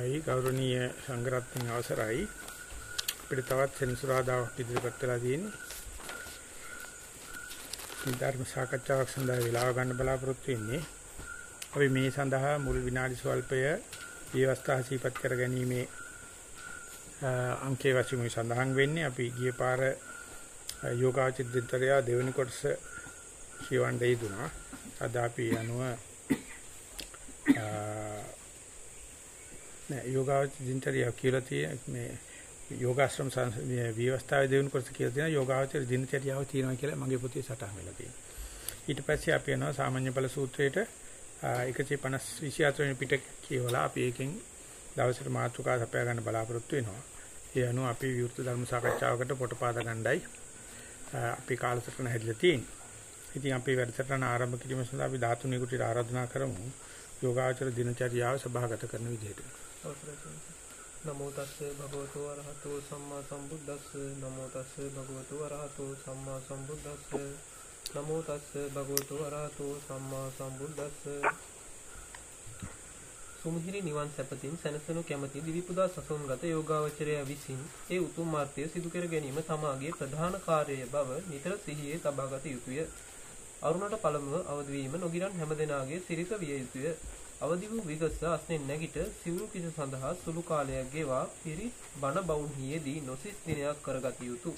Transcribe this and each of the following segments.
අවසරයි. ගෞරවනීය සංඝරත්නයන් අවසරයි. අපිට තවත් සෙනසුරාදාවක් ඉදිරිපත් වෙලා තියෙන්නේ මේ ධර්ම සාකච්ඡාවක් සඳහා වේලාව ගන්න බලාපොරොත්තු වෙන්නේ. අපි මේ සඳහා මුල් විනාඩි ස්වල්පය විවස්ථා සිපත් කර ගැනීමේ අංකේ වශයෙන් සඳහන් වෙන්නේ. අපි ගිය පාර යෝගාචිත්‍රය දෙවෙනි කොටස කියවන්න දෙයිදුනා අද අපි යනුව නෑ යෝගාවච දිනචරිය කියලා තියෙන මේ යෝගාශ්‍රම විවස්ථාවේ දෙවුණු කොටස කියලා තියෙනවා යෝගාවචර දිනචරියාව තියෙනවා කියලා මගේ පොතේ සටහන් වෙලා තියෙනවා. ඊට පස්සේ අපි යනවා සාමාන්‍ය ඵල සූත්‍රයේට 154 වෙනි පිටක කියවලා අපි ඒකෙන් දවසට මාතෘකා සපයා ගන්න බලාපොරොත්තු වෙනවා. ඒ අනුව අපි විවෘත ධර්ම සාකච්ඡාවකට පොටපාද ගණ්ඩායි අපි කාලසටහන හැදලා තියෙන්නේ. ඉතින් අපි වැඩසටහන ආරම්භ කිරීම සඳහා අපි ධාතු නිකුටිට ආරාධනා කරමු. යෝගාචර දිනචරියාව සභාගත කරන විදිහට. නමෝ තස්ස භගවතු වරහතෝ සම්මා සම්බුද්දස්ස නමෝ තස්ස භගවතු වරහතෝ සම්මා සම්බුද්දස්ස නමෝ තස්ස භගවතු වරහතෝ සම්මා සම්බුද්දස්ස සුමිහිරි නිවන් සැපතින් සැනසෙනු කැමැති දිවිපුදා සසුන්ගත යෝගාවචරය විසින් ඒ උතුම් මාර්ගය සිදු කර ගැනීම තමාගේ ප්‍රධාන කාර්යය බව නිතර සිහියේ තබාගත යුතුය. අරුණට පළමුව අවදි වීම නොගිරන් හැමදෙනාගේ සිරිත විය යුතුය. අවදි වූ විගස අස්නෙන් නැගිට සිවුරු කිස සඳහා සුළු කාලයක් ගෙවා පිරිත් බණ බවුන්හියේදී නොසිස් දිනයක් කරගත යුතුය.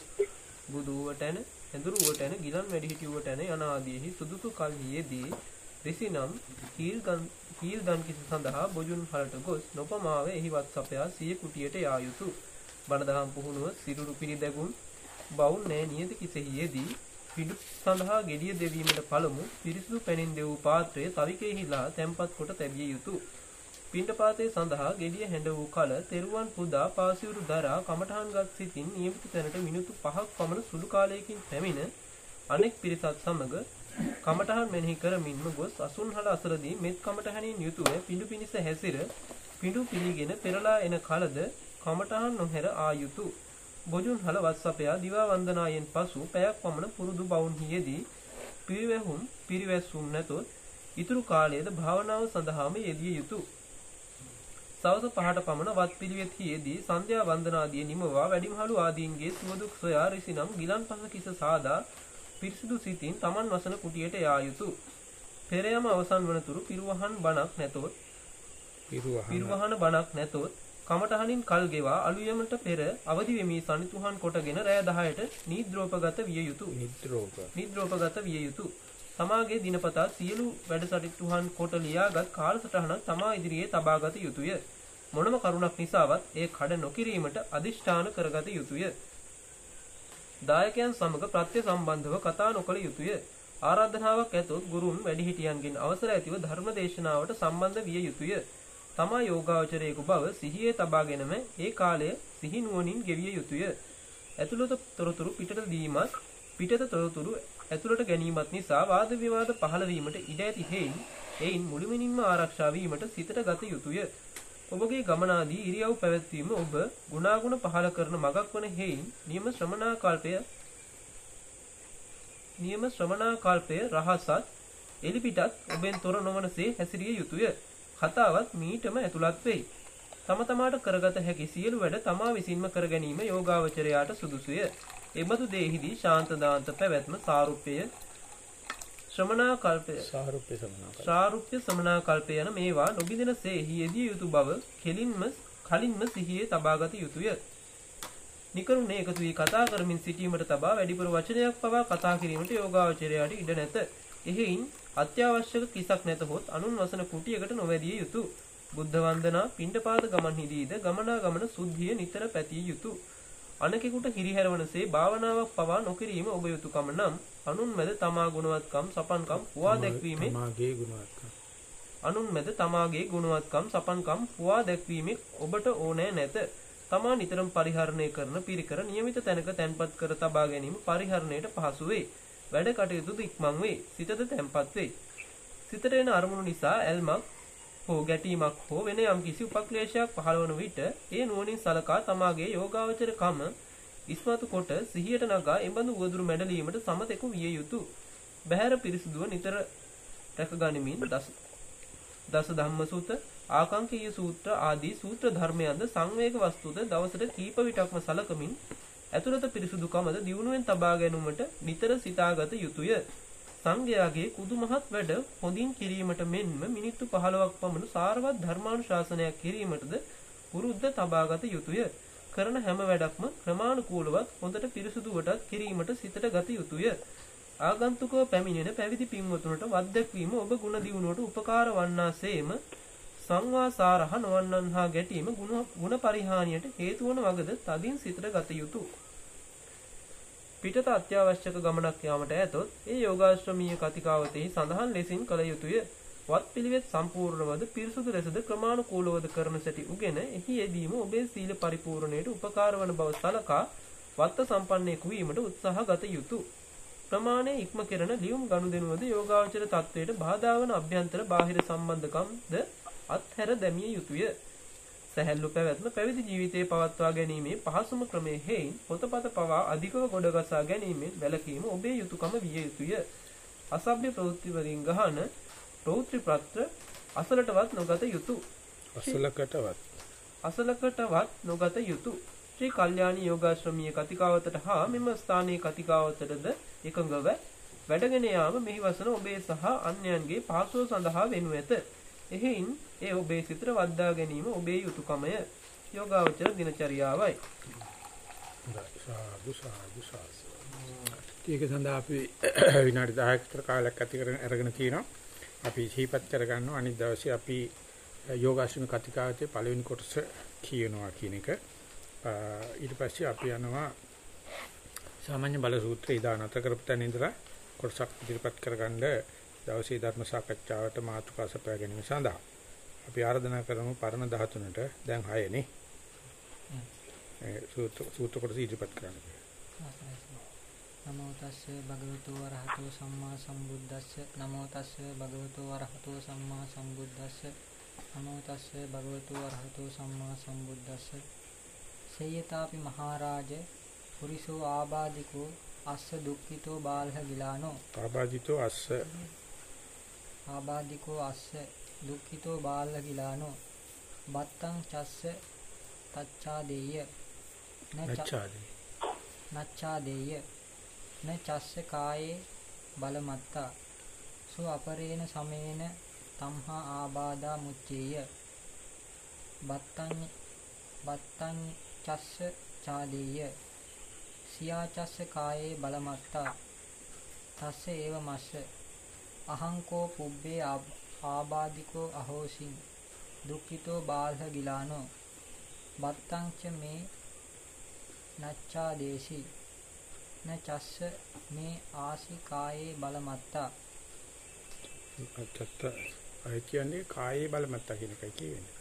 බුදුවටන, ඇඳුරුවටන, ගිලන් වැඩිහිටියුවටන යන ආදීහි සුදුසු කල්හියේදී රිසිනම් කීල්ගන් කීල්දන් කිස සඳහා බොජුන් හලට ගොස් නොපමාව එහිවත් සපයා සිය කුටියට යා යුතුය. බණ දහම් පුහුණුව සිරුරු පිරිදැගුම් බවුන් නෑ නියත කිසෙහියේදී පිඩු සඳහා gediya දෙවීමට පළමු පිරිසිදු පැනින් දෙවූ පාත්‍රය තවිකෙහිලා තැම්පත් කොට තැබිය යුතුය. පිණ්ඩපාතය සඳහා gediya හැඬ වූ කල තෙරුවන් පුදා පාසිවුරු දරා කමඨහන්ගත් සිතින් නියමිත තැනට මිනිත්තු 5ක් පමණ සුළු කාලයකින් පැමිණ අනෙක් පිරිසත් සමග කමඨහන් මෙනෙහි කරමින්ම ගොස් අසුන්හල අසලදී මෙත් කමඨහනින් යුතුව පිඬු පිනිස හැසිර පිඬු පිළිගෙන පෙරලා එන කලද කමඨහන් නොහැර ආ යුතුය. බොජුන් හල වත්සපයා දිවා වන්දනායෙන් පසු පැයක් පමණ පුරුදු බවුන්හියේදී පිරිවැහුම් පිරිවැස්සුම් නැතොත් ඉතුරු කාලයේද භාවනාව සඳහාම යෙදිය යුතුය. සවස පහට පමණ වත් පිළිවෙත්හියේදී සන්ධ්‍යා වන්දනාදිය නිමවා වැඩිමහලු ආදීන්ගේ සුවදුක් සොයා රිසිනම් ගිලන්පස කිස සාදා පිරිසිදු සිතින් Taman වසන කුටියට යා යුතුය. පෙරයම අවසන් වනතුරු පිරුවහන් බණක් නැතොත් පිරුවහන බණක් නැතොත් කමඨහනින් කල් ගෙවා අලුයමට පෙර අවදි වෙමි සනිතුහන් කොටගෙන රෑ 10ට නිද්‍රෝපගත විය යුතුය. නිද්‍රෝප. නිද්‍රෝපගත විය යුතුය. තමාගේ දිනපතා සියලු වැඩසටහන් කොට ලියාගත් කාලසටහනක් තමා ඉදිරියේ තබාගත යුතුය. මොනම කරුණක් නිසාවත් ඒ කඩ නොකිරීමට අදිෂ්ඨාන කරගත යුතුය. දායකයන් සමග ප්‍රත්‍ය සම්බන්ධව කතා නොකළ යුතුය. ආරාධනාවක් ඇතොත් ගුරුන් වැඩිහිටියන්ගෙන් අවසර ඇතිව ධර්ම දේශනාවට සම්බන්ධ විය යුතුය. තමා යෝගාවචරයෙකු බව සිහියේ තබාගෙනම ඒ කාලය සිහි නුවණින් ගෙවිය යුතුය. ඇතුළත තොරතුරු පිටට දීමත් පිටත තොරතුරු ඇතුළට ගැනීමත් නිසා වාද විවාද පහළ වීමට ඉඩ ඇති හේයින් එයින් මුළුමනින්ම ආරක්ෂා වීමට සිතට ගත යුතුය. ඔබගේ ගමනාදී ඉරියව් පැවැත්වීම ඔබ ගුණාගුණ පහළ කරන මගක් වන හේයින් නියම ශ්‍රමණාකල්පය නියම ශ්‍රමණාකල්පය රහසත් එලිපිටත් ඔබෙන් තොර නොවනසේ හැසිරිය යුතුය. කතාවත් මීටම ඇතුළත් වෙයි. තම තමාට කරගත හැකි සියලු වැඩ තමා විසින්ම කර ගැනීම යෝගාවචරයාට සුදුසුය. එබඳු දෙහිදී ශාන්ත දාන්ත පැවැත්ම සාරුප්‍යය ශ්‍රමණා කල්පය සාරුප්‍ය සමනාකල්පය සාරුප්‍ය සමනා කල්පය යන මේවා නොබිදෙනසේ යෙදිය යුතු බව කෙලින්ම කලින්ම සිහියේ තබාගත යුතුය. නිකරුණේ එකතු වී කතා කරමින් සිටීමට තබා වැඩිපුර වචනයක් පවා කතා කිරීමට යෝගාවචරයාට ඉඩ නැත. එහෙයින් අත්‍යවශ්‍යක කිසක් නැතහොත් අනුන් වසන කුටියකට නොවැදිය යුතුය. බුද්ධ වන්දනා පිණ්ඩපාත ගමන්හිදීද ගමනාගමන සුද්ධිය නිතර පැතිය යුතුය. අනෙකුට හිරිහැරවනසේ භාවනාවක් පවා නොකිරීම ඔබ යුතුයකම නම් අනුන් මැද තමා ගුණවත්කම් සපන්කම් හුවා දැක්වීමේ තමාගේ ගුණවත්කම් අනුන් මැද තමාගේ ගුණවත්කම් සපන්කම් හුවා දැක්වීමේ ඔබට ඕනෑ නැත. තමා නිතරම පරිහරණය කරන පිරිකර નિયમિત තැනක තැන්පත් කර තබා ගැනීම පරිහරණයට පහසු වේ. වැඩ කටයුතු ඉක්මන් වේ. සිතද තැන්පත් වේ. සිතට එන අරමුණු නිසා ඇල්මක් හෝ ගැටීමක් හෝ වෙන යම්කිසි උපක්ලේශයක් පහළවන විට ඒ නුවණින් සලකා තමාගේ යෝගාවචර කම ඉස්මතු කොට සිහියට නගා එබඳු උවදුරු මැඩලීමට සමතෙකු විය යුතුය. බහැර පිරිසුදුව නිතර රැකගනිමින් දස දස ධම්මසූත ආකාංකීය සූත්‍ර ආදී සූත්‍ර ධර්මයන්ද සංවේග වස්තුද දවසට කීප විටක්ම සලකමින් ඇතුළත පිරිසුදුකමද දියුණුවෙන් තබා ගැනීමට නිතර සිතාගත යුතුය. සංඝයාගේ කුදුමහත් වැඩ හොඳින් කිරීමට මෙන්ම මිනිත්තු 15ක් පමණ සාරවත් ධර්මානුශාසනයක් කිරීමටද පුරුද්ද තබාගත යුතුය. කරන හැම වැඩක්ම ක්‍රමානුකූලවත් හොඳට පිරිසුදුවටත් කිරීමට සිතට ගත යුතුය. ආගන්තුකව පැමිණෙන පැවිදි පින්වතුන්ට වද්දක්වීම ඔබ ගුණ දියුණුවට උපකාර වන්නාseම සංවාසාරහ නොවන්නන් හා ගැටීම ගුණ පරිහානියට හේතු වන වගද තදින් සිතට ගත යුතුය. පිටත අත්‍යවශ්‍යක ගමනක් යාමට ඇතොත් ඒ යෝගාශ්‍රමීය කතිකාවතෙහි සඳහන් ලෙසින් කළ යුතුය. වත් පිළිවෙත් සම්පූර්ණවද පිරිසුදු ලෙසද ක්‍රමානුකූලවද කරන සැටි උගෙන එහි යෙදීම ඔබේ සීල පරිපූර්ණයට උපකාර වන බව සලකා වත්ත සම්පන්නෙකු වීමට උත්සාහ ගත යුතුය. ප්‍රමාණය ඉක්ම කෙරෙන ලියුම් ගනුදෙනුවද යෝගාචර තත්වයට බාධා වන අභ්‍යන්තර බාහිර සම්බන්ධකම්ද අත්හැර දැමිය යුතුය. සැහැල්ලු පැවැත්ම පැවිදි ජීවිතයේ පවත්වා ගැනීමේ පහසුම ක්‍රමය හේයින් පොතපත පවා අධිකව ගොඩගසා ගැනීමෙන් වැළකීම ඔබේ යුතුයකම විය යුතුය. අසභ්‍ය ප්‍රවෘත්ති වලින් ගහන ප්‍රවෘත්ති පත්‍ර අසලටවත් නොගත යුතුය. අසලකටවත් අසලකටවත් නොගත යුතුය. ශ්‍රී කල්යාණී යෝගාශ්‍රමීය කතිකාවතට හා මෙම ස්ථානයේ කතිකාවතටද එකඟව වැඩගෙන යාම මෙහි වසන ඔබේ සහ අන්‍යයන්ගේ පහසුව සඳහා වෙනු ඇත. එහෙයින් ඒ ඔබේ සිතට වද්දා ගැනීම ඔබේ යුතුයකමය. යෝගාවචර දිනචරියාවයි. සාදු සාදු සාදු. ඒක සඳහා අපි විනාඩි 10ක විතර කාලයක් ඇති කරගෙන අරගෙන තිනවා. අපි සිහිපත් කරගන්නවා අනිත් දවසේ අපි යෝගාශ්‍රම කතිකාවතේ පළවෙනි කොටස කියනවා කියන එක. ඊට පස්සේ අපි යනවා සාමාන්‍ය බල සූත්‍රය ඉදා නැත කරපු තැන ඉඳලා කොටසක් ඉදිරිපත් කරගන්න දවසේ ධර්ම සාකච්ඡාවට මාතෘකා සපයා ගැනීම සඳහා. අපි ආරාධනා කරමු පරණ 13ට දැන් 6 නේ. ඒ සූත්‍ර සූත්‍ර කොටස ඉදිරිපත් කරන්න. නමෝ තස්ස භගවතු වරහතෝ සම්මා සම්බුද්දස්ස. නමෝ තස්ස භගවතු වරහතෝ සම්මා සම්බුද්දස්ස. නමෝ තස්ස භගවතු වරහතෝ සම්මා සම්බුද්දස්ස. සේයතාපි මහරජ පුරිසෝ ආබාධිකෝ අස්ස දුක්ඛිතෝ බාලහ ගිලානෝ. ආබාධිතෝ අස්ස ආබාධිකෝ අස්ස දුක්ඛිතෝ බාලහ ගිලානෝ බත්තං චස්ස තච්ඡාදේය නච්ඡාදී. නච්ඡාදේය න චස්ස කායේ බලමත්තා සෝ අපරේන සමේන තම්හා ආබාධා මුච්චේය බත්තං බත්තං චස්ස චාදේය සියා චස්ස කායේ බලමත්තා තස්ස ඒව මස්ස අහංකෝ පුබ්බේ ආබාධිකෝ අහෝසින්. දුක්ඛිතෝ බාල්හ ගිලානෝ බත්තං ච මේ නච්ඡා දේශි න චස්ස මේ ආසි කායේ බලමත්තා. අත්තත් අය කියන්නේ කායේ බලමත්තා කියන එකයි කියන්නේ.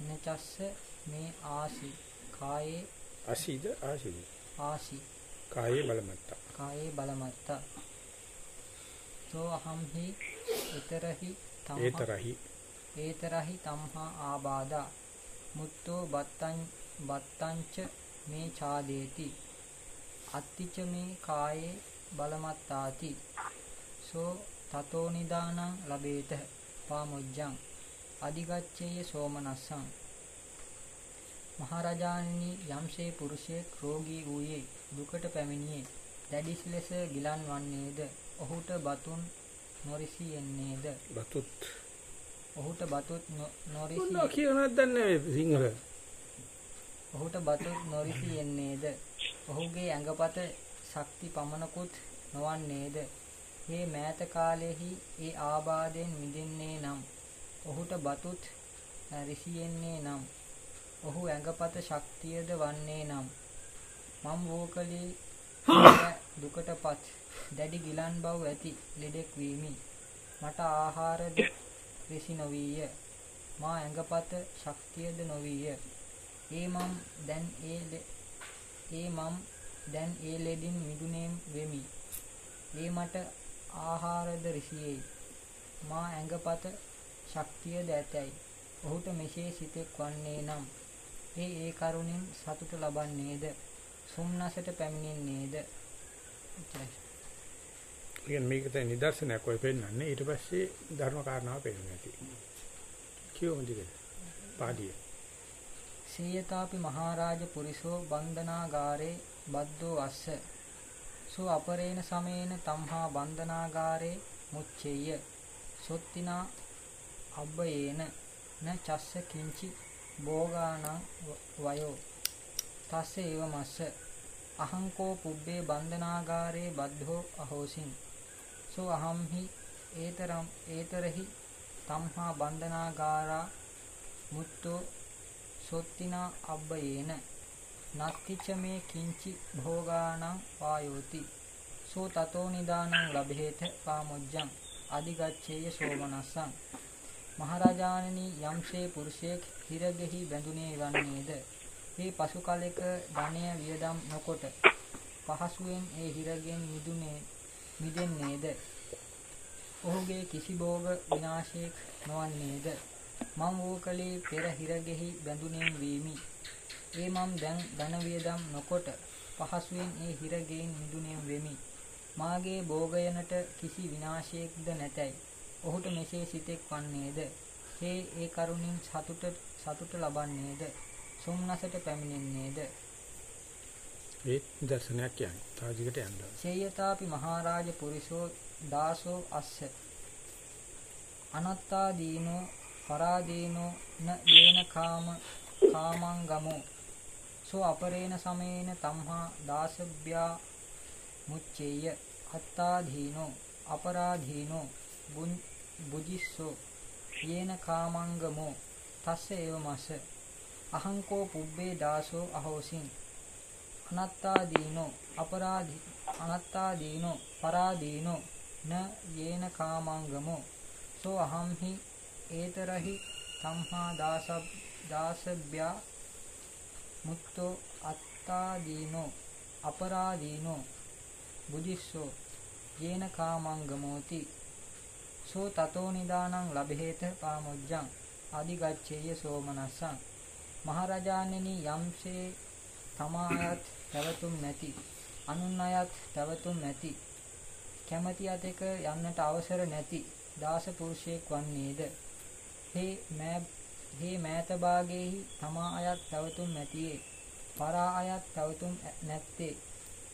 න චස්ස මේ ආසි කායේ අසීද ආසීද? ආසි. කායේ බලමත්තා. කායේ බලමත්තා සෝ අහම්හි ඊතරහි ඒතරහි. ඒතරහි තම්හා ආබාධා. මුත්තෝ බත්තං බත්තංච මේ ඡාදේති. අත්තිච මේ කායේ බලමත්තාති. සෝ තතෝ නිදානං ලබේත පාමුජ්ජං. අදිගච්ඡේය සෝමනස්සං. මහරජාණනි යම්සේ පුරුෂයෙක් රෝගී වූයේ දුකට පැමිණියේ. දැඩිස් ලෙස ගිලන් වන්නේද ඔහුට බතුන් නොරිසි එන්නේද? බතුත්. ඔහුට බතුත් නොරිසි මොනවා කියනවද දන්නේ සිංහල. ඔහුට බතුත් නොරිසි එන්නේද? ඔහුගේ ඇඟපත ශක්ති පමණකුත් නොවන්නේද? මේ මෑත කාලෙහි ඒ ආබාධයෙන් මිදෙන්නේ නම් ඔහුට බතුත් රිසියෙන්නේ නම් ඔහු ඇඟපත ශක්තියද වන්නේ නම් මම් වෝකලී දුකටපත් දැඩි ගිලන් බව ඇති ලෙඩෙක් වීමි. මට ආහාරද රිසි නොවීය. මා ඇඟපත ශක්තියද නොවීය. ඒ මම් දැන් ඒ ඒ මම් දැන් ඒ ලෙඩින් මිදුනේ වෙමි. ඒ මට ආහාරද රිසියෙයි. මා ඇඟපත ශක්තියද ඇතැයි. ඔහුට මෙසේ සිතෙක් වන්නේ නම් ඒ ඒ කරුණින් සතුට ලබන්නේද? සුම්නසට පැමිණෙන්නේද? කියන්නේ මේක තමයි නිදර්ශනයක් ඔය පෙන්නන්නේ ඊට පස්සේ ධර්ම කාරණාව පෙන්නන්නේ නැති. කියවමුද කියලා. පාඩිය. සේයතාපි මහරජ පුරිසෝ බන්ධනාගාරේ බද්දෝ අස්ස සෝ අපරේණ සමේන තම්හා බන්ධනාගාරේ මුච්චෙය්‍ය සොත්තිනා අබ්බයේන න චස්ස කිංචි භෝගානං වයෝ තස්ස ඒව මස්ස අහංකෝ පුබ්බේ බන්ධනාගාරේ බද්ධෝ අහෝසින්. සෝ අහම්හි ඒතරම් ඒතරහි තම්හා බන්ධනාගාරා මුත්තෝ සොත්තිනා අබ්බයේන. නත්තිච මේ කිංචි භෝගානං වායෝති. සෝ තතෝ නිදානං ලබහෙත පාමුජ්ජං අදිගච්ඡේය සෝමනස්සං. මහරජාණනි යම්සේ පුරුෂයෙක් හිරගෙහි බැඳුනේ වන්නේද? මේ පසු කලෙක ධනය වියදම් නොකොට පහසුවෙන් ඒ හිරගෙන් මිදුනේ මිදෙන්නේද? ඔහුගේ කිසි භෝග විනාශයක් නොවන්නේද? මම වූ කලේ පෙර හිරගෙහි බැඳුනේන් වීමි. ඒ මම් දැන් ධන වියදම් නොකොට පහසුවෙන් ඒ හිරගෙන් මිදුනේම් වෙමි. මාගේ භෝගයනට කිසි විනාශයක්ද නැතැයි ඔහුට මෙසේ සිතෙක් වන්නේද? හේ ඒ කරුණින් සතුට සතුට ලබන්නේද? සොම්නසට පැමිණෙන්නේද? ඒ දර්ශනයක් කියන්නේ. තව දිගට යන්න. සේයතාපි මහරජ පුරිසෝ දාසෝ අස්ස. අනත්තා දීනෝ පරාදීනෝ න යේන කාම කාමං ගමෝ සෝ අපරේණ සමේන තම්හා දාසභ්‍යා මුච්චේය අත්තාධීනෝ අපරාධීනෝ බුජිස්සෝ යේන කාමංගමෝ. තස්ස ඒව මස අහංකෝ පුබ්බේ දාසෝ අහෝසින්. අනත්තාදීනෝ අපරාධි අනත්තාදීනෝ පරාදීනෝ න යේන කාමංගමෝ. සෝ අහම්හි ඒතරහි තම්හා දාස දාසභ්‍යා මුත්තෝ අත්තාදීනෝ අපරාදීනෝ. බුදිස්සෝ යේන කාමංගමෝති. සෝ තතෝ නිදානං ලබහෙත පාමුජ්ජං. අදිගච්ඡේය සෝමනස්සං. මහරජාණෙනි යම්සේ තමා අයත් පැවතුම් නැති අනුන් අයත් පැවතුම් නැති කැමැති අතක යන්නට අවසර නැති දාස පුරුෂයෙක් වන්නේද? හේ මෑ හේ මෑත භාගයේහි තමා අයත් පැවතුම් නැතියේ පරා අයත් පැවතුම් නැත්තේ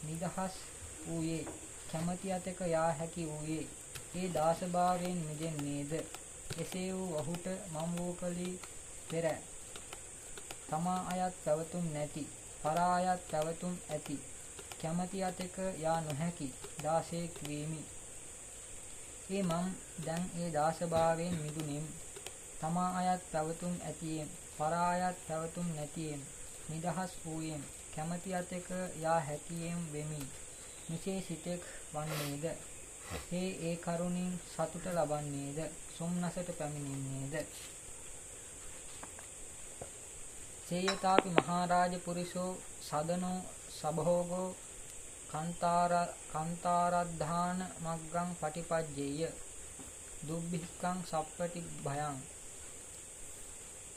නිදහස් වූයේ කැමැති අතක යා හැකි වූයේ ඒ දාසභාවයෙන් මිදෙන්නේද? එසේ වූ ඔහුට මම් වූ කලී පෙර තමා අයත් පැවතුම් නැති පරා අයත් පැවතුම් ඇති කැමැති අතක යා නොහැකි දාසයෙක් වීමි. ඒ මම් දැන් ඒ දාසභාවයෙන් මිදුනිම් තමා අයත් පැවතුම් ඇතියෙන් පරා අයත් පැවතුම් නැතියෙන් නිදහස් වූයෙන් කැමැති අතක යා හැකියෙන් වෙමි. මෙසේ සිතෙක් වන්නේද? හේ ඒ කරුණින් සතුට ලබන්නේද? සොම්නසට පැමිණෙන්නේද? සේයතාපි මහරජ පුරිසෝ සදනෝ සභෝගෝ කන්තාර කන්තාරද්ධාන මග්ගං පටිපජ්ජේය. දුබ්බික්කං සප්පටි භයං.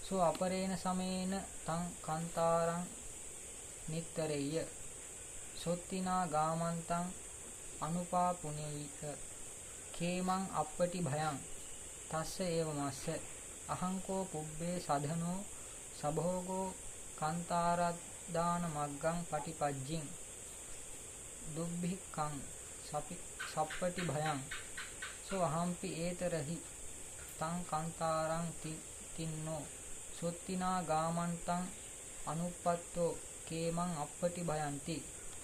සෝ අපරේණ සමේන තං කන්තාරං නිත්තරෙය්‍ය. සොත්තිනා ගාමන්තං අනුපාපුනේයික කේමං අප්පටි භයං. තස්ස ඒව මස්ස අහංකෝ පුබ්බේ සධනෝ සභෝගෝ කන්තාරද්දාන මග්ගං පටිපජ්ජින් දුබ්බික්ඛං සපි සප්පටි භයං සෝ අහම්පි ඒතරහි තං කන්තාරං තින්නෝ සොත්තිනා ගාමන්තං අනුප්පත්තෝ කේමං අප්පටි භයන්ති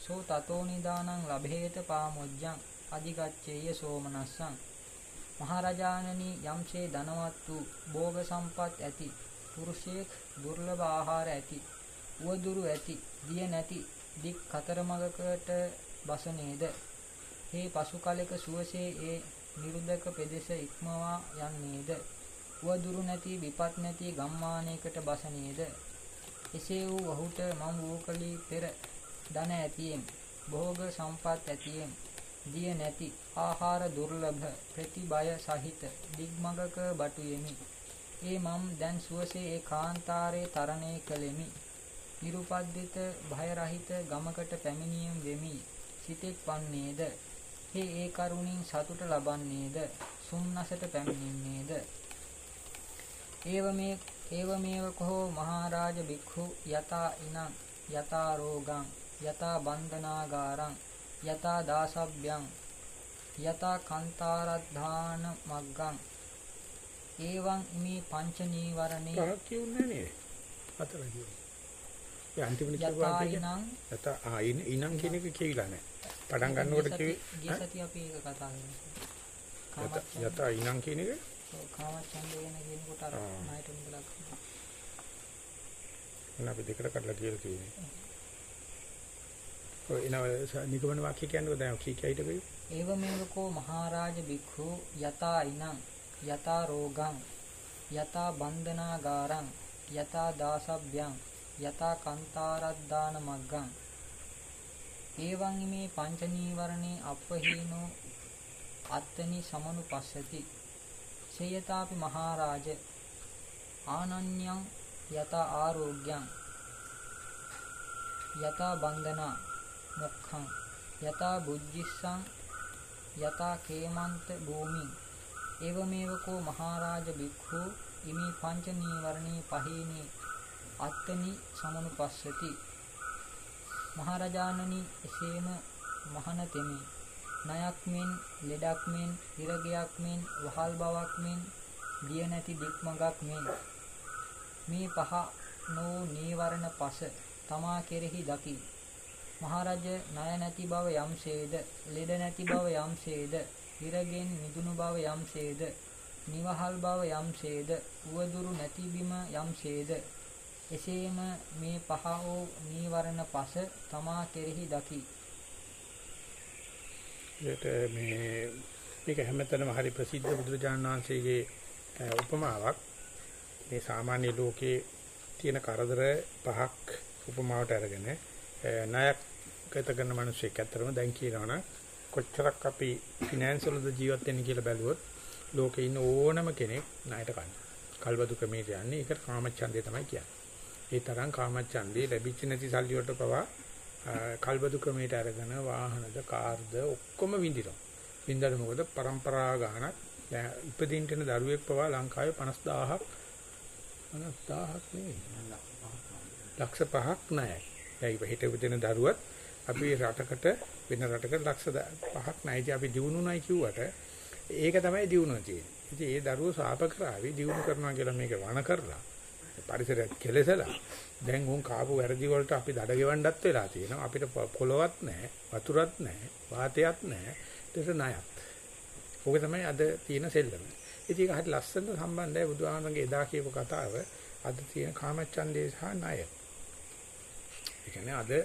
සෝ තතෝ නිදානං ලබේත පාමොජ්ජං අධිගච්ඡේය සෝමනස්සං මහරජාණනි යම්සේ ධනවත් වූ භෝග සම්පත් ඇති පුරුෂයෙක් දුර්ලභ ආහාර ඇති උවදුරු ඇති දිය නැති දික් කතරමගකට බසනේද හේ පසු කලෙක සුවසේ ඒ නිරුදක පෙදෙස ඉක්මවා යන්නේද උවදුරු නැති විපත් නැති ගම්මානයකට බසනේද එසේ වූ ඔහුට මම වූ කලී පෙර ධන ඇතියෙන් භෝග සම්පත් ඇතියෙන් දිය නැති ආහාර දුර්ලභ ප්‍රතිබය සහිත දිග්මගක බටු යෙමි. ඒ මම් දැන් සුවසේ ඒ කාන්තාරේ තරණය කළෙමි. නිරුපද්දිත භය රහිත ගමකට පැමිණියම් වෙමි. සිතෙක් වන්නේද? හේ ඒ කරුණින් සතුට ලබන්නේද? සුම්නසට පැමිණෙන්නේද? ඒව මේ ඒවමේව කෝ මහරජ බික්ඛු යතා ඉනං යතා රෝගං යතා බන්ධනාගාරං යතා දාසබ්බ්‍යං යතා කන්තාරද්ධාන මග්ගං ඒවං ඉමේ පංච නීවරණේ පහක් කියුන්නේ නේද? හතර කියුවා. ඒ කියුවා ඉනං යත ආ ඉන ඉනම් කියන එක කියවිලා නැහැ. පටන් ගන්නකොට කිව්වේ ගිය සති අපි ඒක කතා කරනවා යත යත ඉනම් කියන එක කාමච්ඡන්දේ ගැන කියනකොට අර. ණයට මුදලක් මොන අපි දෙකට කඩලා කියලා තියෙන්නේ. ඔය එනවා නිගමන වාක්‍ය කියන්නේ දැන් කී කී හිටපෙයි. ඒවමේව කෝ මහරජ බික්ඛු යතා ඉනං යතා රෝගං යතා බන්ධනාගාරං යතා දාසබ්බ්‍යං යතා කන්තාරද්දාන මග්ගං ඒවං ඉමේ පංච නීවරණේ අපහීනෝ අත්තනි සමනුපස්සති. සේයතාපි මහරජ ආනන්‍යං යතා ආරෝග්‍යං යතා බන්ධනා මොක්ඛං යතා බුද්ධිස්සං යතා කේමන්ත භූමි ඒවමේව කෝ මහරජ බික්ඛු ඉමි පංච නීවරණී පහේනි අත්තනි සමනුපස්සති. මහරජාණනි එසේම මහන තෙමි ණයක් මෙන් ලෙඩක් මෙන් හිරගයක් මෙන් වහල් බවක් මෙන් දිය නැති දික්මගක් මෙන්. මේ පහ නෝ නීවරණ පස තමා කෙරෙහි දකි. මහරජ ණය නැති බව යම්සේද ලෙඩ නැති බව යම්සේද හිරගෙන් මිදුණු බව යම්සේද? නිවහල් බව යම්සේද? උවදුරු නැති බිම යම්සේද? එසේම මේ පහ වූ නීවරණ පස තමා කෙරෙහි දකි. ඒකට මේ මේක හැමතැනම හරි ප්‍රසිද්ධ බුදුරජාණන් වහන්සේගේ අ, උපමාවක්. මේ සාමාන්‍ය ලෝකයේ තියෙන කරදර පහක් උපමාවට අරගෙන අ, ණයක් ගත කරන මිනිස්සෙක් ඇත්තරම දැන් කියනවනම් කොච්චරක් අපි ෆිනෑන්ස් වලද ජීවත් වෙන්නේ කියලා බැලුවොත් ලෝකේ ඉන්න ඕනම කෙනෙක් ණයට කනවා. කල්බදු ක්‍රමයට යන්නේ ඒකට කාමච්ඡන්දේ තමයි කියන්නේ. ඒ තරම් කාමච්ඡන්දේ ලැබිච්ච නැති සල්ලි වලට පවා අ, කල්බදු ක්‍රමයට අරගෙන වාහනද කාර්ද ඔක්කොම විඳිනවා. විඳලා මොකද પરම්පරා ගානක් දැන් ඉපදින්න යන දරුවෙක් පවා ලංකාවේ 50000ක් 50000ක් නෙවෙයි. ලක්ෂ 5ක් ණයයි. දැන් හිට උපදින දරුවත් අපි රටකට වෙන රටකට ලක්ෂ 5ක් ණයයි අපි දිනුනුයි කිව්වට ඒක තමයි දිනුන තියෙන්නේ. ඉතින් ඒ දරුවෝ සාප කරાવી දිනු කරනවා කියලා මේක වණ කරලා පරිසරයත් කෙලෙසලා දැන් උන් කාපු වැරදි වලට අපි දඩ ගෙවන්නත් වෙලා තියෙනවා. අපිට ප- පොළවත් නැහැ, වතුරත් නැහැ, වාතයක් නැහැ. ඒක ණයක්. ඕක තමයි අද තියෙන සෙල්ලම. ඉතින් ඒක හරි ලස්සනට සම්බන්ධයි බුදුහාමරගේ එදා කියපු කතාව අද තියෙන කාමච්ඡන්දේ සහ ණය. ඒ කියන්නේ අද ඔය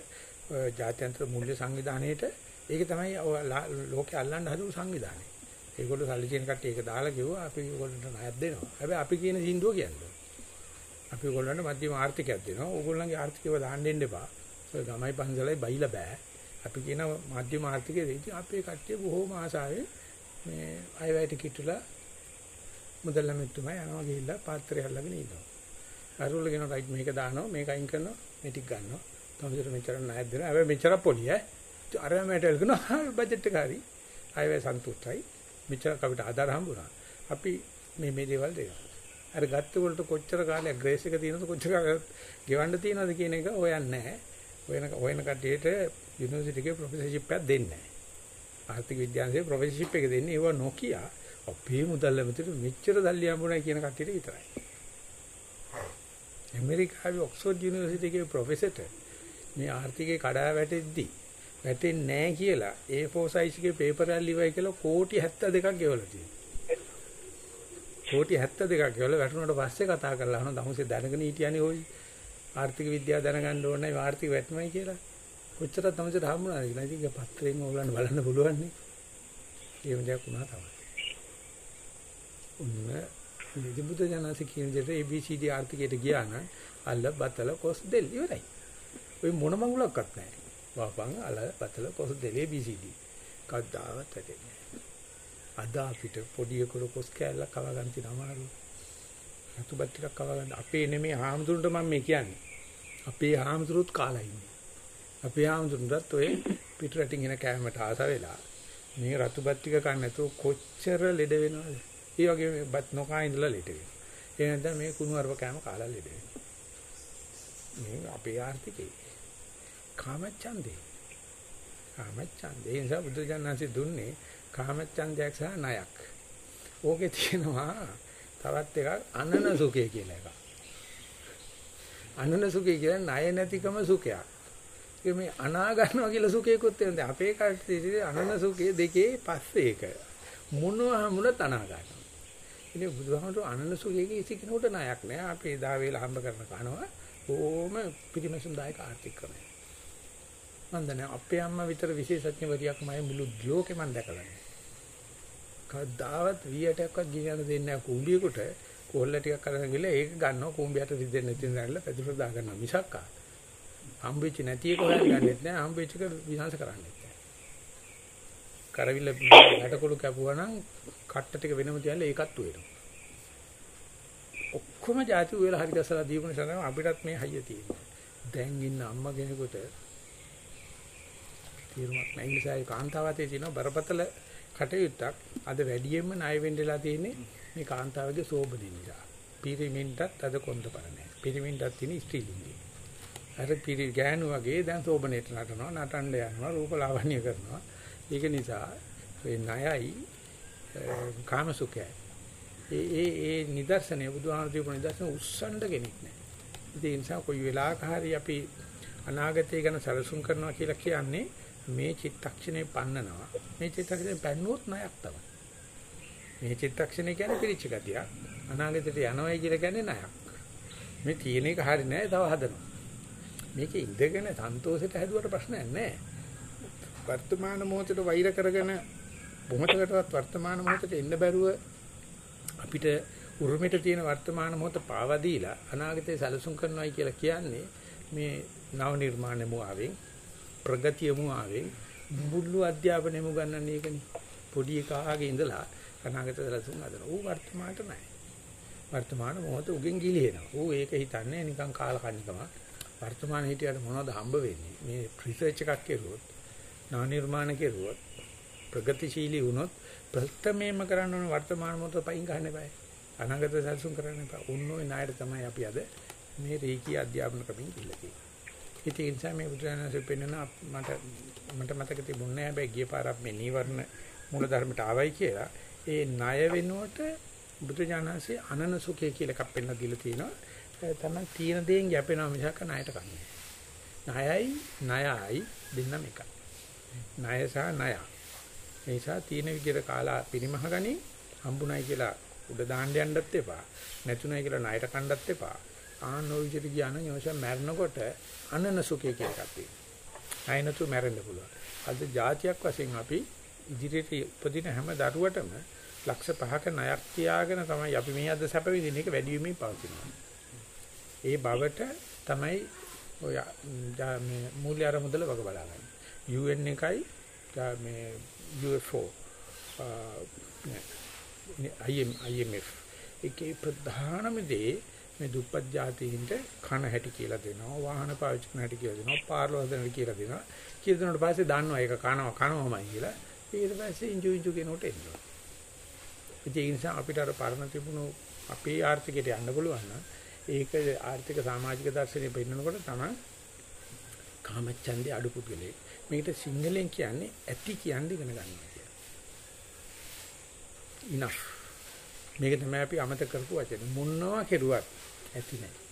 ජාත්‍යන්තර මූල්‍ය සංවිධානයේට ඒක තමයි ඔය ලා- ලෝකේ අල්ලන්න හදපු සංවිධානය. ඒගොල්ලෝ සල්ලි තියෙන කට්ටිය ඒක දාලා කිව්වා අපි ඒගොල්ලන්ට ණයක් දෙනවා. හැබැයි අපි කියන සින්දුව කියන්නේ. අපි ඒගොල්ලන්ට මධ්‍යම ආර්ථිකයක් දෙනවා. ඕගොල්ලන්ගේ ආර්ථිකව දාන්න දෙන්න එපා. ඔය ගමයි පන්සලයි බයිලා බෑ. අපි කියන මධ්‍යම ආර්ථිකයේ ඉතින් අපේ කට්ටිය බොහෝම ආසාවෙන් මේ අයවැයට කිට්ටුලා මුදල් නැමෙතුමා යනවා ගිහිල්ලා පාත්‍රය අල්ලගෙන ඉන්නවා. අරුල කියන රයිට් මේක දානවා මේක අයින් කරනවා මේ ටික ගන්නවා. තවසර මෙච්චර ණයක් දෙනවා. හැබැයි මෙච්චර පොලි ඈ. අර මට එල්කනවා බජට් එක හරි. අයවැය සන්තුෂ්ටයි. මෙච්චර අපිට ආධාර හම්බුණා. අපි මේ මේ දේවල් දෙනවා. අර ගත්ත වලට කොච්චර කාලයක් ග්‍රේස් එක තියෙනවද කොච්චර කාලයක් ගෙවන්න තියෙනවද කියන එක හොයන්නේ නැහැ. හොයන හොයන කට්ටියට යුනිවර්සිටි එකේ ප්‍රොෆෙසර්ෂිප් එකක් දෙන්නේ නැහැ. ආර්ථික විද්‍යාංශයේ ප්‍රොෆෙසර්ෂිප් එක දෙන්නේ ඒව නොකිය අපේ මුදල් ලැබෙතට මෙච්චර දල්ලි හම්බුණා කියන කට්ටියට විතරයි. ඇමරිකාවේ ඔක්ස්ෆර්ඩ් යුනිවර්සිටි එකේ ප්‍රොෆෙසර්ට මේ ආර්ථිකේ කඩා වැටෙද්දි වැටෙන්නේ නැහැ කියලා A4 size එකේ පේපර් එකක් ලිවයි කියලා කෝටි 72ක් ගෙවලා තියෙනවා. කෝටි 72ක් ගෙවලා වැටුණාට පස්සේ කතා කරලා අහන දවසේ දැනගෙන හිටියානේ ওই ආර්ථික විද්‍යාව දැනගන්න ඕනේ ආර්ථික වැටුමයි කියලා. කොච්චරක් තමසට හම්බුණාද කියලා. ඉතින් ඒක පත්‍රයෙන් ඕගලන්ට බලන්න පුළුවන් නේ. ඒව දෙයක් වුණා තමයි. උන්න නිදිබුද ජනස කියන විදිහට ABCD ආර්ථිකයට ගියා නම් අල්ල බතල කොස් දෙල් ඉවරයි. ඔය මොන මඟුලක්වත් නැහැ. වපන් අල බතල කොස් දෙල් ABCD. කවදාවත් වැටෙන්නේ නැහැ. අද අපිට පොඩි එකරු කොස් කෑල්ලක් කව ගන්න තියෙන අමාරුයි. අතුබත් ටිකක් කව ගන්න අපේ නෙමෙයි හාමුදුරන්ට මම මේ කියන්නේ. අපේ හාමුදුරුවොත් කාලා ඉන්නේ. අපේ හාමුදුරන්ටත් ඔය පිට රටින් එන කෑමට ආස වෙලා මේ රතුබත් ටික කන්න නැතුව කොච්චර ලෙඩ වෙනවද? ඒ වගේ බත් නොකා ඉඳලා ලෙඩ වෙනවා. ඒ නැත්නම් මේ කුණු අරව කෑම කාලා ලෙඩ වෙනවා. මේ අපේ ආර්ථිකේ කාමච්ඡන්දේ. කාමච්ඡන්දේ ඒ නිසා බුදුජානනාංශي දුන්නේ කාමච්ඡන්දයක් සහ ණයක්. ඕකේ තියෙනවා තවත් එකක් අනන සුඛය කියලා එකක්. අනන සුඛය කියන්නේ ණය නැතිකම සුඛයක්. ඒ මේ අනා ගන්නවා කියලා සුඛයකුත් තියෙනවා. අපේ කට්ටියේ අනන සුඛය දෙකේ පස්සේ එක. මොනවා හමුණත් අනා ගන්නවා. ඉතින් බුදුහාමුදුරු අනන සුඛයේ කිසි කෙනෙකුට ණයක් නෑ. අපි එදා වේලා හම්බ කරන කනවා. ඕම පිටිමසුම් දායක ආර්ථික ක්‍රමය. මම දන්නේ අපේ අම්මා විතර විශේෂඥවරියක් මම මුළු ලෝකෙම දැකලා නැහැ. කවදාවත් වියටක්වත් ගිනියන්න දෙන්නේ නැහැ කුඹියෙකුට. කොල්ල ටිකක් අරගෙන ගිහලා ඒක ගන්නවා කුඹියට රිදෙන්න නැති නැල්ල පැදුර දා ගන්නවා මිසක් ආ. හම්බෙච්ච නැති එක හොයන්නෙත් නැහැ හම්බෙච්ච එක විනාශ කරන්නෙත් නැහැ. කරවිල හැටකොළු කැපුවා නම් කට්ට ටික වෙනම තියලා ඒකත් උයනවා. ඔක්කොම જાති උයලා හරි ගසලා දීපු නිසා අපිටත් මේ හයිය තියෙනවා දැන් ඉන්න අම්මා කෙනෙකුට තීරමක් නැහැ නිසා ඒ කාන්තාවතේ තියෙන බරපතල කටයුත්තක් අද වැඩියෙන්ම ණය වෙන්නලා තියෙන්නේ මේ කාන්තාවගේ සෝබනේ නිසා. පිරිමින්ටත් අද කොන්දපර නැහැ. පිරිමින්ටත් තියෙන ස්ත්‍රීලිංගය. අර පිරි ගෑනු වගේ දැන් සෝබනේට නටනවා, නටන්න යනවා, රූපලාවන්‍ය කරනවා. ඒක නිසා මේ ණයයි කාමසුඛයයි. ඒ ඒ ඒ නිදර්ශනය බුදුහාම දීපු නිදර්ශන උස්සන්න කෙනෙක් නැහැ. ඒ නිසා කොයි වෙලාවක හරි අපි අනාගතය ගැන සැලසුම් කරනවා කියලා කියන්නේ මේ චිත්තක්ෂණේ පන්නනවා. මේ චිත්තක්ෂණේ පන්නොත් ණයක් තමයි. මේ චිත්තක්ෂණේ කියන්නේ පිරිච්ච ගතිය. අනාගතයට යනවයි කියලා කියන්නේ ණයක්. මේ තියෙන එක හරි නෑ තව හදනවා. මේකේ ඉඳගෙන සන්තෝෂයට හැදුවට ප්‍රශ්නයක් නෑ. වර්තමාන මොහොතේ වෛර කරගෙන මොහොතකටවත් වර්තමාන මොහොතට එන්න බැරුව අපිට උරුමෙට තියෙන වර්තමාන මොහොත පාවා දීලා අනාගතේ සැලසුම් කරනවායි කියලා කියන්නේ මේ නව නිර්මාණ මුවාවෙන් ප්‍රගතියමු ආවේ මුළු අධ්‍යාපනයම ගන්නන්නේ ඒකනේ. පොඩි එකාගේ ඉඳලා අනාගත දලසුන් හදන. ඌ වර්තමානට නැහැ. වර්තමාන මොහොත උගෙන් ගිලිනවා. ඌ ඒක හිතන්නේ නිකන් කාලකන්නිකම. වර්තමාන හිටියට මොනවද හම්බ වෙන්නේ? මේ රිසර්ච් එකක් කෙරුවොත්, නා නිර්මාණ කෙරුවොත්, ප්‍රගතිශීලී වුණොත් ප්‍රථමයෙන්ම කරන්න ඕන වර්තමාන මොහොත පයින් ගන්න බෑ. අනාගත සැලසුම් කරන්න එපා. උන්නෝයි ණයට තමයි අපි අද මේ රේකී අධ්‍යාපන ක්‍රමෙන් ඉල්ල තියෙන්නේ. ඉතින් ඒ නිසා මේ බුදුරජාණන්සේ පෙන්නන මට මට මතක තිබුණේ හැබැයි ගිය පාරක් මේ නීවරණ මූල ධර්මයට ආවයි කියලා. ඒ ණය වෙනුවට බුදුරජාණන්සේ අනන සුඛය කියලා එකක් පෙන්නලා දීලා තිනවා. තමයි තීන දේෙන් යැපෙනවා මිසක ණයට කන්නේ. ණයයි ණයයි දෙන්නම එකයි. ණය සහ ණය. ඒ නිසා තීන විදියට කාලා පිරිමහ ගනි හම්බුනායි කියලා උඩ දාන්න යන්නත් එපා. නැතුණයි කියලා ණයට කන්නත් එපා. ආනෝ විදියට ගියානම් යෝෂ මැරෙනකොට අනන සුඛය කියලා එකක් තියෙනවා. අයනතු මැරෙන්න පුළුවන්. අද જાතියක් වශයෙන් අපි ඉදිරියට උපදින හැම දරුවටම ලක්ෂ 5ක ණයක් තියාගෙන තමයි අපි මේ අද සැප විඳින එක වැඩි වීමෙන් පවතිනවා. ඒ බවට තමයි ඔය මේ මූල්‍ය අරමුදල වග බලාගන්නේ. UN එකයි මේ UFO IMF එකේ ප්‍රධානම දේ මේ දුප්පත් ජාතීන්ට කන හැටි කියලා දෙනවා වාහන පාවිච්චි කරන හැටි කියලා දෙනවා පාරවල් හදන හැටි කියලා දෙනවා. කියලා දුන්නාට පස්සේ දන්නවා ඒක කනවා කනවමයි කියලා. ඊට පස්සේ ඉන්ජු ඉන්ජු කෙනට එනවා ඒ නිසා අපිට අර පරණ තිබුණු අපේ ආර්ථිකයට යන්න පුළුවන් නම් ඒක ආර්ථික සමාජික දර්ශනය පෙන්නකොට තමයි කාමච්ඡන්දේ අඩු පුද්ගලෙක් මේකට සිංහලෙන් කියන්නේ ඇති කියන්නේ ඉගෙන ගන්නවා කියලා. Enough. මේක තමයි අපි අමතක කරපු වචන මොනවා කෙරුවත් ඇති නැහැ.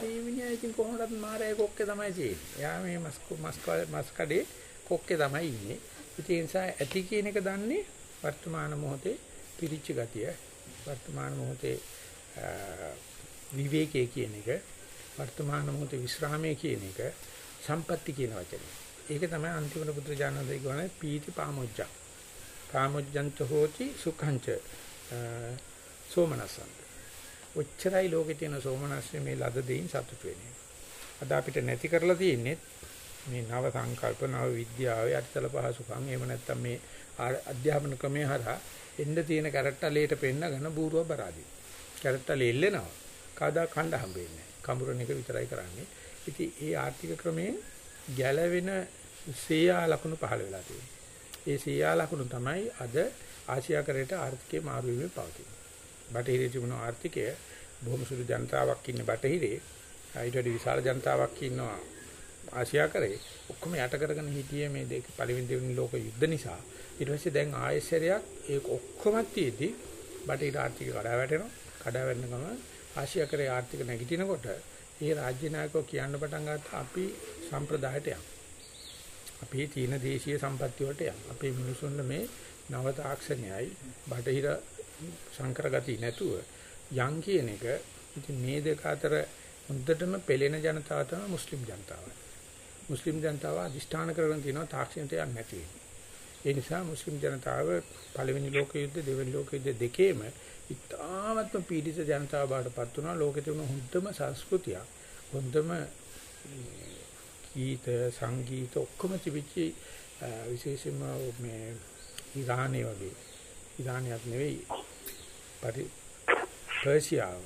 මේ මිනිහා ඉතින් කොහොමදත් මාරේ කොක්කේ තමයි තියෙන්නේ. එයා මේ මස් මස් මස් කඩේ කොක්කේ තමයි ඉන්නේ. ඒ නිසා ඇති කියන එක දන්නේ වර්තමාන මොහොතේ පිරිච්ච ගතිය, වර්තමාන මොහොතේ විවේකයේ කියන එක, වර්තමාන මොහොතේ විශ්‍රාමයේ කියන එක, සම්පatti කියන වචනේ. ඒක තමයි අන්තිමට පුත්‍රජානන්දේ කියන්නේ පීති පාමොජ්ජ. පාමොජ්ජන්ත හෝති සුඛංච සෝමනසන්ත. ඔච්චරයි ලෝකේ තියෙන සෝමනස්සේ මේ ලද දෙයින් සතුට වෙන්නේ. අද අපිට නැති කරලා තියෙන්නේ මේ නව සංකල්ප නව විද්‍යාවේ අත්‍යල පහසුකම් එහෙම නැත්නම් මේ අධ්‍යාපන ක්‍රමයේ හරහා එන්න තියෙන කැරට්ටලේට පෙන්නගෙන බූරුව බරාදී. කැරට්ටලේ එල්ලෙනවා. කවදා කණ්ඩ හම්බෙන්නේ නැහැ. කඹරණ එක විතරයි කරන්නේ. ඉතින් ඒ ආර්ථික ක්‍රමයෙන් ගැලවෙන සේයා ලකුණු පහළ වෙලා තියෙනවා. ඒ සේයා ලකුණු තමයි අද ආසියා කරේට ආර්ථිකේ මාරු වීමේ පවතින. බටහිරේ තිබුණු ආර්ථිකය බොහොම සුළු ජනතාවක් ඉන්නේ බටහිරේ. ඊට වඩා විශාල ජනතාවක් ඉන්නවා ආසියා කරේ. ඔක්කොම යට කරගෙන හිටියේ මේ දෙක පළවෙනි දෙවෙනි ලෝක යුද්ධ නිසා. ඊට පස්සේ දැන් ආයෙසරයක් ඒක ඔක්කොම තියේදී බටහිර ආර්ථික කඩා වැටෙනවා. කඩා වැටෙන ගමන් ආසියා කරේ ආර්ථික නැගිටිනකොට ඒ රාජ්‍ය නායකෝ කියන්න පටන් ගත්තා අපි සම්ප්‍රදායට යමු. අපේ තියෙන දේශීය සම්පත්‍ය වලට යමු. අපේ මිනිසුන්ට මේ නව තාක්ෂණයයි බටහිර සංකර ගති නැතුව යම් කියන එක ඉතින් මේ දෙක අතර හොඳටම පෙළෙන ජනතාව තමයි මුස්ලිම් ජනතාව. මුස්ලිම් ජනතාව අදිෂ්ඨාන කරගෙන තියෙනවා තාක්ෂණයට යන්නේ නැති වෙන්නේ. ඒ නිසා මුස්ලිම් ජනතාව පළවෙනි ලෝක යුද්ධ දෙවෙනි ලෝක යුද්ධ දෙකේම ඉතාමත්ම පීඩිත ජනතාව බාටපත් වුණා. ලෝකේ තිබුණ හොඳම සංස්කෘතිය, හොඳම ගීත, සංගීත ඔක්කොම තිබිච්ච විශේෂයෙන්ම මේ ඉරානයේ වගේ. ඉරානියක් නෙවෙයි. පරි පර්සියාව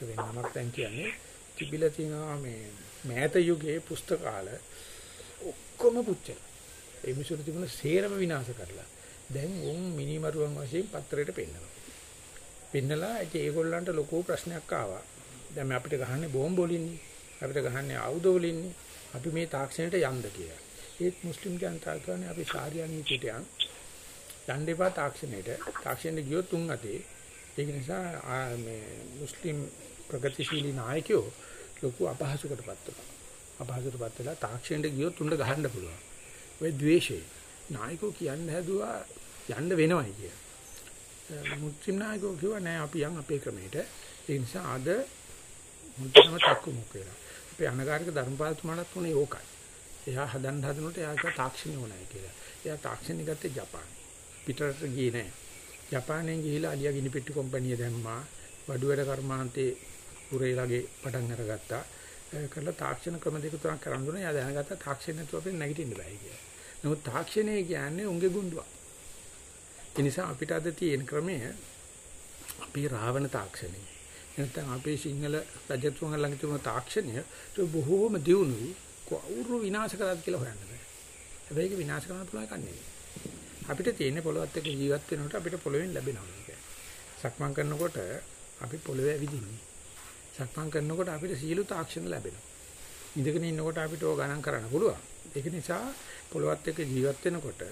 වෙන නමක් දැන් කියන්නේ තිබිලා තියෙනවා මේ මෑත යුගයේ පුස්තකාල ඔක්කොම පුච්චලා. ඒ මිසුරු තිබුණ සේරම විනාශ කරලා. දැන් උන් මිනිමරුවන් වශයෙන් පත්‍රයට පෙන්නනවා. පෙන්නලා ඒ ඒගොල්ලන්ට ලොකු ප්‍රශ්නයක් ආවා. දැන් අපිට ගහන්නේ බෝම්බ වලින්නේ. අපිට ගහන්නේ ආයුධ වලින්නේ. අපි මේ තාක්ෂණයට යන්න කියලා. ඒත් මුස්ලිම් ජනතාව කියන්නේ අපි ශාරියා නීතියට යන් යන්න එපා තාක්ෂණයට තාක්ෂණයට ගියොත් තුන් අතේ ඒක නිසා මේ මුස්ලිම් ප්‍රගතිශීලී නායකයෝ ලොකු අපහසුකටපත් වෙනවා. අපහසුකටපත් වෙලා තාක්ෂණයට ගියොත් උණ්ඩ ගහන්න පුළුවන්. ඔය ද්වේෂය. නායකෝ කියන්න හැදුවා යන්න වෙනවයි කිය. මුස්ලිම් නායකෝ කිව්වා නෑ අපි යන් අපේ ක්‍රමයට. ඒ නිසා අද මුද්දම තක්කු මුක් වෙලා. අපේ අනගාരിക ධර්මපාලතුමාටත් උනේ ඕකයි. එයා හදන්න හදනකොට එයාට තාක්ෂණය ඕනයි කියලා. එයා තාක්ෂණය ගත්තේ ජපානයේ. පිටරට ගියේ නෑ. ජපානයෙන් ගිහිලා අලියා ගිනිපෙට්ටි කම්පැනි දැම්මා. වඩුවැඩ කර්මාන්තේ පුරේලාගේ පටන් අරගත්තා. කරලා තාක්ෂණ ක්‍රම දෙක තුනක් කරන් දුන්නා. එයා දැනගත්තා තාක්ෂණ නැතුව අපිට නැගිටින්න බෑ කියලා. නමුත් තාක්ෂණය කියන්නේ උන්ගේ ගුඬුවක්. ඒ නිසා අපිට අද තියෙන ක්‍රමය අපේ රාවණ තාක්ෂණය. නැත්නම් අපේ සිංහල රජතුමන් ළඟ තිබුණ තාක්ෂණය බොහෝම දියුණුයි. කවුරු විනාශ කරාද කියලා හොයන්න බෑ. හැබැයි ඒක විනාශ කරන්න පුළුවන් එකක් නෙවෙයි. අපිට තියෙන පොළොවත් එක්ක ජීවත් වෙනකොට අපිට පොළොවෙන් ලැබෙනවා මේක. සක්මන් කරනකොට අපි පොළොවේ ඇවිදින්නේ. සක්මන් කරනකොට අපිට සීළු තාක්ෂණ ලැබෙනවා. ඉඳගෙන ඉන්නකොට අපිට ඕක ගණන් කරන්න පුළුවන්. ඒක නිසා පොළොවත් එක්ක ජීවත් වෙනකොට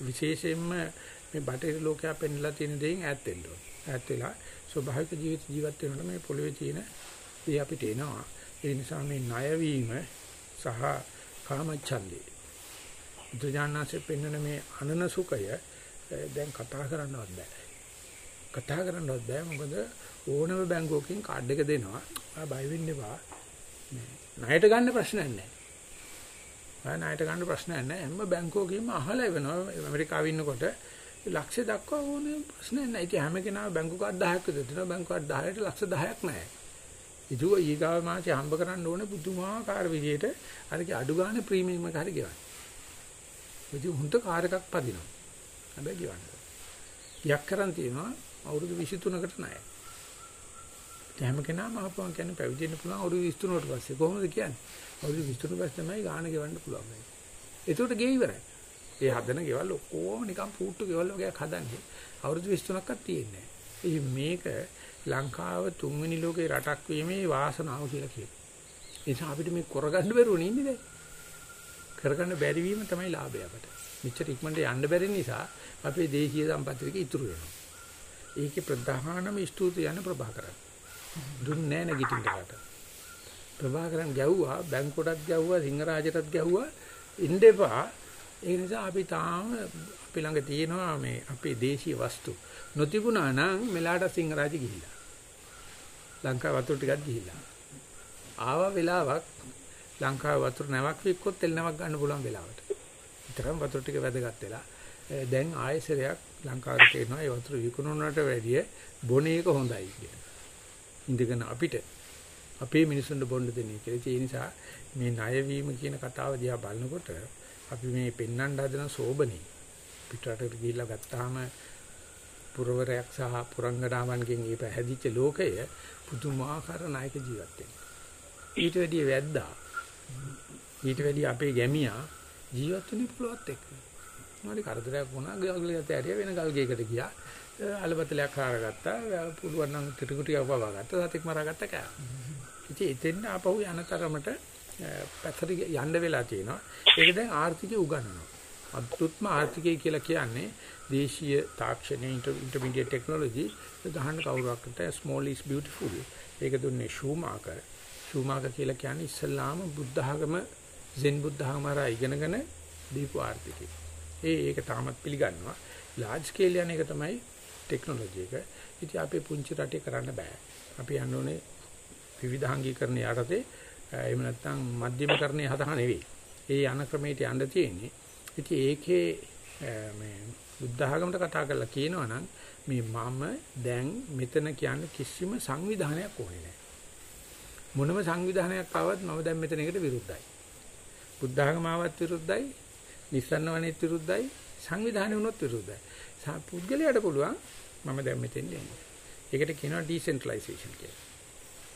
විශේෂයෙන්ම මේ බටහිර ලෝකයා පෙන්ලා තියෙන දේෙන් ඈත් වෙන්න ඕනේ. ඈත් වෙලා ස්වභාවික ජීවිත ජීවත් වෙනකොට මේ පොළොවේ තියෙන දේ අපිට එනවා. ඒ නිසා මේ ණය වීම සහ කාමච්ඡන්දේ බුදුජානනාංශයේ පෙන්වන මේ අනන සුඛය දැන් කතා කරන්නවත් බෑ. කතා කරන්නවත් බෑ මොකද ඕනම බැංකුවකින් කාඩ් එක දෙනවා. ආ බය වෙන්න එපා. ණයට ගන්න ප්‍රශ්නයක් නැහැ. ආ ණයට ගන්න ප්‍රශ්නයක් නැහැ. හැම බැංකුවකින්ම අහලා වෙනවා ඇමරිකාවේ ඉන්නකොට ලක්ෂ දක්වා ඕනේ ප්‍රශ්නයක් නැහැ. ඉතින් හැම කෙනාම බැංකු කාඩ් 10ක් විතර දෙනවා. බැංකු කාඩ් 10ට ලක්ෂ 10ක් නැහැ. ඉතුව ඊගාව මාසේ හම්බ කරන්න ඕනේ පුදුමාකාර විදියට අරගේ අඩු ගන්න ප්‍රීමියම් එක හරි ගෙවන්න. ඉතින් හුඟ කාර් එකක් පදිනවා. හැබැයි ගෙවන්න. යක් කරන් තියෙනවා අවුරුදු 23කට ණය. හැම කෙනාම අහපුවා කියන්නේ පැවිදි වෙන්න පුළුවන් අවුරුදු 23කට පස්සේ කොහොමද කියන්නේ? අවුරුදු 23 පස්සේ තමයි ගාන ගෙවන්න පුළුවන් වෙන්නේ. ඒකට ගේ ඉවරයි. ඒ හදන ගෙවල් ඔක්කොම නිකන් පුට්ටු ගෙවල් වගේක් හදන්නේ. අවුරුදු 23ක්වත් තියෙන්නේ නැහැ. මේක ලංකාව තුන්වෙනි ලෝකේ රටක් වීමේ වාසනාව කියලා කියනවා. ඒ නිසා අපිට මේ කරගන්න බැරුව නෙන්නේ දැන්. කරගන්න බැරි වීම තමයි ලාභය අපට. මෙච්චර ඉක්මනට යන්න බැරි නිසා අපේ දේශීය සම්පත් ටික ඉතුරු වෙනවා. ඒකේ ප්‍රධානම ස්තුතිය යන ප්‍රභාකරන්. දුන්නේ නැහැ නැගිටින්නකට. ප්‍රභාකරන් ගැව්වා බැංකුවටත් ගැව්වා සිංහරාජයටත් ගැව්වා ඉන්දෙපා ඒ නිසා අපි තාම අපි ළඟ තියෙනවා මේ අපේ දේශීය වස්තු නොතිබුණා නම් මෙලාට සිංහරාජ ගිහිලා ලංකාව වතුර ටිකක් ගිහිලා ආව වෙලාවක් ලංකාවේ වතුර නැවක් වික්කොත් තෙල් නැවක් ගන්න පුළුවන් වෙලාවට. විතරම වතුර ටික වැදගත් වෙලා. දැන් ආයෙසරයක් ලංකාවේ තේරෙනවා ඒ වතුර විකුණුනට වැඩිය බොන එක හොඳයි කියලා. ඉඳගෙන අපිට අපේ මිනිසුන්ට බොන්න දෙන්නේ කියලා. ඒ නිසා මේ ණය වීම කියන කතාව දිහා බලනකොට අපි මේ පෙන්වන්න හදන සෝබනේ පිටරට ගිහිල්ලා ගත්තාම පුරවරයක් සහ පුරංගනාවන්ගෙන් මේ පැහැදිච්ච ලෝකය පුදුමාකාර නායක ජීවත් වෙනවා. ඊට වැඩිය වැද්දා ඊට වැඩි අපේ ගැමියා ජීවත් වෙන්න පුළුවත් එක්ක. මොනවාරි කරදරයක් වුණා ගල් ගියත් ඇරිය වෙන ගල් ගේකට ගියා. අලබතලයක් හාරගත්තා. පුළුවන් නම් ටිකු ටිකක් වවා ගත්තා. සතෙක් මරාගත්තා කෑ. ඉතින් එතෙන් ආපහු යන තරමට පැත්තට යන්න වෙලා තියෙනවා. ඒක දැන් ආර්ථිකය උගන්වනවා. අද්భుත්ම ආර්ථිකය කියලා කියන්නේ දේශීය තාක්ෂණයේ ඉන්ටර්මීඩියට් ටෙක්නොලොජි ගහන්න කවුරක්කට small is beautiful. ඒක දුන්නේ ෂූමාකර්. ෂූමාකර් කියලා කියන්නේ ඉස්ලාම බුද්ධ ආගම සෙන් බුද්ධ ආගම හරහා ඉගෙනගෙන දීපු ආර්ථිකය. ඒ ඒක තාමත් පිළිගන්නවා. large scale යන එක තමයි ටෙක්නොලොජි එක. ඉතින් අපේ පුංචි රටේ කරන්න බෑ. අපි යන්න ඕනේ විවිධාංගීකරණ යටතේ එහෙම නැත්නම් මධ්‍යමකරණයේ හදා නෙවෙයි. ඒ යන ක්‍රමයට යන්න තියෙන්නේ. ඉතින් ඒකේ මේ බුද්ධ ආගමට කතා කරලා කියනවා නම් මේ මම දැන් මෙතන කියන්නේ කිසිම සංවිධානයක් ඕනේ නැහැ. මොනම සංවිධානයක් ආවත් මම දැන් මෙතන එකට විරුද්ධයි. බුද්ධ ආගම ආවත් විරුද්ධයි. නිස්සන්න වණේත් විරුද්ධයි. සංවිධානය වුණොත් විරුද්ධයි. පුද්ගලයාට පුළුවන් මම දැන් මෙතෙන් එන්නේ. ඒකට කියනවා ඩිසෙන්ට්‍රලයිසේෂන් කියලා.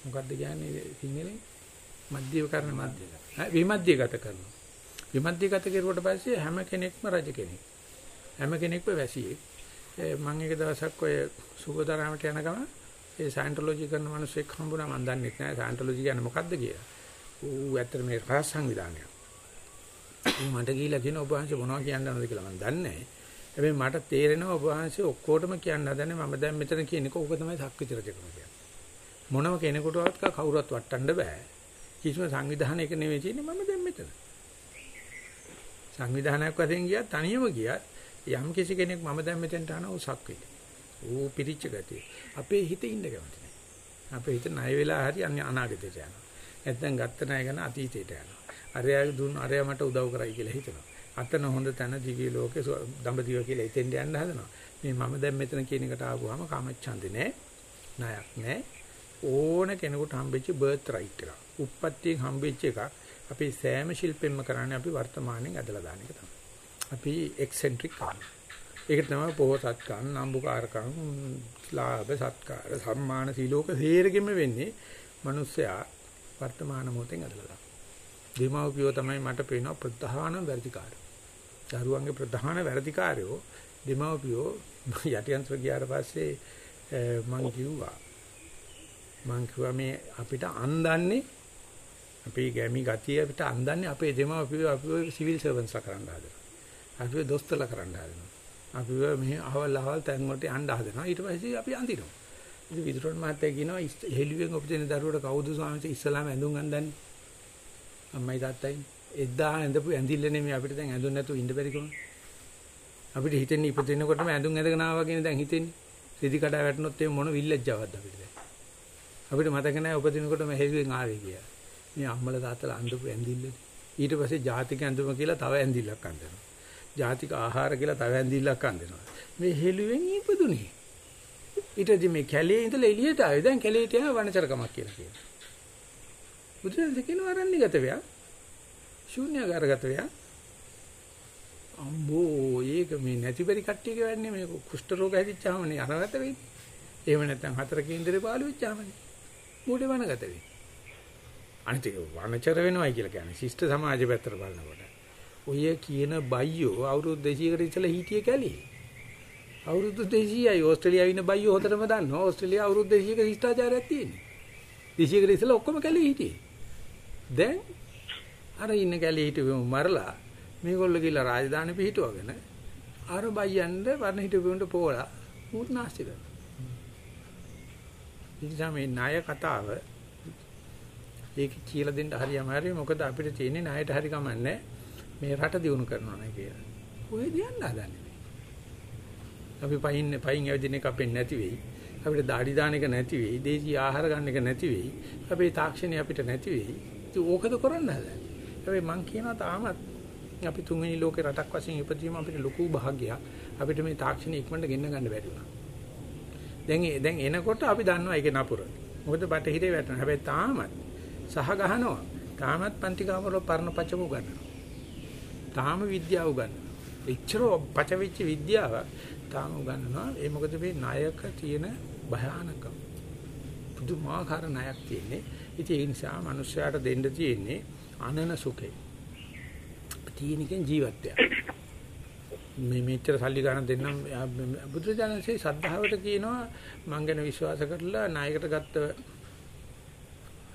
මොකද්ද කියන්නේ සිංහලෙන්? මධ්‍යවකරණ මධ්‍යගත. විමධ්‍යගත කරනවා. විමධ්‍යගත කරුවට පස්සේ හැම කෙනෙක්ම රජ කෙනෙක්. හැම කෙනෙක්ම වැසියෙක්. මම එක දවසක් ඔය සුබතරාමට යන ගම ඒ සයන්ටොලොජි කරන මිනිස්සෙක් හම්බුණා මම දන්නේ නැහැ සයන්ටොලොජි කියන්නේ මොකද්ද කියලා. ඌ ඇත්තට මේ රහස් සංවිධානයක්. ඌ මට ගිහිල්ලා කියන ඔබ වහන්සේ මොනවද කියන්න යනවද කියලා මම දන්නේ නැහැ. හැබැයි මට තේරෙනවා ඔබ වහන්සේ ඔක්කොටම කියන්න හදන්නේ මම දැන් මෙතන කියන එක ඕක තමයි සක්විතිර දෙකම කියන්නේ. මොනම කෙනෙකුටවත් කවුරුවත් වටන්න බෑ. කිසිම සංවිධානයක නෙවෙයි තියෙන්නේ මම දැන් මෙතන. සංවිධානයක් වශයෙන් ගියත් තනියම ගියත් යම් කිසි කෙනෙක් මම දැන් මෙතෙන්ට ආන උසක් වෙයි. ඌ පිරිච්ච ගතිය. අපේ හිතේ ඉන්න කැමති නැහැ. අපේ හිත ණය වෙලා හරි අනාගතයට යනවා. නැත්නම් ගත්ත ණය ගැන අතීතයට යනවා. අරයා දුන්න අරයා මට උදව් කරයි කියලා හිතනවා. අතන හොඳ තැන දිවි ලෝකේ දඹදිව කියලා එතෙන්ට යන්න හදනවා. මේ මම දැන් මෙතන කියන එකට ආවම කාමච්ඡන්දේ නැහැ. ණයක් නැහැ. ඕන කෙනෙකුට හම්බෙච්ච බර්ත් රයිට් එකක්. උප්පත්තියෙන් හම්බෙච්ච එකක්. අපි සෑම ශිල්පෙන්ම කරන්නේ අපි වර්තමානයෙන් ඇදලා දාන එක තමයි. අපි එක්සෙන්ට්‍රික් කරනවා. ඒක තමයි පොහොසත්කම්, නම්බුකාරකම්, ලාභ සත්කාර, සම්මාන සීලෝක හේරගෙම වෙන්නේ මිනිස්සයා වර්තමාන මොහොතෙන් ඇදලා දාන. දීමෝපියෝ තමයි මට පේන ප්‍රධාන වැඩිකාරය. දරුවන්ගේ ප්‍රධාන වැඩිකාරයෝ දීමෝපියෝ යටියන්ත්‍ර ගියාට පස්සේ මං කිව්වා මං කිව්වා මේ අපිට අන්දන්නේ අපේ ගැමි ගතිය අපිට අන්දන්නේ අපේ දෙමාපියෝ අපිව සිවිල් සර්වන්ට්ස්ලා කරන්න හදනවා. අපිව දොස්තරලා කරන්න හදනවා. අපිව මෙහි අහවල් අහවල් තැන් වලට යන්න හදනවා. ඊට පස්සේ අපි අඳිනවා. ඉතින් විදුරන් මහත්තයා කියනවා හෙළුවෙන් උපදින දරුවට කවුද ස්වාමීන් ඉස්සලාම ඇඳුම් අඳන්නේ? අම්මයි තාත්තයි. එදා ඇඳපු ඇඳිල්ල නෙමෙයි අපිට දැන් ඇඳුම් නැතුව ඉන්න බැරි කොහොමද? අපිට හිතෙන්නේ ඉපදිනකොටම ඇඳුම් ඇඳගෙන ආවා කියන දැන් හිතෙන්නේ. රෙදි කඩා වැටුනොත් ඒ මොන විල්ලැජ්ජාවක්ද අපිට දැන්. අපිට මතක නැහැ උපදිනකොටම හෙළුවෙන් ආවේ කියලා. මේ අම්මලා තාත්තලා අඳපු ඇඳිල්ලනේ. ඊට පස්සේ ජාතික ඇඳුම කියලා තව ඇඳිල්ලක් අඳිනවා. ජාතික ආහාර කියලා තව ඇඳිල්ලක් අඳිනවා. මේ හෙළුවෙන් ඉපදුනේ. ඊටදී මේ කැලේ ඉඳලා එළියට ආවේ. දැන් කැලේට යන වනචරකමක් කියලා කියනවා. බුදුරජාණන් කියනවා අරණ්‍යගත වෙයා. ශූන්‍යකාරගත වෙයා. අම්බෝ ඒක මේ නැති බැරි කට්ටියක වෙන්නේ මේ කුෂ්ඨ රෝග හැදිච්චාම නේ අරගත වෙන්නේ. එහෙම නැත්නම් හතර කේන්දරේ පාළු වෙච්චාමනේ. මූලේ වනගත වෙන්නේ. අනිත් එක වනචර වෙනවයි කියලා කියන්නේ ශිෂ්ට සමාජ පැත්තට බලනකොට. ඔය කියන බයියෝ අවුරුදු 200කට ඉස්සෙල්ලා හිටියේ කැලේ. අවුරුදු 200යි ඕස්ට්‍රේලියාවේ ඉන්න බයියෝ හොතරම දන්නවා. ඕස්ට්‍රේලියාව අවුරුදු 200ක ශිෂ්ටාචාරයක් තියෙනවා. 200කට ඉස්සෙල්ලා ඔක්කොම කැලේ හිටියේ. දැන් අර ඉන්න කැලේ හිටවෙමු මරලා මේගොල්ලෝ ගිහලා රාජධානි පිහිටුවගෙන අර බයියන්ද වර්ණ හිටවෙමුන්ට පෝලා මුත් නැස්ති කරනවා. ඉතින් මේ ණය කතාව ඒක කියලා දෙන්න හරි අමාරුයි මොකද අපිට තියෙන්නේ ණයට හරි කමන්නේ මේ රට දියුණු කරනවා නේ කියලා. කොහෙද යන්න හදන්නේ? අපි පයින් පයින් ඇවිදින එක අපෙන් නැති වෙයි. අපිට দাঁඩි දාන එක නැති වෙයි. දේශීය ආහාර ගන්න එක නැති වෙයි. අපේ තාක්ෂණය අපිට නැති වෙයි. ඉතින් ඕකද කරන්න හදන්නේ. හැබැයි මං කියනවා තාමත් අපි තුන්වෙනි ලෝකේ රටක් වශයෙන් ඉපදීම අපිට ලොකු භාග්යයක්. අපිට මේ තාක්ෂණය ඉක්මනට ගෙන්න ගන්න බැරි වුණා. දැන් දැන් එනකොට අපි දන්නවා ඒකේ නපුර. මොකද බටහිරේ වැටෙනවා. හැබැයි තාමත් සහ ගහනවා. තාමත් පන්ති කාමරවල පරණ පචම උගන්වනවා. තාම විද්‍යාව උගන්වනවා. එච්චර පචවිච්ච විද්‍යාව තාම උගන්වනවා. ඒ මොකද මේ ණයක තියෙන භයානකම. පුදුමාකාර ණයක් තියෙන්නේ. ඉතින් ඒ නිසා මිනිස්යාට දෙන්න තියෙන්නේ අනන සුඛේ. තියෙනකෙන් ජීවත් වෙන්න. මේ මෙච්චර සල්ලි ගන්න දෙන්නම් බුදුරජාණන්සේ සද්ධාවට කියනවා මං ගැන විශ්වාස කරලා ණයකට ගත්ත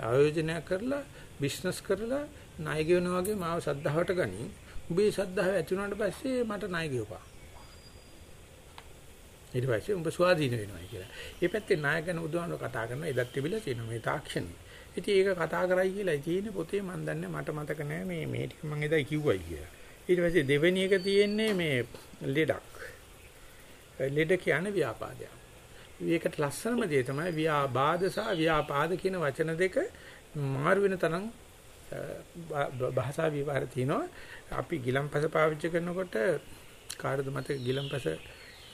ආයෝජනය කරලා බිස්නස් කරලා ණය ගෙවනවා වගේ මාව සද්ධාවට ගනි. උඹේ සද්ධාව ඇති වුණාට පස්සේ මට ණය ගෙවපන්. ඊට පස්සේ උඹ ස්වාධීන වෙනවා කියලා. මේ පැත්තේ ණය ගැන බුදුහාමර කතා කරන එදත් තිබිලා තියෙනවා මේ තාක්ෂණය. ඉතින් ඒක කතා කරයි කියලා තියෙන පොතේ මන් දන්නේ මට මතක නෑ මේ මේ ටික මම එදා කිව්වයි කියලා. ඊට පස්සේ දෙවෙනි එක තියෙන්නේ මේ ලෙඩක්. ලෙඩ කියන්නේ ව්‍යාපාදයක්. මේකට ලස්සනම දේ තමයි ව්‍යාබාධ සහ ව්‍යාපාද කියන වචන දෙක මාරු වෙන තරම් භාෂා විවර තිනවා. අපි ගිලම්පස පාවිච්චි කරනකොට කාර්ද මත ගිලම්පස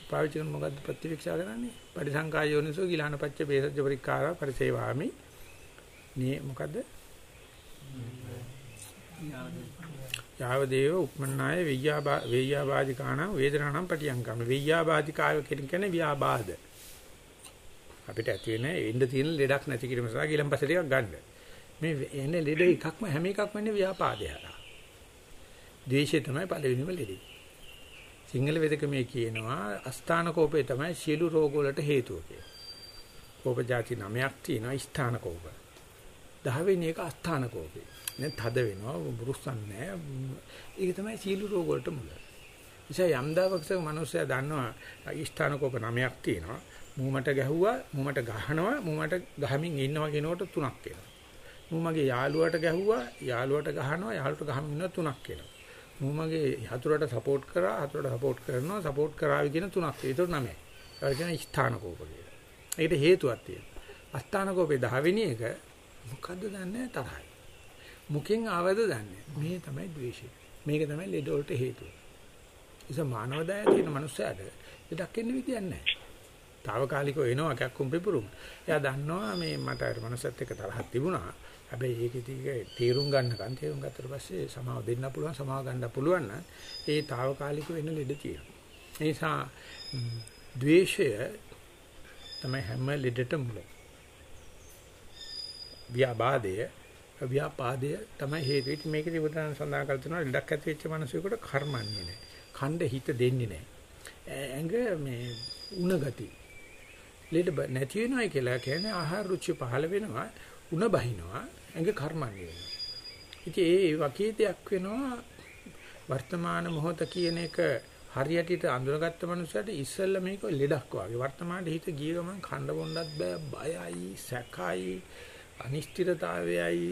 පාවිච්චි කරන මොකද්ද ප්‍රතිවික්ෂා කරන්නේ? පරිසංකා යෝනිසෝ ගිලහනපච්ච බේසජ්ජ පරික්කාරා පරිසේවාමි. මේ මොකද්ද? යාව දේව උක්මන්නාය වෙය්‍යාබා වෙය්‍යාබාධිකාණං වේදනාණං පටියංකම් වෙය්‍යාබාධිකාය කියන්නේ ව්‍යාබාධ අපිට ඇති වෙන එන්න තියෙන ලෙඩක් නැති කිරීම සඳහා ගිලම්පස ටිකක් ගන්න මේ එන්නේ ලෙඩ එකක්ම හැම එකක්ම වෙන්නේ ව්‍යාපාදය හරහා ද්වේෂය තමයි පළවෙනිම ලෙඩේ. සිංහල වේදකමේ කියනවා අස්ථාන කෝපය තමයි සියලු රෝග වලට හේතුව කියලා. කෝප જાති නමයක් තියෙනවා ස්ථාන කෝප 10 වෙනි එක අස්ථාන කෝපේ දැන් තද වෙනවා බුරුස්සන් නැහැ ඒක තමයි සියලු රෝග වලට මුල. නිසා යම් දවසක මිනිස්සයා දන්නවා ස්ථාන කෝප නමයක් තියෙනවා. මූමට ගැහුවා මූමට ගහනවා මූමට ගහමින් ඉන්නවා කියනකොට තුනක් වෙනවා මූ මගේ යාළුවට ගැහුවා යාළුවට ගහනවා යාළුවට ගහමින් ඉන්නවා තුනක් වෙනවා මූ මගේ හතුරට සපෝට් කරා හතුරට සපෝට් කරනවා සපෝට් කරාවි කියන තුනක්. ඒක නමයි. ඒ කියන්නේ ස්ථාන කෝප කියලා. ඒකට හේතුවක් තියෙනවා. අස්ථාන කෝපේ 10 වෙනි එක මොකද්ද දන්නේ තරහයි. මුකෙන් ආවද දන්නේ. මේ තමයි ද්වේෂය. මේක තමයි ලෙඩ වලට හේතුව. ඉතින් මානව දයාව තියෙන මනුස්සයාට ලෙඩක් එන්න විදියක් නැහැ. తాවකාලිකව එනවා කැක්කුම් පිපුරුම්. එයා දන්නවා මේ මට අර මනසත් එක්ක තරහක් තිබුණා. හැබැයි ඒක ඉතින් තීරුම් ගන්නකන් තීරුම් ගත්තට පස්සේ සමාව දෙන්න පුළුවන් සමාව ගන්න පුළුවන් නම් ඒ తాවකාලික වෙන්න ලෙඩ තියෙනවා. ඒ නිසා ද්වේෂය තමයි හැම ලෙඩටම මුල. ව්‍යාබාධය ව්‍යාපාදය තමයි හේතුව. ඉතින් මේකදී බුදුන් සඳහන් කළ තුන ලෙඩක් ඇති වෙච්ච මිනිසෙකුට කර්මන්නේ නැහැ. ඛණ්ඩ හිත දෙන්නේ නැහැ. ඇඟ මේ උණ ගති ලෙඩ නැති වෙනවයි කියලා කියන්නේ ආහාර රුචි පහළ වෙනවා උණ බහිනවා ඇඟ කර්මන්නේ වෙනවා. ඉතින් ඒ වකීතයක් වෙනවා වර්තමාන මොහොත කියන එක හරියටට අඳුරගත්ත මනුස්සයට ඉස්සෙල්ලා මේක ලෙඩක් වගේ වර්තමානයේ හිත ගිය ගමන් කන්න බොන්නත් බෑ බයයි සැකයි අනිශ්චිතතාවයයි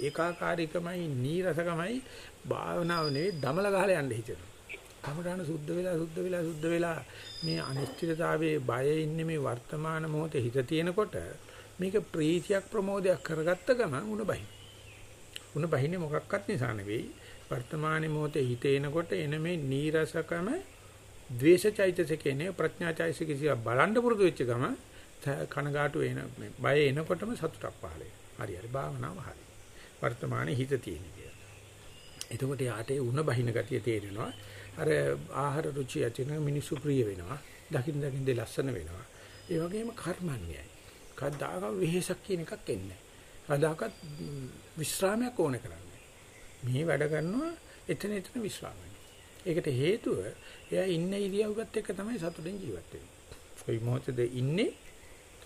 ඒකාකාරීකමයි නීරසකමයි භාවනාව නෙවෙයි දමල ගහලා යන්න හිතෙනවා. කමඩාන සුද්ධ වෙලා සුද්ධ වෙලා සුද්ධ වෙලා මේ අනිශ්චිතතාවයේ බය ඉන්නේ මේ වර්තමාන මොහොතේ හිත තියෙනකොට මේක ප්‍රීතියක් ප්‍රමෝදයක් කරගත්ත ගමන් උණ බහින. උණ බහින්නේ මොකක්වත් නිසා නෙවෙයි වර්තමාන මොහොතේ හිත එනකොට එන මේ නීරසකම ද්වේෂචෛතසිකේනේ ප්‍රඥාචෛතසිකේ බලන්න පුරුදු වෙච්ච ගම කනගාටු වෙන මේ බය එනකොටම සතුටක් පහළ වෙනවා. හරි හරි භාවනාව හරි. වර්තමානයේ හිත තියෙන කිය. එතකොට යාට ඒ උණ බහින ගතිය තේරෙනවා. අර ආහාර රුචි ඇති වෙන මිනිසු ප්‍රිය වෙනවා. දකින් දකින් දෙ ලස්සන වෙනවා. ඒ වගේම කර්මන්නේයි. කද්දාක වෙහෙසක් කියන එකක් එන්නේ නැහැ. කද්දාකත් විශ්‍රාමයක් ඕන කරන්නේ. මේ වැඩ කරනවා එතන එතන විශ්‍රාම ඒකට හේතුව එයා ඉන්න ඉරියව්වත් එක්ක තමයි සතුටින් ජීවත් වෙන්නේ. කොයි මොහොතේද ඉන්නේ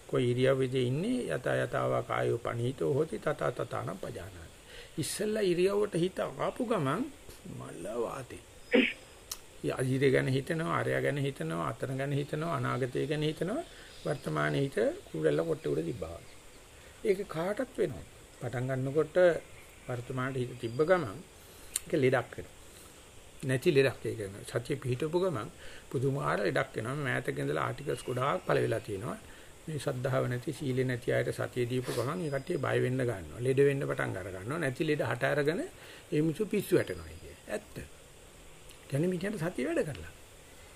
කොයි ඉරියව්වේද ඉන්නේ යත යතාවා කායෝ පනීතෝ හොති තත තතන පජානාති. ඉස්සෙල්ලා ඉරියව්වට හිත ආපු ගමන් මල්ල වාතේ අජීරය ගැන හිතනවා, ආරය ගැන හිතනවා, අතන ගැන හිතනවා, අනාගතය ගැන හිතනවා, වර්තමානයේ හිත කුරෙල්ල කොට උඩ තිබ්බා. ඒක කාටත් වෙනවා. පටන් ගන්නකොට වර්තමානයේ හිත තිබ්බ ගමන් ඒක ලෙඩක් වෙනවා. නැති ලෙඩක් ඒක වෙනවා. සත්‍ය පිහිටපු ගමන් පුදුමාකාර ලෙඩක් වෙනවා. මෑතක ඉඳලා ආටිකල්ස් ගොඩාක් පළ වෙලා තියෙනවා. මේ ශ්‍රද්ධාව නැති සීල නැති අයට සතිය දීපු ගමන් ඒ කට්ටිය බය වෙන්න ගන්නවා. ලෙඩ වෙන්න පටන් අර ගන්නවා. නැති ලෙඩ හට අරගෙන ඒ මිනිස්සු පිස්සු වැටෙනවා කිය. ඇත්ත. කියන්නේ මිනිහට සතිය වැඩ කරලා.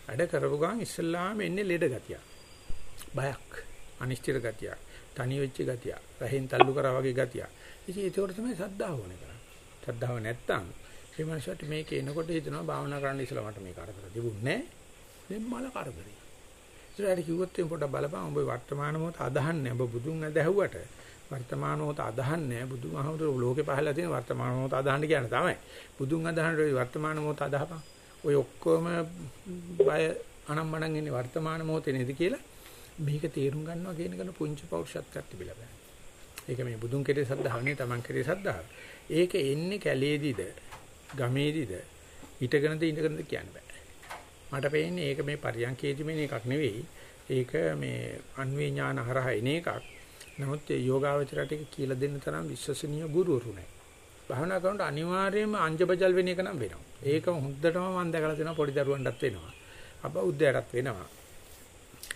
වැඩ කරපු ගමන් ඉස්සල්ලාම එන්නේ ලෙඩ ගතිය. බයක්, අනිශ්චිත ගතිය, තනි වෙච්ච ගතිය, රහෙන් තල්ලු කරා වගේ ගතිය. ඉතින් ඒකෝට තමයි සද්ධාව ඕනේ කරන්නේ. සද්ධාව නැත්තම් මේ මනුස්සයාට මේක එනකොට හිතනවා භාවනා කරන්න ඉස්සලා මට මේ කරදර තිබුණේ නැහැ. දැන් මල කරදරේ. ඉතින් කිව්වොත් එම් පොඩ්ඩක් බලපන් ඔබ වර්තමාන මොහොත අදහන්නේ ඔබ බුදුන් ඇදහුවට වර්තමාන මොහොත අදහන්නේ බුදුමහමතුරු ලෝකේ පහළලා තියෙන වර්තමාන මොහොත අදහන්න කියන තමයි. බුදුන් අදහන්න වර්තමාන මොහොත අදහපන්. ඔය ඔක්කොම බය අනම්මනම් ඉන්නේ වර්තමාන මොහොතේ නේද කියලා මේක තේරුම් ගන්නවා කියන කෙන පුංචි පෞරුෂත්වයක් තිබිලා බෑ. ඒක මේ බුදුන් කෙරේ සද්ධාවනේ Taman කෙරේ සද්ධාව. ඒක එන්නේ කැලේදීද ගමේදීද හිටගෙනද ඉඳගෙනද කියන්න බෑ. මට පේන්නේ ඒක මේ පරියන්කේදී මේ එකක් නෙවෙයි. ඒක මේ අන්වේ ඥාන හරහා එන එකක්. නමුත් ඒ යෝගාවචරයට ඒක කියලා දෙන්න තරම් විශ්වසනීය ගුරුවරු නැහැ. භාවනා කරනකොට අනිවාර්යයෙන්ම අංජබජල් වෙන එක නම් වෙනවා. ඒක හොඳටම මම දැකලා තියෙනවා පොඩි දරුවන්ටත් වෙනවා. අබෞද්ධයටත් වෙනවා.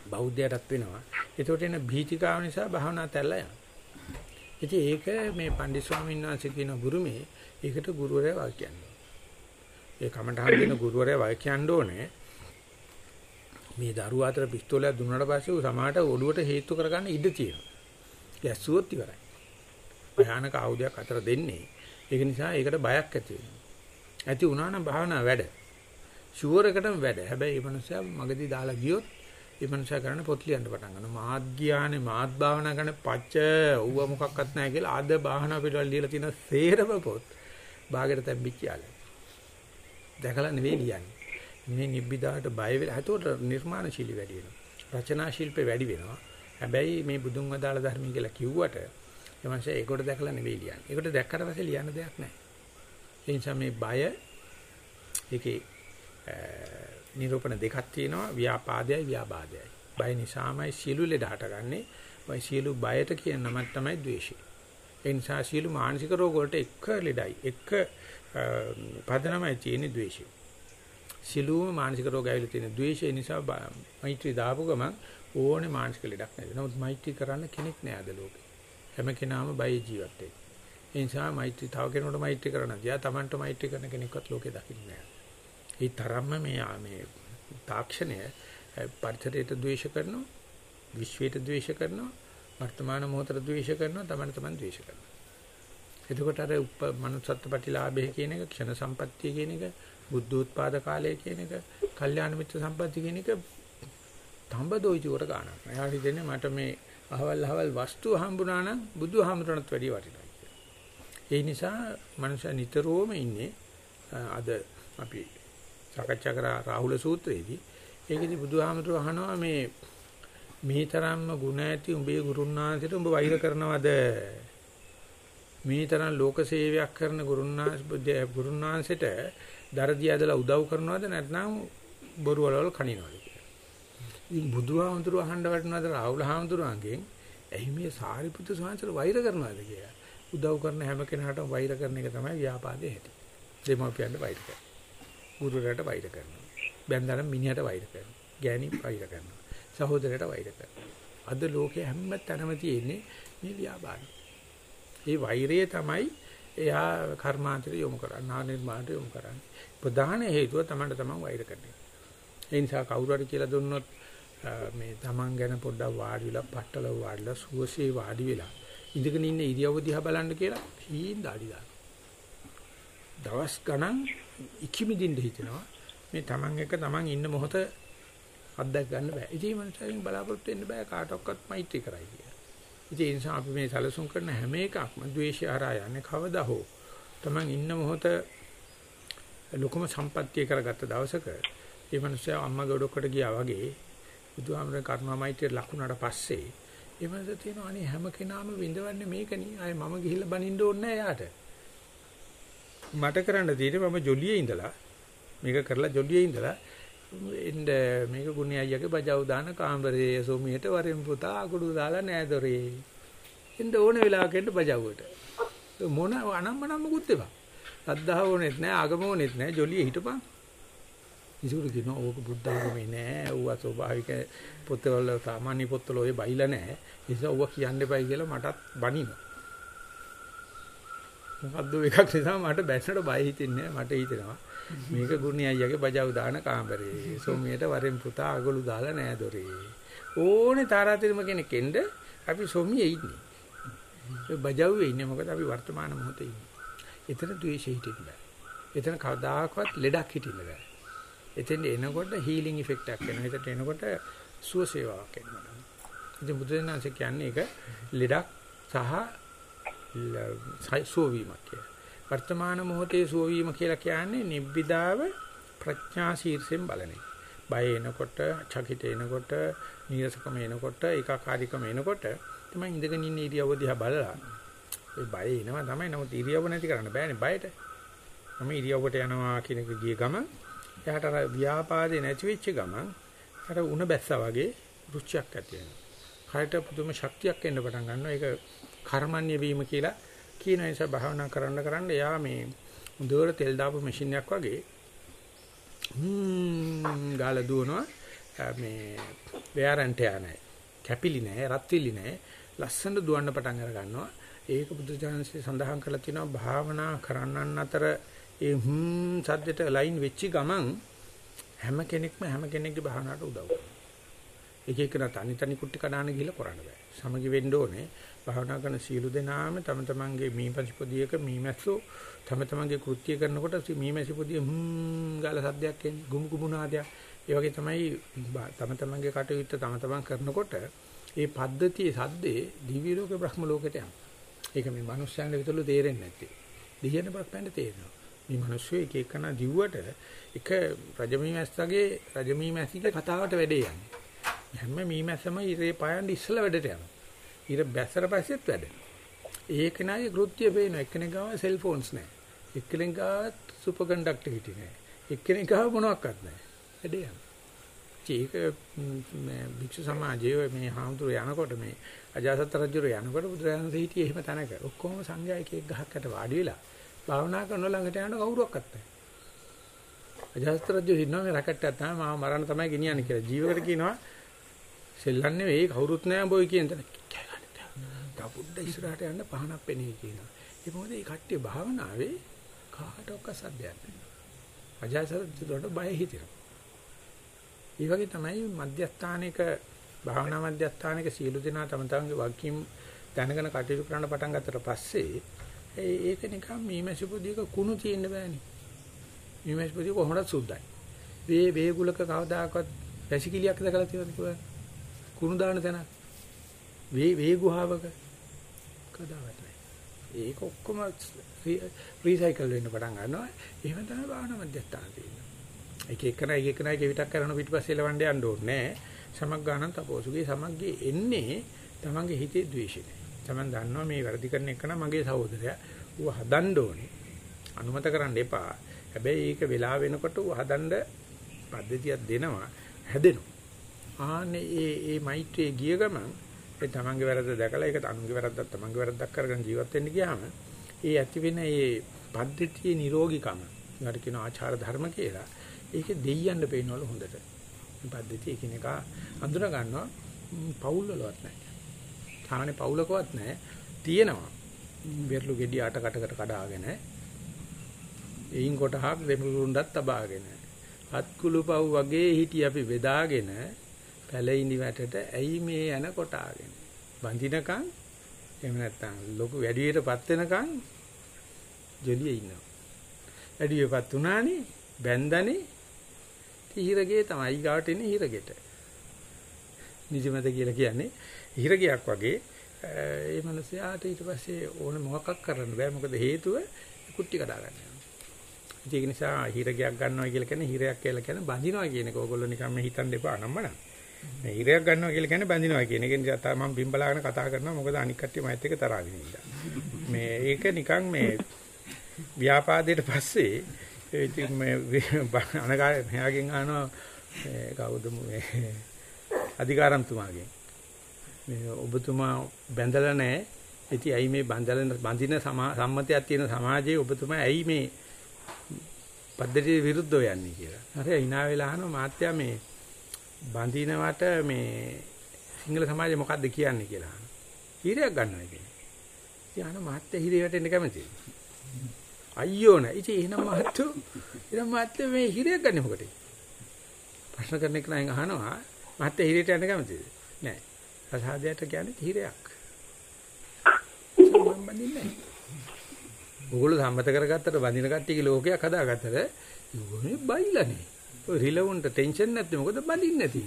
බෞද්ධයටත් වෙනවා. ඒකට එන භීතිකාව නිසා භාවනා තැල්ලා යනවා. ඉතින් ඒක මේ පණ්ඩිත ස්වාමීන් වහන්සේ කියන ගුරුමේ ඒකට ගුරුවරයා වාක්‍ය කියන්නේ. ඒ කමඨහන් දෙන ගුරුවරයා වාක්‍ය කියන්න ඕනේ. මේ දරුවා අතර පිස්තෝලයක් දුන්නාට පස්සේ ඌ සමාහට ඔළුවට හේතු කරගන්න ඉඩ තියෙනවා. ගැස්සුවොත් ඉවරයි. භයානක ආයුධයක් අතර දෙන්නේ. ඒක නිසා ඒකට බයක් ඇති වෙනවා. ඇති වුණා නම් භාවනා වැඩ. ෂුවර් එකටම වැඩ. හැබැයි මේ මනුස්සයා මගදී දාලා ගියොත් මේ මනුස්සයා කරන්නේ පොත් ලියන්න පටන් ගන්නවා. මාත් ගියානේ මාත් භාවනා කරන පච්ච ඌව මොකක්වත් නැහැ කියලා ආද භාවනා පිටවල ලියලා තියෙන සේරම පොත්. බාගෙට තැම්බිච්ච යාළුවා. දැකලා නෙවෙයි ලියන්නේ. මේ නිබ්බිදාට බය වෙලා හිතුවට නිර්මාණශීලී වැඩි වෙනවා. රචනා ශිල්පේ වැඩි වෙනවා. හැබැයි මේ බුදුන් වදාළ ධර්මය කියලා කිව්වට එමන්සේ ඒකට දැකලා නෙවෙයි ලියන්නේ. ඒකට දැක්කට පස්සේ ලියන්න දෙයක් නැහැ. ඒ නිසා මේ බය ඒකේ නිරූපණ දෙකක් තියෙනවා ව්‍යාපාදයයි ව්‍යාබාධයයි. බය නිසාමයි සියලු ලෙඩ හටගන්නේ. බය සියලු බයට කියන නම තමයි ද්වේෂය. ඒ නිසා සියලු මානසික රෝග වලට එක ලෙඩයි. එක පදනමයි තියෙන්නේ ද්වේෂය. සියලුම මානසික රෝග ඇවිල්ලා තියෙන ද්වේෂය නිසා මෛත්‍රී දාපු ගමන් ඕනේ මානසික ලෙඩක් නැහැ. නමුත් මෛත්‍රී කරන්න කෙනෙක් නෑ අද ලෝකේ. හැම කෙනාම බය ජීවත් වෙන්නේ. ඒ නිසා මෛත්‍රී තව කෙනෙකුට මෛත්‍රී කරන්න තියා Tamanට මෛත්‍රී කරන කෙනෙක්වත් ලෝකේ දකින්නේ නැහැ. ඒ තරම්ම මේ මේ තාක්ෂණය පරිසරයට ද්වේෂ කරනවා, විශ්වයට ද්වේෂ කරනවා, වර්තමාන මොහොතට ද්වේෂ කරනවා, Taman Taman ද්වේෂ කරනවා. එතකොට අර උප මනුස්සත්ව ප්‍රතිලාභය කියන එක, ක්ෂණ සම්පත්තිය කියන එක, බුද්ධෝත්පාද කාලය කියන එක, කල්යාණ මිත්‍ර සම්පත්තිය කියන එක තඹ දොයිචුවට ගන්නවා. එයාට හිතන්නේ මට මේ අහවල් අහවල් වස්තු හම්බුනා නම් බුදුහාමුදුරණත් වැඩිය වටිනවා කියලා. ඒ නිසා මනුෂ්‍ය නිතරම ඉන්නේ අද අපි සාකච්ඡා කරා රාහුල සූත්‍රයේදී ඒකෙදි බුදුහාමුදුරුවෝ අහනවා මේ මේ තරම්ම ගුණ ඇති උඹේ ගුරුන්නාන්සේට උඹ වෛර කරනවද මේ තරම් ලෝක සේවයක් කරන ගුරුන්නාන්සේට දරදී ඇදලා උදව් කරනවද නැත්නම් බොරු වලවල් කනිනවද ඉතින් බුදුහාමුදුරුව අහන්න වටනවාද රාහුල හාමුදුරුවන්ගෙන් එහි මේ සාරිපුත්‍ර ස්වාමීන් වෛර කරනවාද කියලා. උදව් කරන හැම කෙනාටම වෛර කරන එක තමයි ව්‍යාපාදයේ හැටි. දෙමාපියන්ට වෛර කරනවා. ගුරුවරයාට වෛර කරනවා. බැන්දානම් මිනිහට වෛර කරනවා. ගෑණි වෛර කරනවා. සහෝදරයට වෛර කරනවා. අද ලෝකේ හැම තැනම තියෙන්නේ මේ ව්‍යාපාරය. ඒ වෛරය තමයි එයා කර්මාන්තයට යොමු කරන්නේ, නානිර්මාණයට යොමු කරන්නේ. ප්‍රධාන හේතුව තමයි තමන් වෛර කරන්නේ. ඒ නිසා කවුරු හරි කියලා දුන්නොත් මේ Taman ගැන පොඩ්ඩක් වාඩි වෙලා පట్టල වාඩිලා සුවසේ වාඩි වෙලා ඉඳගෙන ඉන්න ඉරියව්ව දිහා බලන්න කියලා හීන් දාඩි දාන. දවස් ගණන් ඉකිමිදින්න හිතෙනවා. මේ Taman එක Taman ඉන්න මොහොත අත්දැක ගන්න බෑ. ඉතින් මනසෙන් බලාපොරොත්තු වෙන්න බෑ කාටවත් මෛත්‍රී කරයි කියලා. ඉතින් ඒ නිසා අපි මේ සැලසුම් කරන හැම එකක්ම ද්වේෂය හරහා යන්නේ කවදා හෝ Taman ඉන්න මොහොත ලොකුම සම්පත්තිය කරගත්ත දවසක ඒ මනුස්සයා අම්මා ගොඩකට ගියා වගේ බුදුහාමර කරුණා මෛත්‍රිය ලකුණාට පස්සේ ඒ මනස තියෙනවා අනේ හැම කෙනාම විඳවන්නේ මේකනේ. අය මම ගිහිල්ලා බනින්න ඕනේ නැහැ යාට. මට කරන්න තියෙන්නේ මම ජොලියේ ඉඳලා මේක කරලා ජොලියේ ඉඳලා එන්න මේක ගුණේ අයියාගේ බජව් දාන කාමරයේ සෝමියට වරෙන් පුතා අකුඩු දාලා නෑදොරේ. එන්න ඕන වෙලාවක එන්න බජව්වට. මොන අනම්මනම් මුකුත් එපා. සද්ධාව ඕනෙත් නෑ ආගම ඕනෙත් නෑ ජොලියේ හිටපන්. ඉසුරු කියනවා ඕක බුද්ධ ආගමේ නෑ. ඌව ස්වභාවික පොත්වල සාමාන්‍ය පොත්වල ඔය බයිලා නෑ. ඒ නිසා ඌව කියන්න එපයි කියලා මටත් බනිනවා. මොකද්ද එකක් නිසා මට බැස්සට බය හිතෙන්නේ මට හිතෙනවා. මේක ගුණි අයියාගේ බජව් දාන කාමරේ. සෝමියට වරෙන් පුතා අගලු දාලා නෑ දොරේ. ඕනේ තාරාතිරම කෙනෙක් එන්න අපි සෝමියේ ඉන්නේ. ඒ බජව්වේ ඉන්නේ මොකද අපි වර්තමාන මොහොතේ ඉන්නේ. එතන ද්වේෂය හිටින්න බෑ. එතන කවදාකවත් ලෙඩක් හිටින්න බෑ. එතෙන් එනකොට හීලින් ඉෆෙක්ට් එකක් එනවා. එතට එනකොට සුව සේවාවක් එනවා. ඉතින් බුදුරජාණන්සේ කියන්නේ ඒක ලෙඩක් සහ සුවවීමක් කියලා. වර්තමාන මොහොතේ සුවවීම කියලා කියන්නේ නිබ්බිදාව ප්‍රඥා ශීර්ෂයෙන් බලන්නේ. බය එනකොට, චකිත එනකොට, නීරසකම එනකොට, ඒකාකාරීකම එනකොට තමයි ඉඳගෙන ඉන්න ඉරියව්ව දිහා බලලා ඒ බය එනවා තමයි. නමුත් ඉරියව්ව නැති කරන්න බෑනේ බයට. මම ඉරියව්වට යනවා කියන එක ගිය ගමන් එයාට අර ව්‍යාපාදේ නැති වෙච්ච ගමන් අර උණ බැස්සා වගේ රුචියක් ඇති වෙනවා. කායට පුදුම ශක්තියක් එන්න පටන් ගන්නවා. ඒක කර්මන්‍ය වීම කියලා කියන නිසා භාවනා කරන්න කරන්න එයා මේ දూరు තෙල් දාපු මැෂින් එකක් වගේ හ්ම් ගාලා දුවනවා මේ වෙයාරන්ට යන්නේ. කැපිලි නෑ, රත්විලි නෑ. ලස්සනට දුවන්න පටන් අර ගන්නවා. ඒක බුදුජානසී සඳහන් කරලා තියෙනවා භාවනා කරන්නන් අතර ඒ හ්ම් සද්දෙට ලයින් වෙච්ච ගමන් හැම කෙනෙක්ම හැම කෙනෙක්ගේ භාවනාවට උදව් කරනවා. එක එක තනි තනි කුට්ටි කඩාන ගිහලා කරන්න බෑ. සමගි වෙන්න ඕනේ. භාවනා කරන සීළු දෙනාම තම තමන්ගේ මීපසිපොදියක මීමැස්සෝ තම තමන්ගේ කෘත්‍ය කරනකොට මීමැසිපොදිය හ්ම් ගාලා සද්දයක් එන්නේ ගුම් ගුමුනාදයක්. ඒ වගේ තමයි තම තමන්ගේ කටයුත්ත තම තමන් කරනකොට ඒ පද්ධතියේ සද්දේ දිව්‍ය ලෝක බ්‍රහ්ම ලෝකයට යනවා. ඒක මේ මිනිස්යන්ට විතරලු තේරෙන්නේ නැත්තේ. දිහන බ්‍රහ්මයන්ට තේරෙනවා. මේ මිනිස්සු එක එකන දිව්වට එක රජමීමැස්සගේ රජමීමැසිගේ කතාවට වැඩේ යන්නේ. හැම මීමැස්සම ඉරේ පායන් ඉස්සලා වැඩට යනවා. ඉර බැස්සර පස්සෙත් වැඩ. ඒක නයි කෘත්‍ය පේන එක්කෙනෙක් ගාව සෙල්ෆෝන්ස් නැහැ. එක්කෙනෙක් ගාව සුපර් කන්ඩක්ටිවිටි නැහැ. එක්කෙනෙක් ගාව මොනවත් නැහැ. වැඩේ යනවා. ඒක මේ භික්ෂු සමාජයේ මේ හාමුදුර යනකොට මේ අජාසත් රජුර යනකොට බුදුරජාණන් හිටියේ එහෙම තැනක. ඔක්කොම සංඝයා එක එක ගහකට වාඩි වෙලා භාවනා කරන ළඟට යන කවුරුවක්වත් නැහැ. අජාසත් රජු ඉන්නවා මේ රැකට්ටයක් තමයි මාව මරන්න තමයි ගෙනියන්නේ කියලා. ජීවකට කියනවා සෙල්ලන්නේ ඒ කවුරුත් නැහැ බොයි කියන තැන. තවුද්ද ඉස්සරහට යන්න පහනක් පෙනේ කියනවා. ඒ මොකද මේ කට්ටිය භාවනාවේ කාටවත් සද්දයක් නැහැ. අජාසත් රජුට බය හිතෙනවා. ඒ වගේ තමයි මධ්‍යස්ථානික භාවනා මධ්‍යස්ථානික සීල දෙනා තම තමන්ගේ වගකීම් දැනගෙන කටයුතු කරන්න පටන් ගත්තට පස්සේ ඒක නිකන් මීමැසිපුදියක කුණු තියෙන්න බෑනේ. මීමැසිපුදිය කොහොමද සුද්ධයි. වේ වේගුලක කවදාකවත් වැසිකිලියක් දැකලා තියෙනවද කියලා? කුණු දාන තැන. වේ වේගුහාවක කදාවත් නැහැ. ඒක ඔක්කොම රීසයිකල් වෙන්න පටන් ගන්නවා. එහෙම තමයි භාවනා මධ්‍යස්ථාන තියෙන්නේ. එක එකන එක එකන එක විතක් කරන පිටිපස්සේ ලවන්න යන්න ඕනේ නෑ. සමග්ගානන් තපෝසුගේ සමග්ගේ එන්නේ තමන්ගේ හිතේ ද්වේෂය. තමන් දන්නවා මේ වැරදි කරන එක නම් මගේ සහෝදරයා. ඌ හදන්න ඕනේ. අනුමත කරන්න එපා. හැබැයි ඒක වෙලා වෙනකොට ඌ හදන්න පද්ධතියක් දෙනවා. හැදෙනවා. ආන්නේ ඒ ඒ මෛත්‍රියේ ගිය ගමන් ඒ තමන්ගේ වැරද්ද දැකලා ඒක අනුන්ගේ වැරද්දක් තමන්ගේ වැරද්දක් කරගෙන ජීවත් වෙන්න ගියාම ඒ ඇති වෙන ඒ පද්ධතියේ නිරෝගීකම ඒකට කියන ආචාර ධර්ම කියලා. ඒකේ දෙයියන්න පේනවලු හොඳට. මේ පද්ධතිය එකිනෙකා අඳුර ගන්නවා පවුල් වලවත් නැහැ. තානේ පවුලකවත් නැහැ. තියෙනවා. වෙරළු ගෙඩි අට කටකට කඩාගෙන එයින් කොටහක් දෙමුරුණ්ඩත් තබාගෙන අත්කුළු පව් වගේ හිටි අපි බෙදාගෙන පැලින්දි වැටට ඇයි මේ යන කොටාගෙන බඳිනකන් එහෙම නැත්නම් ලොකු වැඩිවියටපත් වෙනකන් ජොලියේ ඉන්නවා. වැඩිවියපත් උනානේ බැන්දනේ හිරගේ තමයි ගාවට එන්නේ හිරගෙට. නිදිමත කියලා කියන්නේ හිරගයක් වගේ ඒ මනසයාට ඊට පස්සේ ඕන මොකක් කරන්න බෑ. මොකද හේතුව කුට්ටි කඩා ගන්න යනවා. ඒක නිසා හිරගයක් ගන්නවා කියලා කියන්නේ හිරයක් කියලා කියන්නේ බඳිනවා කියන එක. ඕගොල්ලෝ නිකන් මේ හිතන්න එපා නම්මන මේ හිරයක් ගන්නවා කියලා කියන්නේ බඳිනවා කියන එක නිසා තමයි මම බිම්බලාගෙන කතා කරනවා මොකද අනික් කට්ටිය මයිත් එක තරහින් ඉඳලා මේ ඒක නිකන් මේ ව්‍යාපාදයට පස්සේ ඉතින් මේ අනගා මෙයාගෙන් අහනවා කවුද මේ අධිකාරම්තුමාගෙන් මේ ඔබතුමා බැඳලා නැහැ. ඉතින් ඇයි මේ බැඳලා බඳින සම්මතයක් තියෙන සමාජයේ ඔබතුමා ඇයි මේ පද්ධතිය විරුද්ධව යන්නේ කියලා. හරි hina වෙලා අහනවා මාත්‍යා මේ බඳිනවට මේ සිංහල සමාජය මොකද්ද කියන්නේ කියලා අහනවා. හිරයක් ගන්නවා කියන්නේ. ඉතින් අහන මාත්‍යා හිරේ වැටෙන්න කැමතියි. අයියෝ නෑ. ඉතින් එහෙනම් මහත්තයෝ එහෙනම් මහත්තයෝ මේ හිරයක් ගන්න මොකටද? ප්‍රශ්න කරන එක නෑ අහනවා. මහත්තයා හිරේට යන්න කැමතිද? නෑ. ප්‍රසාදයට කියන්නේ හිරයක්. මම බඳින්නේ නෑ. ඕගොල්ලෝ සම්මත කරගත්තට බඳින කට්ටියගේ ලෝකයක් හදාගත්තට ඉන්නේ බයිලානේ. ඔය රිලවුන්ට ටෙන්ෂන් නැත්නම් මොකද බඳින්නේ නැති.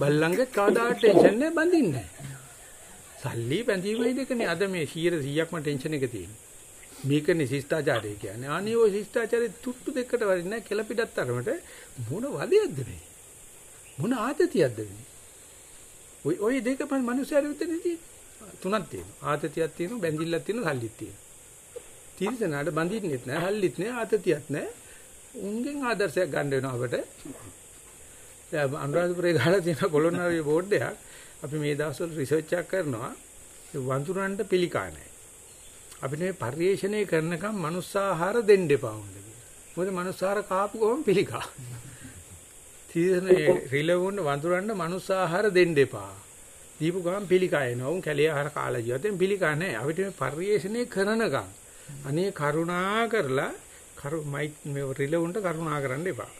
බල්ලන්ගේ කවදාට ටෙන්ෂන් නැහැ බඳින්නේ නැහැ. සල්ලි බැඳීමයි දෙකනේ අද මේ 100 100ක්ම ටෙන්ෂන් එක තියෙන්නේ. මේකනේ ශිෂ්ටාචාරය කියන්නේ. අනේ ඔය ශිෂ්ටාචාරේ තුට්ටු දෙකට වරින් නැහැ කියලා පිටත් තරමට මොන වදයක්ද මේ? මොන ආතතියක්ද මේ? ඔය ඔය දෙක පන් මිනිස්සුන්ට විතරනේ තියෙන්නේ. තුනක් තියෙනවා. ආතතියක් තියෙනවා, බැඳිල්ලක් තියෙනවා, සල්ලිත් තියෙනවා. තීරසනාට බඳින්නෙත් නැහැ, හල්ලිත් නැහැ, ආතතියක් නැහැ. උන්ගෙන් ආදර්ශයක් ගන්න වෙනවා අපිට. දැන් අනුරාධපුරේ ගහලා තියෙන කොළොන්නාරිය බෝඩ් එකක් අපි මේ දවස්වල රිසර්ච් එකක් කරනවා. වඳුරන්ට පිළිකා නැහැ. අපිට මේ පරිේශණය කරනකම් මනුස්සාහාර දෙන්න එපා වුණා කියලා. මොකද මනුස්සාහාර කාපු ගමන් පිළිකා. තීරණේ රිලවුන්න වඳුරන්න මනුස්සාහාර දෙන්න එපා. දීපු ගමන් පිළිකා එනවා. උන් කැලිය ආහාර කාලා ජීවිතෙන් පිළිකා නැහැ. අපිට මේ පරිේශණය කරනකම් අනේ කරුණා කරලා කරු මයි මේ රිලවුන්ට කරුණා කරන්න එපා.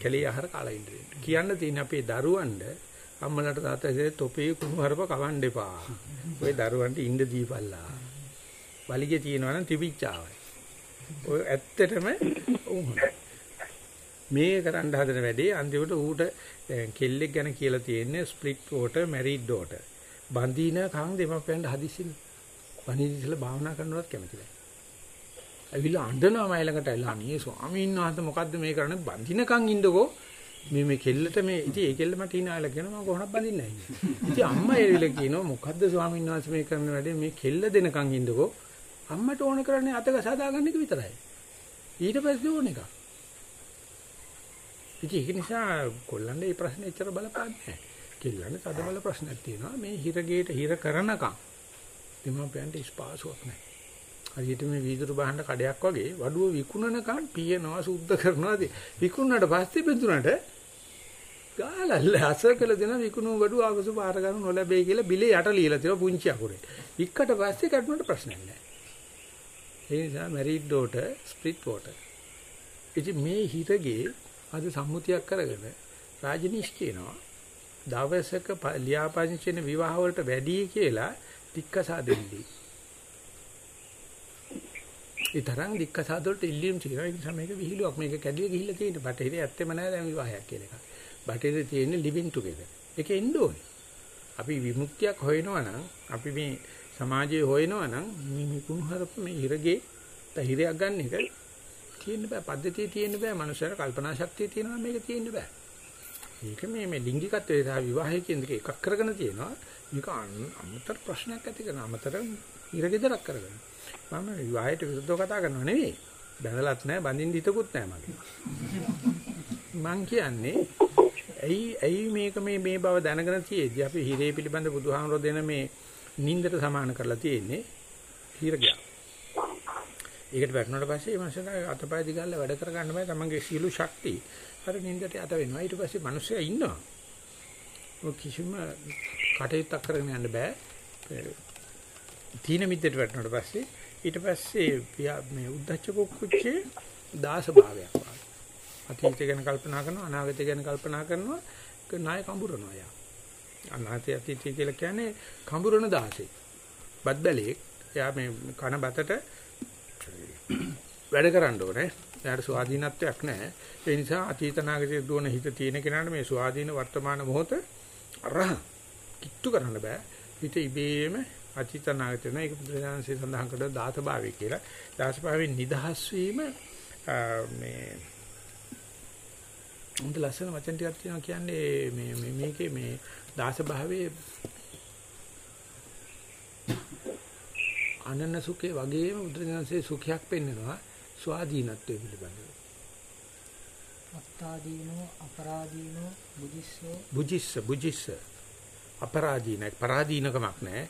කැලිය ආහාර කාලා ඉන්න කියන්න තියෙන අපේ දරුවන්ට අම්මලට තාත්තට තොපේ කුණු හරප කවන්න එපා. ওই දරුවන්ට ඉන්න දීපල්ලා. වලිගේ තියෙනවා නම් තිබිච්චාවයි. ඔය ඇත්තටම මේ කරන්න හදන වැඩේ අන්තිමට ඌට කෙල්ලෙක් ගැන කියලා තියෙන්නේ ස්ප්ලිට් වෝටර් මැරිඩ් ඩෝටර්. බඳින කන් දෙමප්පයන්ට හදිසින්. බණීදිසලා භාවනා කරනවත් කැමති නැහැ. ඇවිල්ලා අඬනවා මයි ළඟට ඇවිල්ලා අනේ ස්වාමීන් වහන්සේ මොකද්ද මේ කරන්නේ බඳිනකන් ඉන්නකෝ මේ මේ කෙල්ලට මේ ඉතින් ඒ කෙල්ල මට hinaලා කියනවා මම කොහොමද බඳින්නේ නැහැ. ඉතින් අම්මා එවිල කියනවා මොකද්ද ස්වාමීන් වහන්සේ මේ කරන වැඩේ මේ කෙල්ල දෙනකන් ඉන්නකෝ අම්මට ඕන කරන්නේ අතක සාදාගන්න එක විතරයි. ඊට පස්සේ ඕන එක. ඉතින් ඒක නිසා කොල්ලන්ගේ මේ ප්‍රශ්නේ එච්චර බලපාන්නේ නැහැ. කෙල්ලන්ට තද බල ප්‍රශ්නයක් තියෙනවා මේ හිරගේට හිර කරනකම් දෙමාපියන්ට ස්පාසුවක් නැහැ. හරියට මේ වීදුරු බහන්න කඩයක් වගේ වඩුව විකුණනකම් පියනවා සුද්ධ කරනවා විකුණනට පස්සේ බෙදුනට ගාලල්ල අසකල දෙන විකුණු වඩුව ආවසු පාර ගන්න නොලැබෙයි කියලා බිලේ යට ලියලා තියෙනවා පුංචි අකුරේ. වික්කට පස්සේ කඩුණට ප්‍රශ්නයක් නැහැ. ඒ නිසා මැරිඩ් ඩෝටර් ස්ප්ලිට් වෝටර්. ඉතින් මේ හිතගේ අද සම්මුතියක් කරගෙන රාජනීෂ් කියනවා දවසක ලියාපදිංචින විවාහ වලට වැඩි කියලා දික්කසා දෙන්නේ. ඒ තරම් දික්කසාද වලට ඉල්ලීම් තියෙනවා. ඒ නිසා මේක විහිළුවක්. මේක කැඩිලා ගිහිල්ලා තියෙන. බටහිරේ ඇත්තෙම නැහැ දැන් විවාහයක් කියලා එකක්. බටහිරේ තියෙන්නේ living together. ඒක එන්න ඕනේ. අපි විමුක්තියක් හොයනවා නම් අපි මේ සමාජයේ හොයනවා නම් මේ මේ කුණුහරුප මේ හිරගේ තහිරයක් ගන්න එක තියෙන්න බෑ. පද්ධතිය තියෙන්න බෑ. මනුස්සයර කල්පනා ශක්තිය තියෙනවා මේක තියෙන්න බෑ. මේක මේ මේ ලිංගිකත්වයේ සහ විවාහයේ කියන දෙක එකක් කරගෙන තියෙනවා. මේක අමතර ප්‍රශ්නයක් ඇති කරන අමතර ඉරගෙදරක් කරගෙන. මම විවාහයට විරුද්ධව කතා කරනව නෙවෙයි. බැඳලත් නැහැ, බඳින්න හිතකුත් නැහැ මගේ. මං කියන්නේ ඇයි ඇයි මේක මේ මේ බව දැනගෙන තියෙද්දි අපි හිරේ පිළිබඳ බුදුහාමරෝ දෙන මේ නින්දට සමාන කරලා තියෙන්නේ හිරගියා. ඒකට වැටුණාට පස්සේ මේ මාසෙට අතපය දිගල්ල වැඩ කර ගන්න බෑ තමන්ගේ සීලු ශක්තිය. අර නින්දට යට වෙනවා. ඊට පස්සේ මිනිස්සයා ඉන්නවා. ඔය කිසිම කටයුත්තක් කරගෙන යන්න බෑ. තීන මිද්දට වැටුණාට පස්සේ ඊට පස්සේ මේ උද්දච්ච කුච්චේ දාස භාවයක් වගේ. අතීතය ගැන කල්පනා කරනවා අනාගතය ගැන කල්පනා කරනවා නාය කඹරනවා යා. අනාගතය අතීතය කියලා කියන්නේ කඹරන දාසේ. බත් බැලේක් එයා මේ කන බතට වැඩ කරන්න ඕනේ. එයාට ස්වාධීනත්වයක් නැහැ. ඒ නිසා අතීත නාගතයේ දුවන හිත තියෙන කෙනාට මේ ස්වාධීන වර්තමාන මොහොත අරහ කිට්ටු කරන්න බෑ. හිත ඉබේම අතීත නාගත වෙන ඒක බුදුරජාණන්සේ සඳහන් කරන දාසභාවය කියලා. දාසභාවයෙන් නිදහස් වීම මේ උන්ට ලස්සන වචන ටිකක් තියෙනවා කියන්නේ මේ මේ මේකේ මේ දාසභාවයේ අනන්න සුඛේ වගේම බුදුරජාණන්සේ සුඛයක් පෙන්වනවා ස්වාධීනත්වය පිළිබඳව. අත්තාදීනෝ අපරාදීනෝ බුජිස්සෝ බුජිස්ස බුජිස්ස අපරාදීනක් පරාදීනකමක් නැහැ.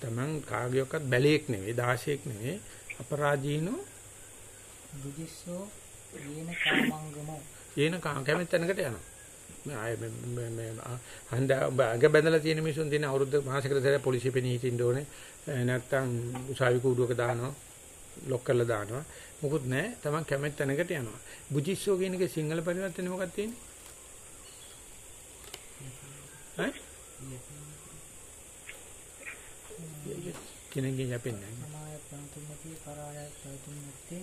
තමන් කාගේවත් බැලේක් නෙවෙයි 16ක් නෙවෙයි අපරාදීනෝ බුදිස්සෝ යේන කාමංගමෝ. යේන කාම කැමැත්තනකට යනවා. මේ ආය මේ මේ හන්ද අග බැඳලා තියෙන මිනිසුන් දින අවුරුද්ද මාසෙකට සැරේ පොලිසිය පෙනී හිටින්න ඕනේ. නැත්තම් උසාවි කූඩුවක දානවා ලොක් කරලා දානවා. මොකුත් නැහැ. තමන් කැමැත්තනකට යනවා. බුදිස්සෝ කියන එකේ සිංහල පරිවර්තනේ මොකක්ද තියෙන්නේ? ඈ කෙනෙක්ගෙන් යැපෙන්නේ නැහැ. සමාය ප්‍රතුමති පරාය ප්‍රතුමති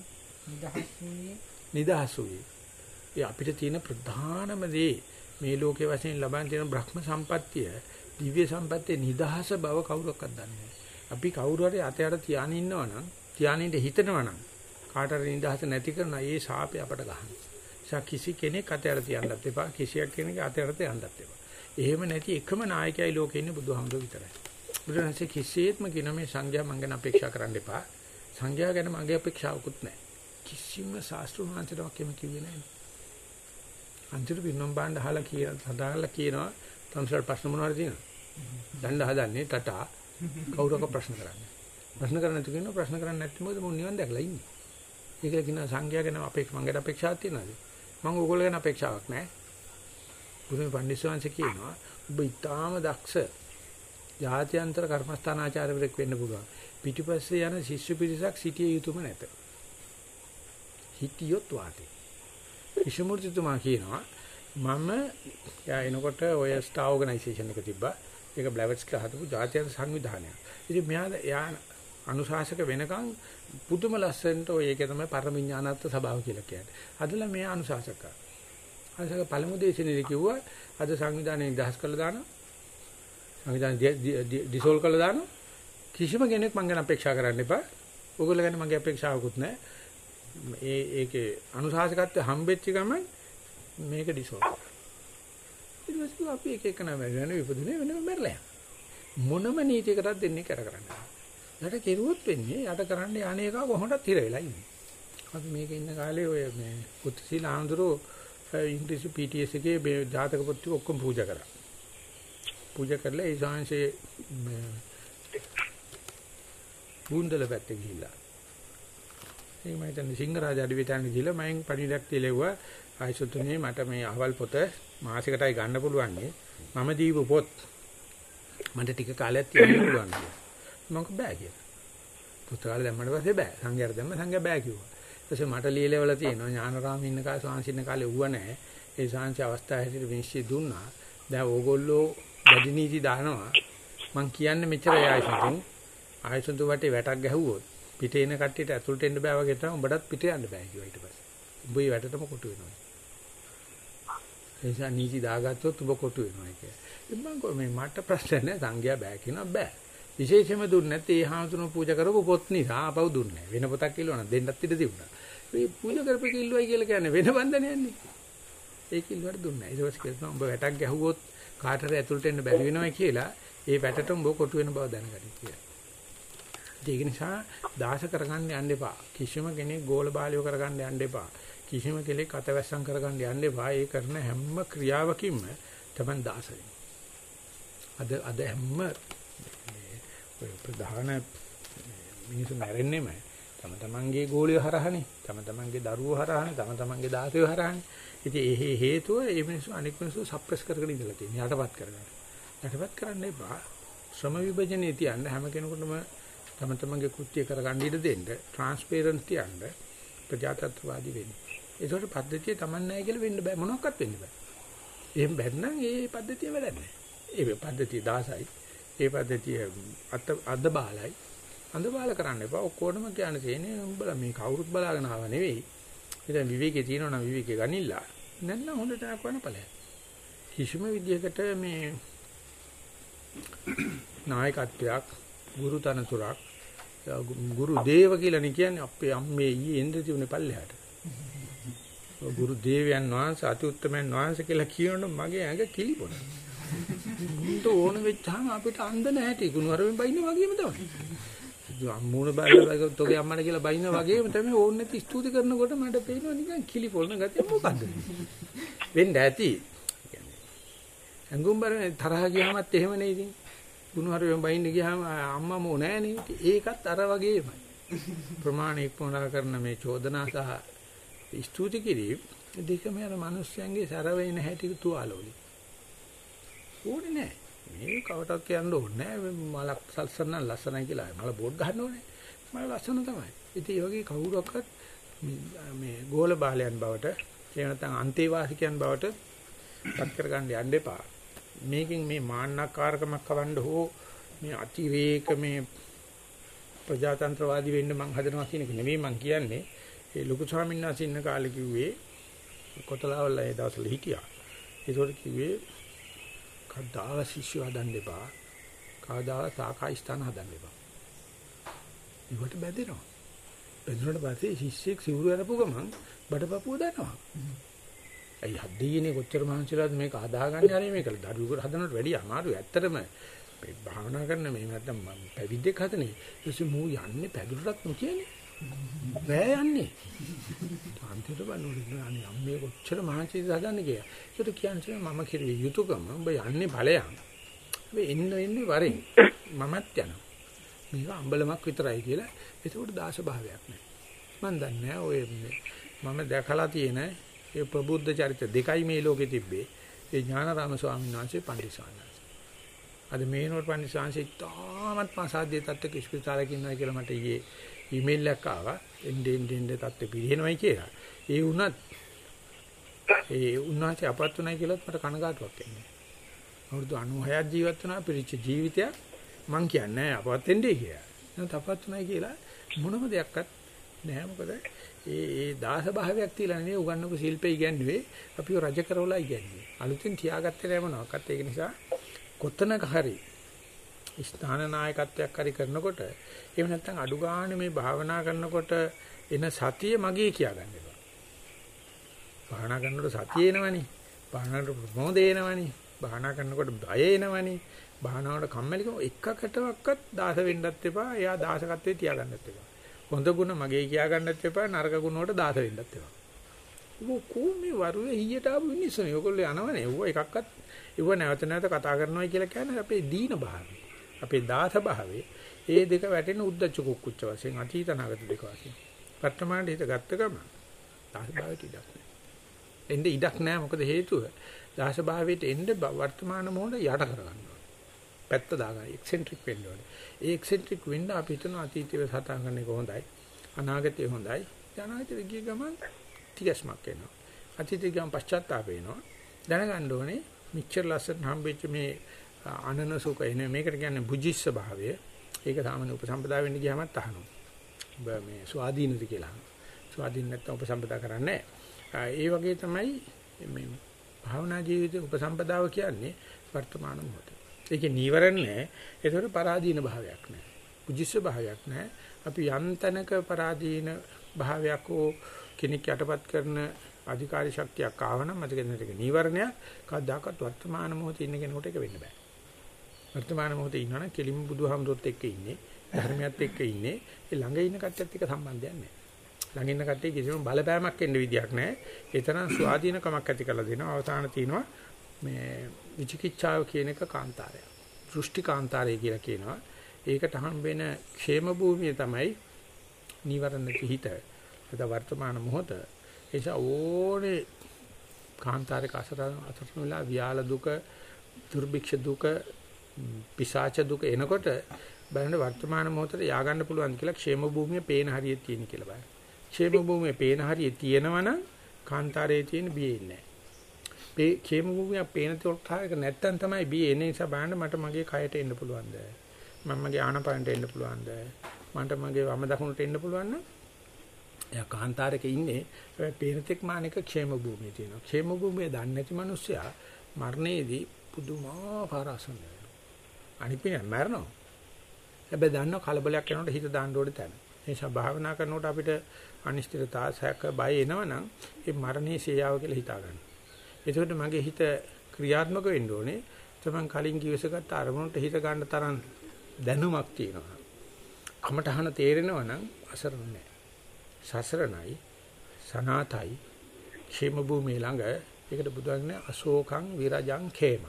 නිදහස් වූයේ නිදහස් වූයේ. ඒ අපිට තියෙන ප්‍රධානම දේ මේ ලෝකයේ වශයෙන් ලබන තියෙන බ්‍රහ්ම සම්පත්තිය, දිව්‍ය සම්පත්තිය නිදහස බව කවුරක්වත් දන්නේ නැහැ. අපි කවුරු හරි අතයට තියාගෙන ඉන්නවනම් තියානින්ද හිතනවා නම් කාට හරි නිදහස නැති කරන ඒ ශාපය අපට ගන්න. නිසා කිසි කෙනෙක් අතයට තියන්නත් එපා කිසියක් කෙනෙක් අතයට තියන්නත් එපා. එහෙම නැති එකම නායකයයි ලෝකේ ඉන්නේ බුදුහාමුදුරුවෝ විතරයි. බුදුරජාණන්සේ කිසියෙත්ම කියන මේ සංඝයා මං ගැන අපේක්ෂා කරන්න එපා. සංඝයා ගැන මගේ අපේක්ෂාවකුත් නැහැ. කිසිම ශාස්ත්‍රීය වංශයක් එහෙම කිව්වේ නැහැ. අන්තිම පින්නම් බාණ්ඩ අහලා කියන සදාගලා කියනවා තම්සල් ප්‍රශ්න මොනවද තියෙනවද? දණ්ඩ හදන්නේ ටටා කවුරක ප්‍රශ්න කරන්නේ. ප්‍රශ්න කරන්නේ නැති කෙනා ප්‍රශ්න කරන්නේ නැත්නම් මොකද මොන් නිවන් දැකලා ඉන්නේ. ඒක කියන සංඝයා ගැන අපේක්ෂා මං ගැන අපේක්ෂාවක් තියනවාද? මං ඕගොල්ලෝ ගැන අපේක්ෂාවක් නැහැ. ගුරුමේ පඬිස්සවංශ කියනවා ඔබ ඊටාම දක්ෂ ජාත්‍යන්තර කර්මස්ථානාචාර්යවරයෙක් වෙන්න පුළුවන්. පිටිපස්සේ යන ශිෂ්‍ය පිරිසක් සිටිය යුතුම නැත. හිටියොත් වාටි. විෂමූර්තිතුමා කියනවා මම යා එනකොට ඔය ස්ටා ඕගනයිසේෂන් එක තිබ්බා. ඒක බ්ලැවට්ස් කියලා හදපු ජාත්‍යන්තර සංවිධානයක්. ඉතින් මෙයා යා අනුශාසක වෙනකන් පුදුම ලස්සනට ඔය ඒක තමයි පරම විඥානත්ව සභාව කියලා කියන්නේ. අදලා මෙයා අනුශාසක. අනුශාසක පළමු දේශනේ කිව්වා අද සංවිධානයේ දහස් කළා දානවා. සංවිධානය ඩිසෝල් කළා දානවා. කිසිම කෙනෙක් මං ගැන අපේක්ෂා කරන්න එපා. ඕගොල්ලෝ ගැන මගේ අපේක්ෂාවකුත් නැහැ. ඒ ඒකේ අනුශාසකත්වය හම්බෙච්ච ගමන් මේක ඩිසෝල්. ඊට පස්සේ අපි එක එක නම වෙන විපදුනේ වෙනම මැරලා මොනම නීතියකටත් දෙන්නේ කර කරන්නේ. යට කෙරුවොත් වෙන්නේ යට කරන්න යන්නේ එක කොහොමදත් හිර වෙලා ඉන්නේ. අපි මේක ඉන්න කාලේ ඔය මේ පුත්තිසීල ආන්දරෝ ඉංග්‍රීසි PTS එකේ මේ ජාතක පොත් ඔක්කොම පූජා කරා. පූජා කරලා ඒ ශාංශේ බුන්දල පැත්තේ ගිහිල්ලා. ඒ මම හිතන්නේ සිංහරාජ අඩවියටන් ගිහිල්ලා මම පණිඩක් තියලෙව්වා ආයසුතුනේ මට මේ අහවල් පොත මාසෙකටයි ගන්න පුළුවන් මම දීපු පොත් මට ටික කාලයක් තියන්න පුළුවන් මම බෑ කියලා. පුස්තකාලේ දැම්මට පස්සේ බෑ. සංඝයාට දැම්ම සංඝයා බෑ කිව්වා. ඊපස්සේ මට ලියලවල තියෙනවා ඥානරාම ඉන්න කාලේ සාංශින්න කාලේ ඌව නැහැ. ඒ සාංශ අවස්ථාව හැටියට විනිශ්චය දුන්නා. දැන් ඕගොල්ලෝ වැඩි නීති දානවා. මං කියන්නේ මෙච්චරයි ආයසතුන්. ආයසතු වටේ වැටක් ගැහුවොත් පිටේ එන කට්ටියට ඇතුළට එන්න බෑ වගේ තමයි උඹටත් පිට යන්න බෑ කිව්වා ඊට පස්සේ. උඹ මේ වැටටම කොටු වෙනවා. ඒ නිසා නීති දාගත්තොත් උඹ කොටු වෙනවා කියන්නේ. මම මේ මට ප්‍රශ්න නැහැ සංඝයා බෑ කියනවා බෑ. විශේෂයෙන්ම දුන්නේ නැත්නම් ඒ හාමුදුරුවෝ පූජා කරපු පොත් නිසා අපව දුන්නේ නැහැ. වෙන පොතක් කිල්ලවනම් දෙන්නත් ඉඩ තිබුණා. මේ පූජා කරපු කිල්ලුවයි කියලා කියන්නේ වෙන බන්ධනයක් නේ. ඒ කිල්ලුවට දුන්නේ නැහැ. ඊට පස්සේ කියනවා උඹ වැටක් ගැහුවොත් කාටට ඇතුළට එන්න බැරි වෙනවා කියලා ඒ වැටට උඹ කොටු වෙන බව දැනගන්න කියලා. ඒක නිසා දාස කරගන්න යන්න එපා. කිසිම කෙනෙක් ගෝල බාලියෝ කරගන්න යන්න එපා. කිසිම කෙනෙක් අතවැස්සම් කරගන්න යන්න එපා. ඒ කරන හැම ක්‍රියාවකින්ම තමයි දාස අද අද හැම ඔය ප්‍රධාන මිනිස්සු මැරෙන්නෙම තම තමන්ගේ ගෝලිය හරහානේ. තම තමන්ගේ දරුවෝ හරහානේ. තම තමන්ගේ දාසයෝ හරහානේ. ඉතින් ඒ හේතුව මේ මිනිස්සු අනික් මිනිස්සු සප්‍රෙස් කරගෙන ඉඳලා තියෙනවා. යටපත් කරගන්න. යටපත් කරන්න එපා. ශ්‍රම විභජනයේ තියන්න හැම කෙනෙකුටම තම තමන්ගේ කෘත්‍ය කරගන්න ඉඩ දෙන්න. ට්‍රාන්ස්පරන්ට් තියන්න. ප්‍රජාතන්ත්‍රවාදී වෙන්න. ඒකට පද්ධතිය Taman නැහැ කියලා වෙන්න බෑ. මොනවත් වෙන්න බෑ. එහෙම බැන්නම් ඒ පද්ධතිය වැඩක් නැහැ. ඒ පද්ධතිය දාසයි. ඒ පද්ධතිය අත අද බාලයි. අඳ බාල කරන්න එපා. ඔක්කොටම කියන්න තියෙන්නේ උඹලා මේ කවුරුත් බලාගෙන ආව නෙවෙයි. ඉතින් විවේකේ තියෙනවා නම් විවේකේ ගනිilla. නැත්නම් හොඳට කරන ඵලයක්. කිසිම විදියකට මේ නායකත්වයක් ගුරු තනතුරක් ගුරු දේව කියලා නේ කියන්නේ අපේ අම්මේ ඊයේ එන්න තිබුණේ පල්ලෙහාට. ගුරු දේවයන් වහන්සේ අති උත්තමයන් වහන්සේ කියලා කියනොත් මගේ ඇඟ කිලිපොන. මුන්ට ඕන වෙච්චාම අපිට අන්ද නැහැටි ගුණවරෙන් බයින්න වගේම තමයි. අම්මෝන බාලා තෝගේ අම්මට කියලා බයින්න වගේම තමයි ඕන නැති ස්තුති කරනකොට මට පේනවා නිකන් කිලිපොන ගතිය මොකද්ද? වෙන්න ඇති. ඇඟුම් බර තරහ ගියාමත් එහෙම නේ ඉතින්. ගුණවරෙන් බයින්න ගියාම අම්මමෝ නෑනේ. ඒකත් අර වගේමයි. ප්‍රමාණ ඉක්මනලා කරන මේ චෝදනා සහ ස්තුති කිරීම දෙකම යන මිනිස්යන්ගේ සරවෙන හැටි තුවාලවලි. ඕනේ නෑ. මේ කවටක් කියන්න ඕනේ නෑ. මලක් සල්සන්න ලස්සනයි කියලා. මල බෝඩ් ගන්න ඕනේ. මල ලස්සන තමයි. ඉතින් ඒ වගේ කවුරක්වත් මේ ගෝල බාලයන් බවට එහෙම නැත්නම් අන්තේවාසිකයන් බවට පත් කරගන්න යන්න එපා. මේකෙන් මේ මාන්නකාරකමක් කවන්න හෝ මේ අතිරේක මේ ප්‍රජාතන්ත්‍රවාදී වෙන්න මං හදනවා කියන එක නෙමෙයි මං කියන්නේ. ඒ ලොකු ස්වාමීන් වහන්සේ ඉන්න කාලේ කිව්වේ කොතලාවල ඒ දවස්වල හිටියා. ඒකට කිව්වේ කද්දාව ශිෂ්‍ය හදන්න එපා. කද්දාව සාකා ස්ථාන හදන්න එපා. ඉවට බැදෙනවා. බැඳුනට පස්සේ ශිෂ්‍යෙක් සිවුරු අරපු ගමන් බඩපපුව දනවා. අයි හදීනේ කොච්චර මහන්සිලාද මේක හදාගන්නේ හරි මේක දරුවෙකුට හදනට වැඩිය අමාරුයි. ඇත්තටම මේ භාවනා කරන මේ නැත්තම් පැවිද්දෙක් හදනේ. ඊට මූ යන්නේ පැදුරටත් නොකියන්නේ. බෑ යන්නේ. අන්තිමට බලනකොට අනේ අම්මේ කොච්චර මහන්සිද හදන්නේ කියලා. ඒකට කියන්නේ මම කිරුවේ යුතුයකම ඔබ යන්නේ ඵලයන්. මේ එන්න එන්නේ වරෙන් මමත් යනවා. මේක අම්බලමක් විතරයි කියලා. ඒකට දාස භාවයක් නැහැ. මම දන්නේ ඔය මම දැකලා තියෙන ඒ ප්‍රබුද්ධ චරිත දෙකයි මේ ලෝකෙ තිබ්බේ. ඒ ඥානාරාම ස්වාමීන් වහන්සේ පඬිස්සාන. අද මේනෝර පන්සිංශය තාමත් මාසාද්දී තත්ත්වක ඉස්පිරිතාලයක ඉන්නවා කියලා මට ඊයේ ඊමේල් එකක් ආවා. එන්නේ එන්නේ තත්ත්වෙ පිළිහෙනවයි කියලා. ඒ වුණත් ඒ උන්වහන්සේ අපත් උනායි කියලාත් මට කනගාටුවක් එන්නේ. අවුරුදු 96ක් ජීවත් වුණා පිරිච්ච ජීවිතයක් මං කියන්නේ අපවත් වෙන්නේ කියලා. නමුත් අපත් උනායි කියලා මොනම දෙයක්වත් නෑ මොකද ඒ ඒ දාස භාවයක් තියලා නෙවෙයි උගන්නපු ශිල්පේ ඉගැන්නුවේ අපිව රජ කරවලා ඉගැන්නුවේ. අලුතෙන් තියාගත්තේ නෑ මොනවාක්වත් ඒක නිසා කොතනක හරි ස්ථාන නායකත්වයක් හරි කරනකොට එහෙම නැත්නම් අඩු ගන්න මේ භාවනා කරනකොට එන සතිය මගේ කියා ගන්න එපා. භාවනා කරනකොට සතිය එනවනේ. භාවනාවට ප්‍රමෝදය එනවනේ. භාවනා කරනකොට බය එනවනේ. භාවනාවට කම්මැලිකම එකකටවත් දාස වෙන්නත් එපා. එයා දාසකත්වයේ තියාගන්නත් එපා. හොඳ ගුණ මගේ කියා ගන්නත් එපා. නරක ගුණ වලට දාස වෙන්නත් එපා. ඔබ කොහොමේ වරුවේ ඊයට ආපු මිනිස්සුනේ. ඔයගොල්ලෝ යනවනේ. ඌව එකක්වත් ඉව නැවත නැවත කතා කරනවා කියලා කියන්නේ අපේ දීන භාවය. අපේ දාස භාවය. ඒ දෙක වැටෙන උද්දච්ච කුක්කුච්ච වශයෙන් අතීත නාගත දෙක වශයෙන්. වර්තමානයේ හිත ගත්ත ගම දාස භාවයට ඉඩක් නැහැ. එන්නේ ඉඩක් නැහැ මොකද හේතුව දාස භාවයට එන්න වර්තමාන මොහොත යට කරගන්න පැත්ත දාගන්න එක්සෙන්ට්‍රික් වෙන්න ඕනේ. ඒ එක්සෙන්ට්‍රික් වෙන්න අපි හිතන අතීතයේ සටහන් කරන එක හොඳයි. අනාගතය හොඳයි. අනාගතේ ගිය ගමන් තිගස්මක් එනවා. අතීතයේ ගමන් පශ්චාත්තාප වෙනවා. දැනගන්න ඕනේ මිච්ඡර ලස්සන හම්බෙච්ච මේ අනන සුඛ එන මේකට කියන්නේ බුජිස්ස භාවය. ඒක සාමාන්‍ය උපසම්පදා වෙන්න ගියාමත් අහනවා. මේ ස්වාධීනද කියලා. ස්වාධීන නැත්නම් උපසම්පදා කරන්නේ ඒ වගේ තමයි මේ භාවනා ජීවිතේ උපසම්පදාව කියන්නේ වර්තමාන මොහොත. ඒකේ නීවරණ නැහැ. ඒතකොට පරාදීන භාවයක් නැහැ. පුජිස්ස භාවයක් නැහැ. අපි යන්තනක පරාදීන භාවයක් හෝ කෙනෙක් යටපත් කරන අධිකාරී ශක්තියක් ආවනම් මතක දෙන්නට නීවරණයක් කවදාකවත් වර්තමාන මොහොතේ ඉන්න කෙනෙකුට ඒක වෙන්න බෑ. වර්තමාන මොහොතේ ඉන්නවනම් කෙලිම බුදුහාමුදුරුවොත් එක්ක ඉන්නේ ධර්මයත් එක්ක ඉන්නේ ඒ ළඟ ඉන්න කට්ටියත් එක්ක සම්බන්ධයක් නැහැ. ළඟින්න කට්ටිය කිසිම බලපෑමක් එන්න විදියක් නැහැ. ඒ තරම් ස්වාධීනකමක් ඇති කරලා දෙනවා. අවසාන තියෙනවා මේ විචිකිච්ඡාව කියන එක කාන්තාරය. දෘෂ්ටි කාන්තාරය කියලා කියනවා. ඒකට හම්බෙන ക്ഷേම භූමිය තමයි නිවරණ පිහිට. අද වර්තමාන මොහොත. ඒස ඕනේ කාන්තාරයක අසරණ අසරණ වෙලා වියාල දුක, දුර්භික්ෂ දුක, පිසාච දුක එනකොට බලන්න වර්තමාන මොහොතේ යආ ගන්න පුළුවන් කියලා ക്ഷേම භූමිය පේන හරියට තියෙන කියලා බලන්න. ക്ഷේම භූමියේ පේන හරිය තියෙනවනම් කාන්තාරයේ තියෙන බියේ නැහැ. මේ ക്ഷേම භූමිය පේන තොල්කාරක නැත්තම් තමයි බියේ එන්නේ නිසා බලන්න මට මගේ කයට එන්න පුළුවන්ද? මම මගේ ආනපනට එන්න පුළුවන්ද? මන්ට මගේ වම දකුණට එන්න පුළුවන් නම් එයා කාන්තාරයක ඉන්නේ හැබැයි පේනතෙක් මානික ക്ഷേම භූමියේ තියෙනවා. ക്ഷേම භූමිය දන්නේ නැති මිනිස්සයා මරණයේදී පුදුමාකාර අසන්න වෙනවා. අනිත් පිටින් මරනවා. හැබැයි දන්නව කලබලයක් වෙනකොට හිත දාන්න ඕනේ තැන. ඒ නිසා භාවනා කරනකොට අපිට අනිශ්චිතතා සැක බය එනවනම් ඒ මරණයේ සේයාව කියලා හිතා ගන්න. එතකොට මගේ හිත ක්‍රියාත්මක වෙන්න ඕනේ. තමන් කලින් කිවසගත්ත අරමුණට හිත ගන්න තරම් දැනුමක් තියෙනවා. කමටහන තේරෙනවා නම් අසරණ නැහැ. සසරණයි සනාතයි ക്ഷേම භූමිය ළඟ ඒකට බුදුන් අශෝකං විරජං ඛේම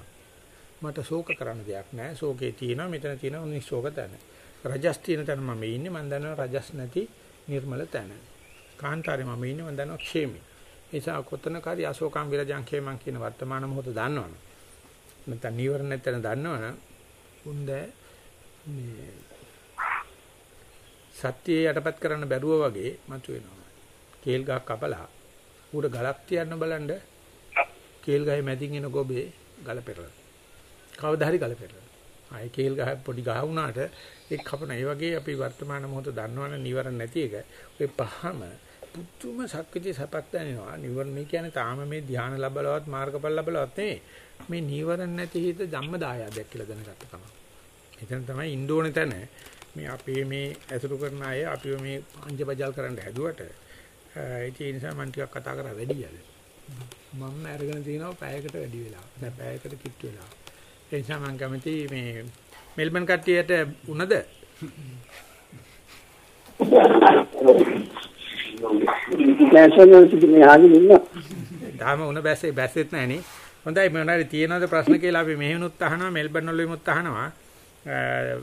මට ශෝක කරන්න දෙයක් නැහැ ශෝකේ තියෙනවා මෙතන තියෙනවා නිශෝක තැන රජස් තියෙන තැන මම ඉන්නේ මම දන්නවා රජස් නැති නිර්මල තැන කාන්තාරේ මම ඉන්නේ මම දන්නවා ക്ഷേමි නිසා කොතනකාරී අශෝකං විරජං ඛේමං කියන වර්තමාන මොහොත දන්නවනේ නැත්නම් නීවරණ නැත්නම් දන්නවනම් උන්ද මේ සත්‍යය යටපත් කරන්න බැරුව වගේ මතුවෙනවා. කේල් ගහක් කපලා ඌට ගලක් තියන්න බලන්න කේල් ගහේ මැදින් එන ගොබේ ගල පෙරලන. කවදා හරි ගල පෙරලන. ආයේ කේල් ගහ පොඩි ගහ වුණාට ඒක කපන. ඒ වගේ අපි වර්තමාන මොහොත දන්නවනේ නිවරණ නැති එක. ඔය පහම පුදුම ශක්තිය සපක් දැනෙනවා. නිවරණ මේ කියන්නේ තාම මේ ධානය ලැබලවත් මාර්ගඵල ලැබලවත් නෙවෙයි. මේ නිවරණ නැති හිත ධම්මදායයක් කියලා දැනගත්ත තමයි. එතන තමයි ඉන්න ඕනේ තැන මේ අපේ මේ ඇසුරු කරන අය අපිව මේ අංජබජල් කරන්න හැදුවට ඒ නිසා මම ටිකක් කතා කරා වැඩි යද මම අරගෙන තිනවා පැයකට වැඩි වෙලා දැන් පැයකට කිට්ටු වෙලා ඒ නිසා මම කැමති මේ මෙල්බන් කට්ටියට උනද නැෂනල් සිටිනේ ආගෙන ඉන්න. තාම උන බැස්සේ බැස්සෙත් නැහනේ. හොඳයි මොනවාරි තියෙනවද ප්‍රශ්න කියලා අපි මෙහෙනුත් අහනවා මෙල්බන් වලිමුත් අහනවා.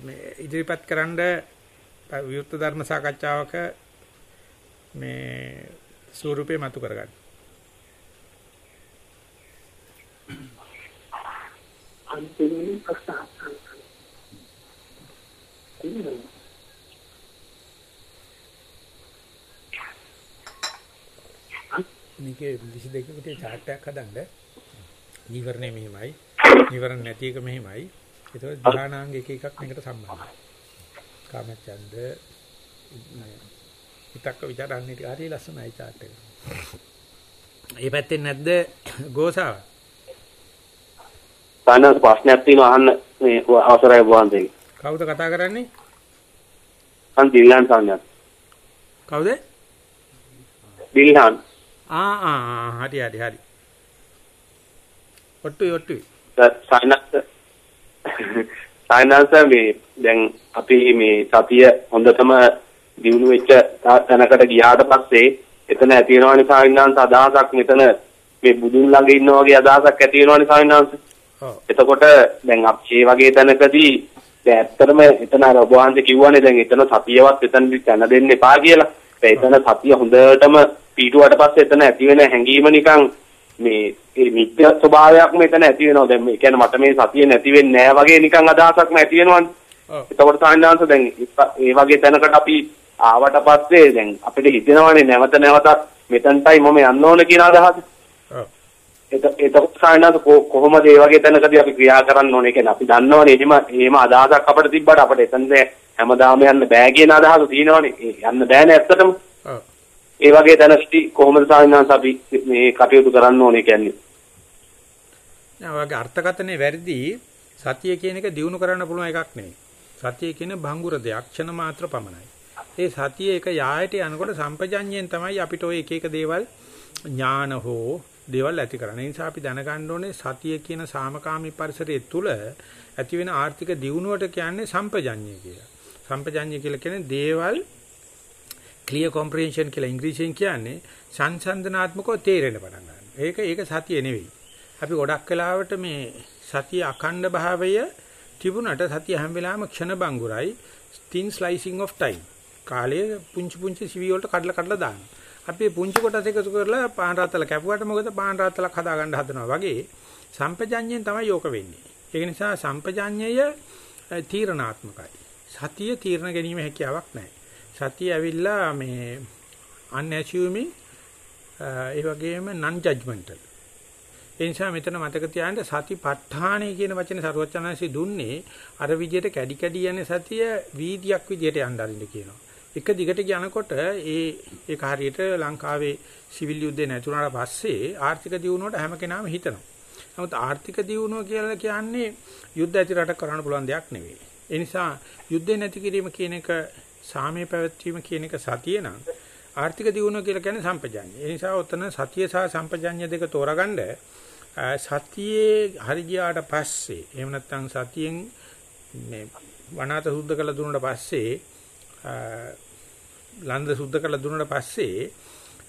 මේ ඉදිරිපත් කරන්න විවෘත ධර්ම සාකච්ඡාවක මේ ස්වරූපේ මතු කරගන්න. අන්තිමේ ප්‍රශ්න මේකේ 22කට chart එකක් හදන්න. නීවරණේ මෙහිමයි. නීවරණ නැති එක මෙහිමයි. ඒතකොට ධානාංග එක එකක් මේකට සම්බන්ධයි. කාමචන්ද විතක්ක ਵਿਚාරන්නේ හරි ලස්සනයි chart එක. ඒ පැත්තෙන් නැද්ද ගෝසාව? සානස් ප්‍රශ්නයක් තියෙනවා අහන්න මේ අවසරයි වහන්සේගේ. කවුද කතා කරන්නේ? අන් දිල්හන් සානස්. කවුද? දිල්හන්. ආ ආ හරි හරි හරි. ඔට්ටුයි ඔට්ටුයි. සානස් සානස් මේ දැන් අපි මේ සතිය හොඳටම දිනු වෙච්ච තැනකට ගියාට පස්සේ එතන ඇති වෙනවනේ සාවින්නාංශ අදහසක් මෙතන මේ බුදුන් ළඟ ඉන්න වගේ අදහසක් ඇති වෙනවනේ සාවින්නාංශ. එතකොට දැන් අපි වගේ තැනකදී දැන් ඇත්තටම එතන අර ඔබ වහන්සේ කිව්වනේ දැන් එතන සතියවත් එතනදි තැන දෙන්න එපා කියලා. දැන් එතන සතිය හොඳටම පීටුවට පස්සේ එතන ඇති වෙන හැඟීම නිකන් මේ ඒ මිත්‍ය ස්වභාවයක් මෙතන ඇති වෙනවා. දැන් මේ කියන්නේ මට මේ සතිය නැති වෙන්නේ නැහැ වගේ නිකන් අදහසක් නැති වෙනවනේ. එතකොට සාමාන්‍යංශ දැන් ඒ වගේ තැනකට අපි ආවට පස්සේ දැන් අපිට හිතෙනවානේ නැවත නැවතත් මෙතනටයි මම යන්න ඕන කියන අදහස. එතකොට සාමාන්‍යංශ කොහොමද ඒ වගේ තැනකදී අපි ක්‍රියා කරන්න ඕනේ කියන්නේ අපි දන්නවනේ එහෙම එහෙම අදහසක් අපිට තිබ්බට අපිට එතනද හැමදාම යන්න බෑ කියන අදහස තියෙනවනේ. යන්න බෑනේ ඇත්තටම. ඔව්. ඒ වගේ තැනකදී කොහොමද සාමාන්‍යංශ අපි මේ කටයුතු කරන්න ඕනේ කියන්නේ. නෑ ඔයගේ අර්ථකථනයේ වැරදි සතිය කියන එක දිනු කරන්න පුළුවන් එකක් නෙවෙයි. සතිය කියන භංගුර දෙයක් ක්ෂණ මාත්‍ර පමණයි. ඒ සතිය එක යායට යනකොට සම්පජඤ්ඤයෙන් තමයි අපිට ওই එක එක දේවල් ඥාන හෝ දේවල් ඇති කරන්නේ. ඒ නිසා අපි දැනගන්න ඕනේ සතිය කියන සාමකාමී පරිසරයේ තුල ඇති වෙන ආර්ථික දියුණුවට කියන්නේ සම්පජඤ්ඤය කියලා. සම්පජඤ්ඤය කියලා කියන්නේ දේවල් ක්ලියර් කොම්ප්‍රිහෙන්ෂන් කියලා ඉංග්‍රීසියෙන් කියන්නේ සංසන්දනාත්මකව තේරෙන්න පටන් ගන්නවා. ඒක ඒක සතිය නෙවෙයි. අපි ගොඩක් වෙලාවට මේ සතිය අඛණ්ඩ භාවය තිබුණට සතිය හැම වෙලාවෙම ක්ෂණ බංගුරයි thin slicing of time. කාලයේ පුංචි පුංචි සිවි වලට කඩලා කඩලා දානවා. අපි පුංචි කොටස් එකතු කරලා පාන් රාත්තල කැපුවට මොකද පාන් රාත්තලක් හදාගන්න හදනවා වගේ සම්පජඤ්ඤයෙන් තමයි යෝක වෙන්නේ. ඒ නිසා සම්පජඤ්ඤය තීරණාත්මකයි. සතිය තීරණ ගැනීම හැකියාවක් නැහැ. සතිය ඇවිල්ලා මේ unassuming ඒ වගේම non judgmental. ඒ නිසා මෙතන මතක තියාගන්න සතිපට්ඨානය කියන වචනේ සරුවචනanse දුන්නේ අර විදිහට කැඩි කැඩි යන සතිය වීදියක් විදිහට යන්න අරින්න කියනවා. එක දිගට යනකොට ඒ ඒක හරියට ලංකාවේ සිවිල් යුද්ධේ නැතුණාට පස්සේ ආර්ථික දියුණුවට හැම කෙනාම හිතනවා. නමුත් ආර්ථික දියුණුව කියලා කියන්නේ යුද්ධ ඇති රට කරන්න පුළුවන් දෙයක් නෙවෙයි. ඒ නිසා යුද්ධේ නැති කිරීම කියන එක සාමය පැවැත්වීම කියන එක සතිය නම් ආර්ථික දියුණුව කියලා කියන්නේ සම්පජාඤ්ඤය. ඒ නිසා ඔතන සතිය සහ සම්පජාඤ්ඤය දෙක තෝරගන්න සතියේ හරි ගියාට පස්සේ එහෙම නැත්නම් සතියෙන් මේ වනාත සුද්ධ කළ දුන්නාට පස්සේ ලන්ද සුද්ධ කළ දුන්නාට පස්සේ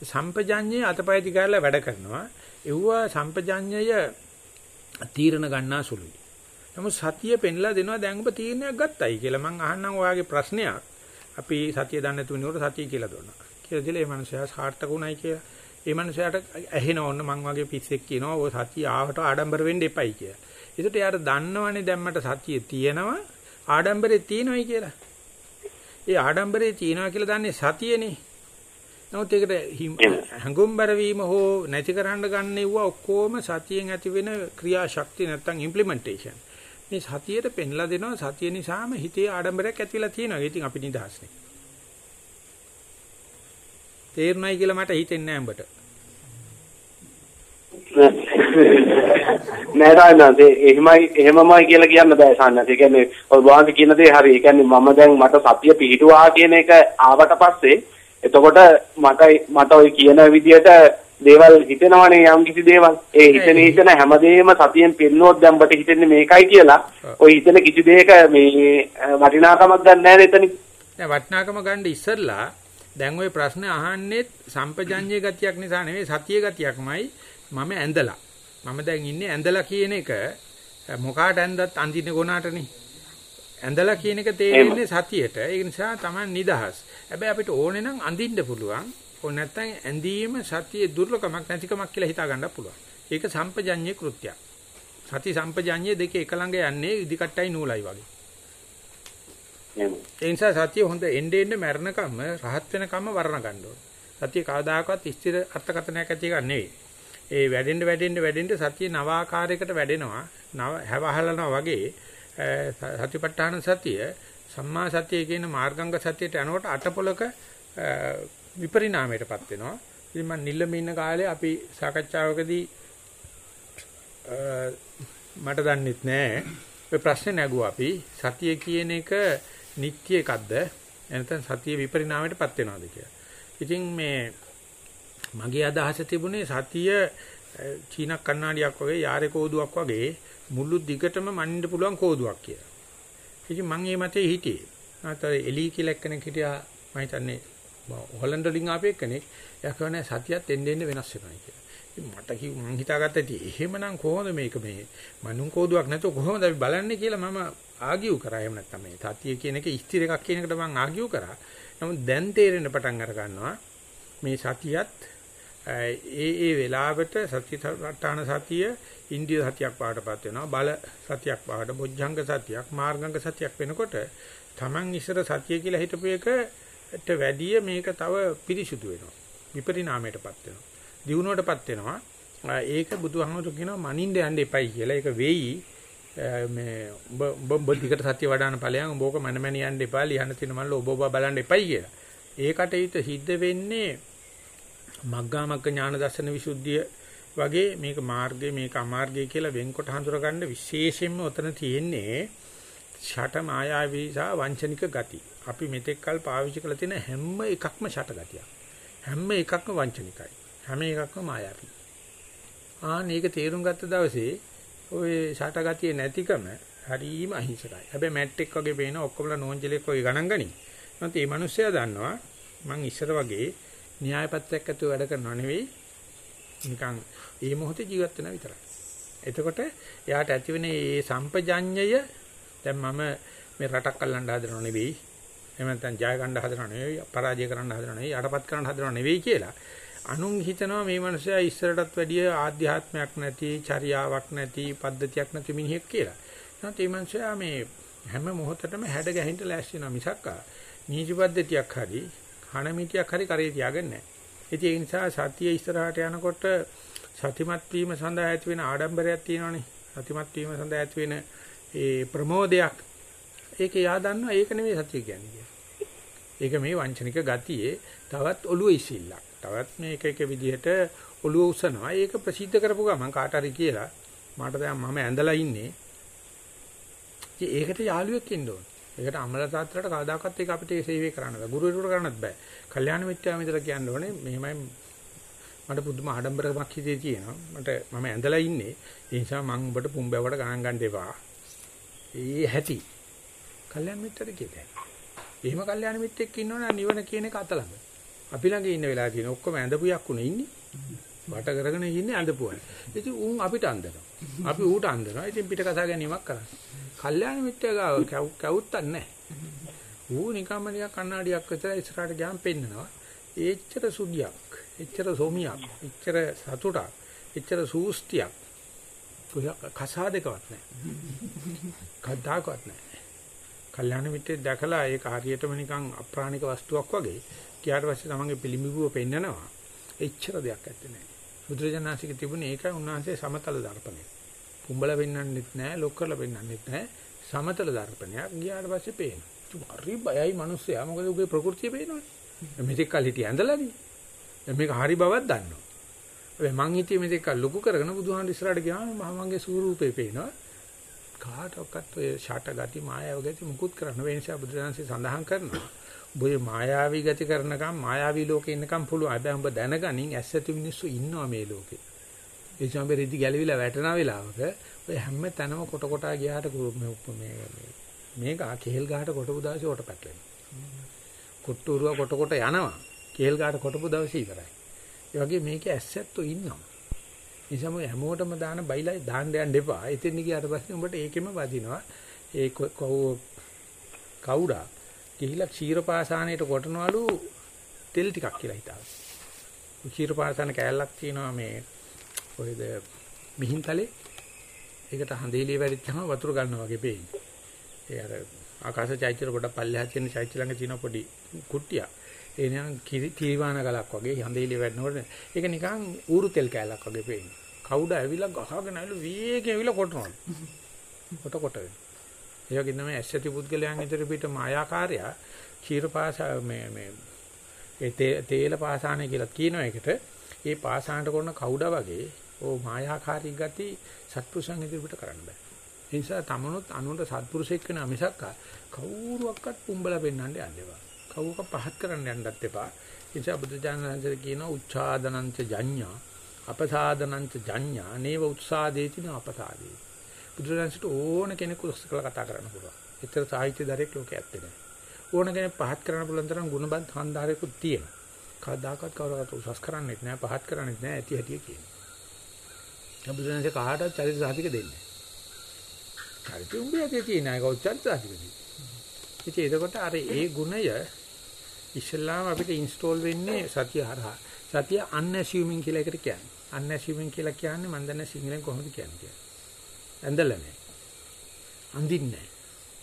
සම්පජඤ්ඤය අතපය දිගාරලා වැඩ කරනවා. ඒව සම්පජඤ්ඤය තීරණ ගන්නා සුළුයි. නමුත් සතිය පෙන්ලා දෙනවා දැන් ඔබ තීරණයක් ගත්තයි කියලා මම අහන්නම් ඔයාගේ ප්‍රශ්නයක්. අපි සතිය දන්නේ නැතුව ඉන්නකොට සතිය කියලා දුන්නා. කියලා දිලා මේ මනුස්සයා සාර්ථකුණයි කියලා. ඒ මනුස්සයාට ඇහෙන ඕන මං වගේ පිස්සෙක් කියනවා ඔය සතිය ආවට ආඩම්බර වෙන්න එපයි කියලා. ඒකට යාට දන්නවනේ දැම්මට සතිය තියෙනවා ආඩම්බරේ තියෙනවයි කියලා. ඒ ආඩම්බරේ තියෙනවා කියලා දන්නේ සතියනේ. නමුත් ඒකට හඟුම්බර වීම හෝ නැති කරන්න ගන්න ඒවා ඔක්කොම සතියෙන් ඇති වෙන ක්‍රියාශක්තිය නැත්තම් ඉම්ප්ලිමන්ටේෂන්. මේ සතියට පෙන්ලා දෙනවා සතිය නිසාම හිතේ ආඩම්බරයක් ඇති වෙලා තියෙනවා. ඉතින් අපි නිදහස්නේ. තේරුණයි කියලා මට හිතෙන්නේ නැහැ උඹට. නෑ සාන්නසේ එහෙමයි එහෙමමයි කියලා කියන්න බෑ සාන්නසේ. ඒ කියන්නේ ඔය වාගේ කියන දේ හරි. ඒ කියන්නේ මම දැන් මට සතිය පිහිටුවා කියන එක ආවට පස්සේ එතකොට මට මට ඔය කියන විදිහට දේවල් හිතෙනවනේ යම් කිසි දේවල්. ඒ හිතෙන හිතෙන හැමදේම සතියෙන් පෙන්නොත් දැන් බට හිතෙන්නේ මේකයි කියලා. ඔය හිතෙන කිසි දෙයක මේ වටිනාකමක් ගන්න නැහැ නේතනි. දැන් වටිනාකම ගන්න ඉස්සෙල්ලා දැන් ওই ප්‍රශ්න අහන්නේ සම්පජඤ්ඤේ ගතියක් නිසා නෙවෙයි සතිය ගතියක්මයි මම ඇඳලා. මම දැන් ඉන්නේ ඇඳලා කියන එක මොකාට ඇඳත් අඳින්නේ ගොනාටනේ. ඇඳලා කියන එක තේරෙන්නේ සතියට. ඒ නිසා තමයි නිදහස්. හැබැයි අපිට ඕනේ නම් අඳින්න පුළුවන්. ඕන නැත්නම් ඇඳීම සතියේ දුර්ලභමක් නැතිකමක් කියලා හිතා ගන්න පුළුවන්. ඒක සම්පජඤ්ඤේ කෘත්‍යයක්. සති සම්පජඤ්ඤේ දෙක එක ළඟ යන්නේ ඉදිකට්ටයි නූලයි වගේ. ඒ නිසා සතිය හොඳ එnde end මරණකම රහත් වෙනකම වර්ණ ගන්න ඕන. සතිය කවදාකවත් ස්ථිර අර්ථකථනයක් ඇති එකක් නෙවෙයි. ඒ වැඩෙන්න වැඩෙන්න වැඩෙන්න සතිය නව ආකාරයකට වැඩෙනවා. නව හැවහලනවා වගේ සතිපට්ඨාන සතිය සම්මා සතිය කියන මාර්ගංග සතියට යනකොට අටපොලක විපරිණාමයටපත් වෙනවා. ඉතින් මම නිල්ලම ඉන්න කාලේ අපි සාකච්ඡාවකදී මට දන්නෙත් නෑ. ඔය ප්‍රශ්නේ නැගුවා අපි සතිය කියන එක නිත්‍ය එකක්ද නැත්නම් සතිය විපරිණාමයටපත් වෙනවද කියලා. ඉතින් මේ මගේ අදහස තිබුණේ සතිය චීන කන්නාඩියක් වගේ යාරේ කෝදුවක් වගේ මුළු දිගටම මනින්න පුළුවන් කෝදුවක් කියලා. ඉතින් මම මේ මතේ හිටියේ. නැත්නම් එලි කියලා එක්කෙනෙක් හිටියා මම හිතන්නේ හොලන්ඩ් වලින් ආපු එක්කෙනෙක්. එයා කියන්නේ සතියත් එන්න එන්න වෙනස් වෙනවා කියලා. මට කිව් මං හිතාගත්තා ඉතින් එහෙමනම් කොහොමද මේක මේ මනුන් කෝදුවක් නැතුව කොහොමද අපි බලන්නේ කියලා මම ආගියු කරා එහෙම නැත්නම් මේ සතිය කියන එක ස්ථිර එකක් කියන එකට මම ආගියු කරා නමුත් දැන් තේරෙන්න පටන් අර ගන්නවා මේ සතියත් ඒ ඒ වෙලාවට සතිපට්ඨාන සතිය ඉන්දිය සතියක් පාටපත් වෙනවා බල සතියක් පාට බොජ්ජංග සතියක් මාර්ගංග සතියක් වෙනකොට Taman ඉස්සර සතිය කියලා හිතපු එකට වැඩිය මේක තව පිරිසුදු වෙනවා විපරිණාමයටපත් වෙනවා දිනුවටපත් වෙනවා. ඒක බුදුහාමුදුරු කියනවා මනින්න යන්න එපයි කියලා. ඒක වෙයි. මේ ඔබ ඔබ දිගට සත්‍ය වඩාන ඵලයන් ඔබ ඕක මනමන යන්න එපා. ලියන්න තියෙන මල්ල ඔබ ඔබ බලන්න එපයි කියලා. ඒකට හිත සිද්ධ වෙන්නේ මග්ගා මග්ග ඥාන දර්ශන විසුද්ධිය වගේ මේක මාර්ගය මේක අමාර්ගය කියලා වෙන්කොට හඳුරගන්න විශේෂයෙන්ම උතන තියෙන්නේ ෂට මායාවී සහ වංචනික ගති. අපි මෙතෙක් කල් පාවිච්චි කරලා තියෙන හැම එකක්ම ෂට ගතියක්. හැම එකක්ම වංචනිකයි. හැම එකක්ම මායාවී. ආන් මේක තේරුම් ගත්ත දවසේ ওই ෂටගතිය නැතිකම හරිම අහිංසකයි. හැබැයි මැට් එක වගේ පේන ඔක්කොමලා නෝන්ජලෙක් වගේ ගණන් ගනි. නැත්නම් මේ මිනිස්සයා දන්නවා මං ඉස්සර වගේ න්‍යායපත්‍යක් ඇතුව වැඩ කරනව නෙවෙයි නිකන් ඒ මොහොතේ ජීවත් වෙනා විතරයි. එතකොට එයාට ඇතිවෙන මේ සම්පජඤ්ඤය දැන් මම මේ රටක් අල්ලන්න හදනව නෙවෙයි. එහෙම නැත්නම් ජය ගන්න හදනව නෙවෙයි, පරාජය කරන්න හදනව නෙවෙයි, යටපත් කරන්න හදනව නෙවෙයි කියලා. අනුන් හිතනවා මේ මනුස්සයා ඉස්සරටත් වැඩිය ආධ්‍යාත්මයක් නැති, චර්යාවක් නැති, පද්ධතියක් නැති මිනිහෙක් කියලා. නැත්නම් මේ මනුස්සයා මේ හැම මොහොතටම හැඩ ගැහින්න ලෑස්ති වෙනවා මිසක් නීති පද්ධතියක් හරි, හනමිතියක් හරි කරේ තියාගන්නේ නැහැ. ඒ නිසා සතිය ඉස්සරහට යනකොට සතිමත් වීම සඳහා ඇති වෙන ආඩම්බරයක් තියෙනවනේ. සතිමත් වීම සඳහා ඇති වෙන ඒ ප්‍රමෝදයක් ඒක යා දන්නවා ඒක නෙමෙයි සතිය කියන්නේ. ඒක මේ වංචනික ගතියේ තවත් ඔළුව ඉසිල්ලක්. තවත් මේක එක විදිහට ඔළුව උසනවා. ඒක ප්‍රසිද්ධ කරපු ගමන් කාට හරි කියලා මට දැන් මම ඇඳලා ඉන්නේ. ඉතින් ඒකට යාළුවෙක් ඉන්න ඕන. ඒකට අමල තාත්තලට කවදාකවත් ඒක අපිට සේවය කරන්න බෑ. ගුරුවරයෙකුට කරන්නත් බෑ. කල්යාණ මිත්‍යා මිත්‍ර කියන්න ඕනේ මෙහෙමයි මට පුදුම ආඩම්බරකමක් හිතේ තියෙනවා. මට මම ඇඳලා ඉන්නේ. ඒ නිසා මම ඔබට පුම්බෑවට ගණන් ගන්න එපා. ඒ හැටි. කල්යාණ මිත්‍ර කියතේ. එහෙම කල්යාණ මිත්‍රෙක් ඉන්නවනම් නිවන කියන එක අතලඟ. අපි ළඟ ඉන්න වෙලාව තියෙන ඔක්කොම ඇඳපු යක්කුනේ ඉන්නේ. වට කරගෙන ඉන්නේ ඇඳපුවා. ඉතින් උන් අපිට අඳනවා. අපි ඌට අඳනවා. ඉතින් පිට කතා ගැනීමක් කරන්නේ. කල්යාණ මිත්‍යා ගාව කැවුත්තක් නැහැ. ඌ නිකම්ම නිකන් කණ්ණාඩියක් විතර ඉස්සරහට ගියාම පෙන්නනවා. ඒච්චර සුද්ධියක්, එච්චර සෝමියක්, එච්චර සතුටක්, එච්චර සූස්තියක් කොහොම කසාදකවත් නැහැ. කද්දාකවත් නැහැ. කල්යාණ මිත්‍යෙක් දැකලා ඒක හරියටම නිකන් අප්‍රාණික වස්තුවක් වගේ කියාට පස්සේ තමන්ගේ පිළිඹුව පෙන්නනවා. එච්චර දෙයක් ඇත්තේ නැහැ. බුදුරජාණන්සේක තිබුණේ ඒකයි උන්වහන්සේ සමතල දර්පණය. කුඹල වෙන්නන්නෙත් නැහැ, ලොක් කරලා වෙන්නන්නෙත් නැහැ. සමතල දර්පණයක් ගියාට පස්සේ පේනවා. හරි බයයි මිනිස්සයා. මොකද උගේ ප්‍රകൃතිය පේනවනේ. මෙතෙක් කල් හිටිය ඇඳලානේ. දැන් මේක හරි බවක් දන්නවා. හැබැයි මං හිතියේ මේක ලොකු කරගෙන බුදුහාමුදුර ඉස්සරහට ගියාම මමගේ ස්වරූපේ පේනවා. කාටවත් ඔය ෂාට ගති මායාව ගති මුකුත් කරන්න වෙන නිසා බුදුරජාන්සේ සඳහන් කරනවා. ඔබේ මායාවී ගති කරනකම් මායාවී ලෝකේ ඉන්නකම් පුළුවන්. හැබැයි උඹ දැනගනින් ඇස් ඇති මිනිස්සු ඉන්නවා මේ ලෝකේ. ඒ සම්බේ රිදි ගැලවිලා වැටෙන වෙලාවක ඔය හැම තැනම කොට කොටා ගියාට මේ මේක කෙහෙල් ගහට කොටපු දවසේ කොට පැටලෙනවා. කොට්ටුරුව කොට කොට යනවා. කෙහෙල් ගහට කොටපු දවසේ ඉවරයි. ඒ වගේ මේකේ ඇස්සැත්තෝ ඉන්නවා. නිසම හැමෝටම දාන බයිලා දාන්න යන්න එපා. එතෙන් ගියාට පස්සේ උඹට ඒකෙම වදිනවා. ඒ කවුඩා ගිහිලා ක්ෂීරපාසානයට කොටනවලු තෙල් ටිකක් කියලා හිතාව. ක්ෂීරපාසාන කෑල්ලක් තියෙනවා මේ කොහෙද මිහින්තලේ. ඒකට හඳේලිය වැඩිච්චම වතුර ගන්නවා වගේ පේන්නේ. ඒ අර ආකාශ චෛත්‍ය පොඩක් පල්ලෙහා තියෙන චෛත්‍ය ළඟ තියෙන පොඩි කුට්ටියක්. ඒ නිකන් තීවාන ගලක් වගේ හඳේලිය වැඩනකොට ඒක නිකන් ඌරු තෙල් කෑල්ලක් වගේ පේන්නේ. කවුද ඇවිල්ලා ගහගෙන ඇවිල්ලා වේගෙන් ඇවිල්ලා කොටනවා. කොට කොට වෙන. ඒ වගේ තමයි ඇස්සති පුද්ගලයන් ඉදිරි පිට මායාකාරය ක්ෂීරපාස මේ මේ ඒ තේල පාසානේ කියලා කියන එකට ඒ පාසානට කරන කවුඩා වගේ ඕ මායාකාරී ගති සත්පුරුෂයන් ඉදිරි පිට කරන්න බෑ. ඒ නිසා තමනුත් අනුන්ට සත්පුරුෂෙක් වෙන මිසක් කවුරුවක්වත් පුඹලා පෙන්වන්න යන්න එපා. කවුක පහත් කරන්න යන්නත් එපා. ඒ නිසා බුදුජානනාංශය කියන උච්ඡාදනංච ජඤ්ඤා අපසාදනංච ජඤ්ඤා නේව උත්සාදේති න අපසාදේ. බුදුරජාණන්ට ඕන කෙනෙකු උස්සකලා කතා කරන්න පුළුවන්. ඒතර සාහිත්‍ය දරයක් ලෝකේ ඇත්තේ නැහැ. ඕන කෙනෙක් පහත් කරන්න පුළුවන් තරම් ගුණබන්ත හන්දාරයකුත් තියෙනවා. කවදාකවත් කවුරුහත් උසස් කරන්නේත් නැහැ පහත් කරන්නේත් නැහැ ඇති හැටිය කියන්නේ. බුදුරජාණන්සේ කාටවත් චරිත සාධික දෙන්නේ නැහැ. චරිත උඹේ ඇති තියෙන අය කවුද චරිත සාධික දෙන්නේ. ඉතින් එතකොට අර ඒ ගුණය ඉස්ලාම අපිට ඉන්ස්ටෝල් වෙන්නේ සතිය හරහා. සතිය unassuming කියලා එකට කියන්නේ. unassuming කියලා කියන්නේ මම දන්නේ සිංහලෙන් කොහොමද කියන්නේ. ඇඳලා නැහැ. අඳින්නේ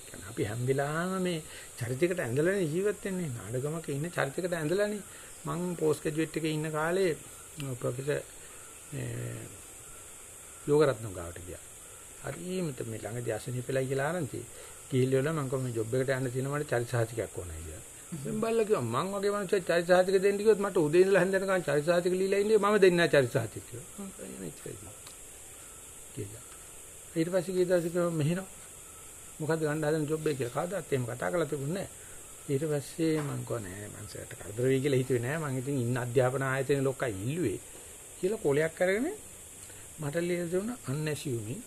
නැහැ. අපි හැම වෙලාවෙම මේ චරිතයකට ඇඳලානේ ජීවත් වෙන්නේ. නාඩගමක ඉන්න චරිතයකට ඇඳලානේ. මම පෝස්ට් ග්‍රැජුවේට් එකේ ඉන්න කාලේ ප්‍රොෆෙසර් යෝගරත්න ගාවට ගියා. හරිම මේ ළඟදී අසනීපෙලයි කියලා ආරංචි. ගිහිල්ලා මම කොහොම ජොබ් එකට යන්න තියෙන මට චරිත සාහිතිකයක් ඕනයි කියලා. මම බල්ලා කිව්වා මං වගේ මනුස්සයෙක් චරිත සාහිතික දෙන්න කිව්වොත් මට උදේ ඉඳලා හැන්දනකම් චරිත සාහිතික ලීලා ඉන්නේ මම දෙන්නේ නැහැ චරිත සාහිතික කියලා. ඊට පස්සේ කීදාසික මෙහෙන මොකද්ද ගන්න හදන ජොබ් එක කියලා කාදාත් එහෙම කතා කරලා තිබුණේ නැහැ. ඊට පස්සේ මං කෝ නෑ මං සර්ට කරදර වෙයි කියලා හිතුවේ නෑ මං ඉතින් ඉන්න අධ්‍යාපන ආයතනයේ ලොක්කයි ඉල්ලුවේ කියලා කොලයක් අරගෙන මට ලියලා දුන්න unassuming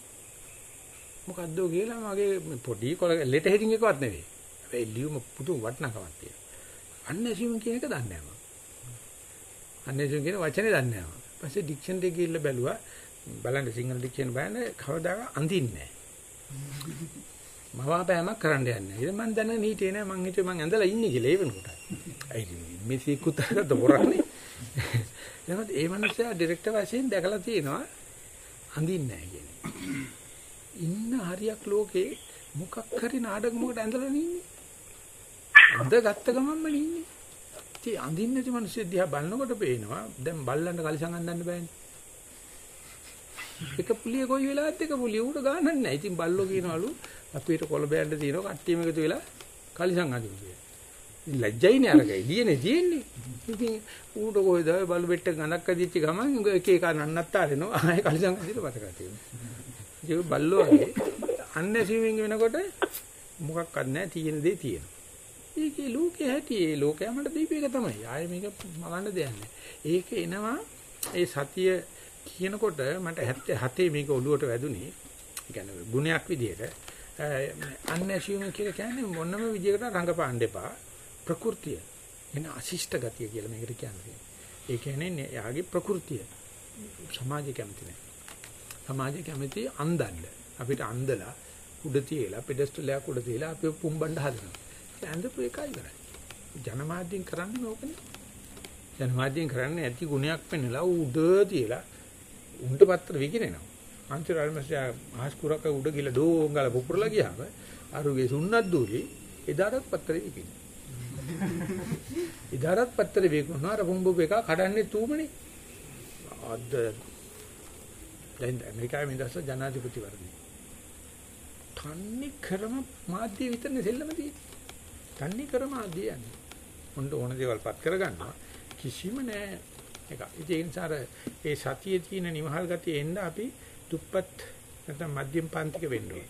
මොකද්ද කියලා මගේ පොඩි කොල ලෙට හෙඩින් එකවත් නෙවෙයි. හැබැයි ලියුම පුදුම වටිනාකමක් තියෙනවා. unassuming කියන එක දන්නේ නැහැ මම. unassuming කියන වචනේ දන්නේ නැහැ මම. පස්සේ ඩික්ෂනරි එකේ ගිහිල්ලා බැලුවා බලන්න සිංහල ඩික්ෂනරි බලන්න කවදාක අඳින්නේ නැහැ. මවාපෑමක් කරන්න යන්නේ. ඉතින් මම දැන නීතිය නෑ මං හිතුවේ මං ඇඳලා ඉන්නේ කියලා ඒ වෙනකොට. අයි මේ සීකුතරට දොරන්නේ. එහෙනම් ඒ මනුස්සයා ඩිරෙක්ටර් වශයෙන් දැකලා තියෙනවා අඳින්නේ නැහැ කියන්නේ. ඉන්න හරියක් ලෝකේ මොකක් හරි නාඩගමකට ඇඳලා ඉන්නේ. අඳ ගත්ත ගමන්ම ඉන්නේ. ඉතින් අඳින්න නැති මිනිස්සු දිහා බලනකොට පේනවා දැන් බල්ලන්ට කලිසම් අඳන්න බෑනේ. එක පුලිය කොයි වෙලාවත් එක පුලිය උඩ ගන්නක් නැහැ. ඉතින් බල්ලෝ කියනවලු අපිට කොළඹයන්ට තියෙනවා කට්ටියම එකතු වෙලා කලිසම් අඳින්න කියලා. ලැජ්ජයිනේ අරගයි. ලියනේ තියෙන්නේ. ඉතින් ඌට කොහෙද බලු බෙට්ට ගණක් අදිච්ච ගමන් එක එක නන්නත්තාරෙනවා. ආයේ කලිසම් අදින්න මතක තියෙනවා. ඒක බල්ලෝ වගේ අන්නැසීමින් වෙනකොට මොකක්වත් නැහැ තියෙන දේ තියෙනවා. ඒකේ ලෝකේ හැටි ඒ ලෝකයා මට දීපු එක තමයි. ආයේ මේක මගන්න දෙයක් නැහැ. ඒක එනවා ඒ සතිය කියනකොට මට 77 මේක ඔළුවට වැදුනේ. ඒ කියන්නේ ගුණයක් විදියට අන්නැසීමින් කියලා කියන්නේ මොනම විදියකට රඟපාන්න එපා. ප්‍රകൃතිය. එන අශිෂ්ට ගතිය කියලා මේකට කියන්නේ. ඒ කියන්නේ යාගේ ප්‍රകൃතිය. සමාජය කැමති නැහැ. සමාජය කැමති අන්දන්න. අපිට අන්දලා උඩ තියලා පෙඩස්ටලයක් උඩ තියලා අපි පුම්බන්න හදනවා. ඇඳපු එකයි කරන්නේ. ජනමාධ්‍යෙන් කරන්නේ ඕකනේ. ජනමාධ්‍යෙන් කරන්නේ ඇති ගුණයක් පෙන්නලා උඩ තියලා උන්ට පත්‍ර විකිනෙනවා. අන්තිරාල්මසයා ආස්කුරක උඩ ගිහලා ඩෝංගල පුපුරලා ගියාම අරුගේ සුන්නත් දූලි එදාටත් පත්‍රේ විකිනේ. ඉදාරත් පත්‍රේ විකුණනවා අර පුම්බුප එක කඩන්නේ තූමනේ. අද දැන් ඇමරිකාවේ මේ දවස්වල ජනාධිපතිවරණය. තන්නේ කරම මාධ්‍ය විතරනේ සෙල්ලම තියෙන්නේ. තන්නේ කරම මාධ්‍ය යන්නේ. උන්ට ඕන දේවල් පත් කරගන්නවා. කිසිම නෑ එක. ඉතින් ඒ නිසා අර ඒ සතියේ තියෙන නිවහල් ගතිය එන්න අපි දුප්පත් නැත්නම් මධ්‍යම පන්තික වෙන්න ඕනේ.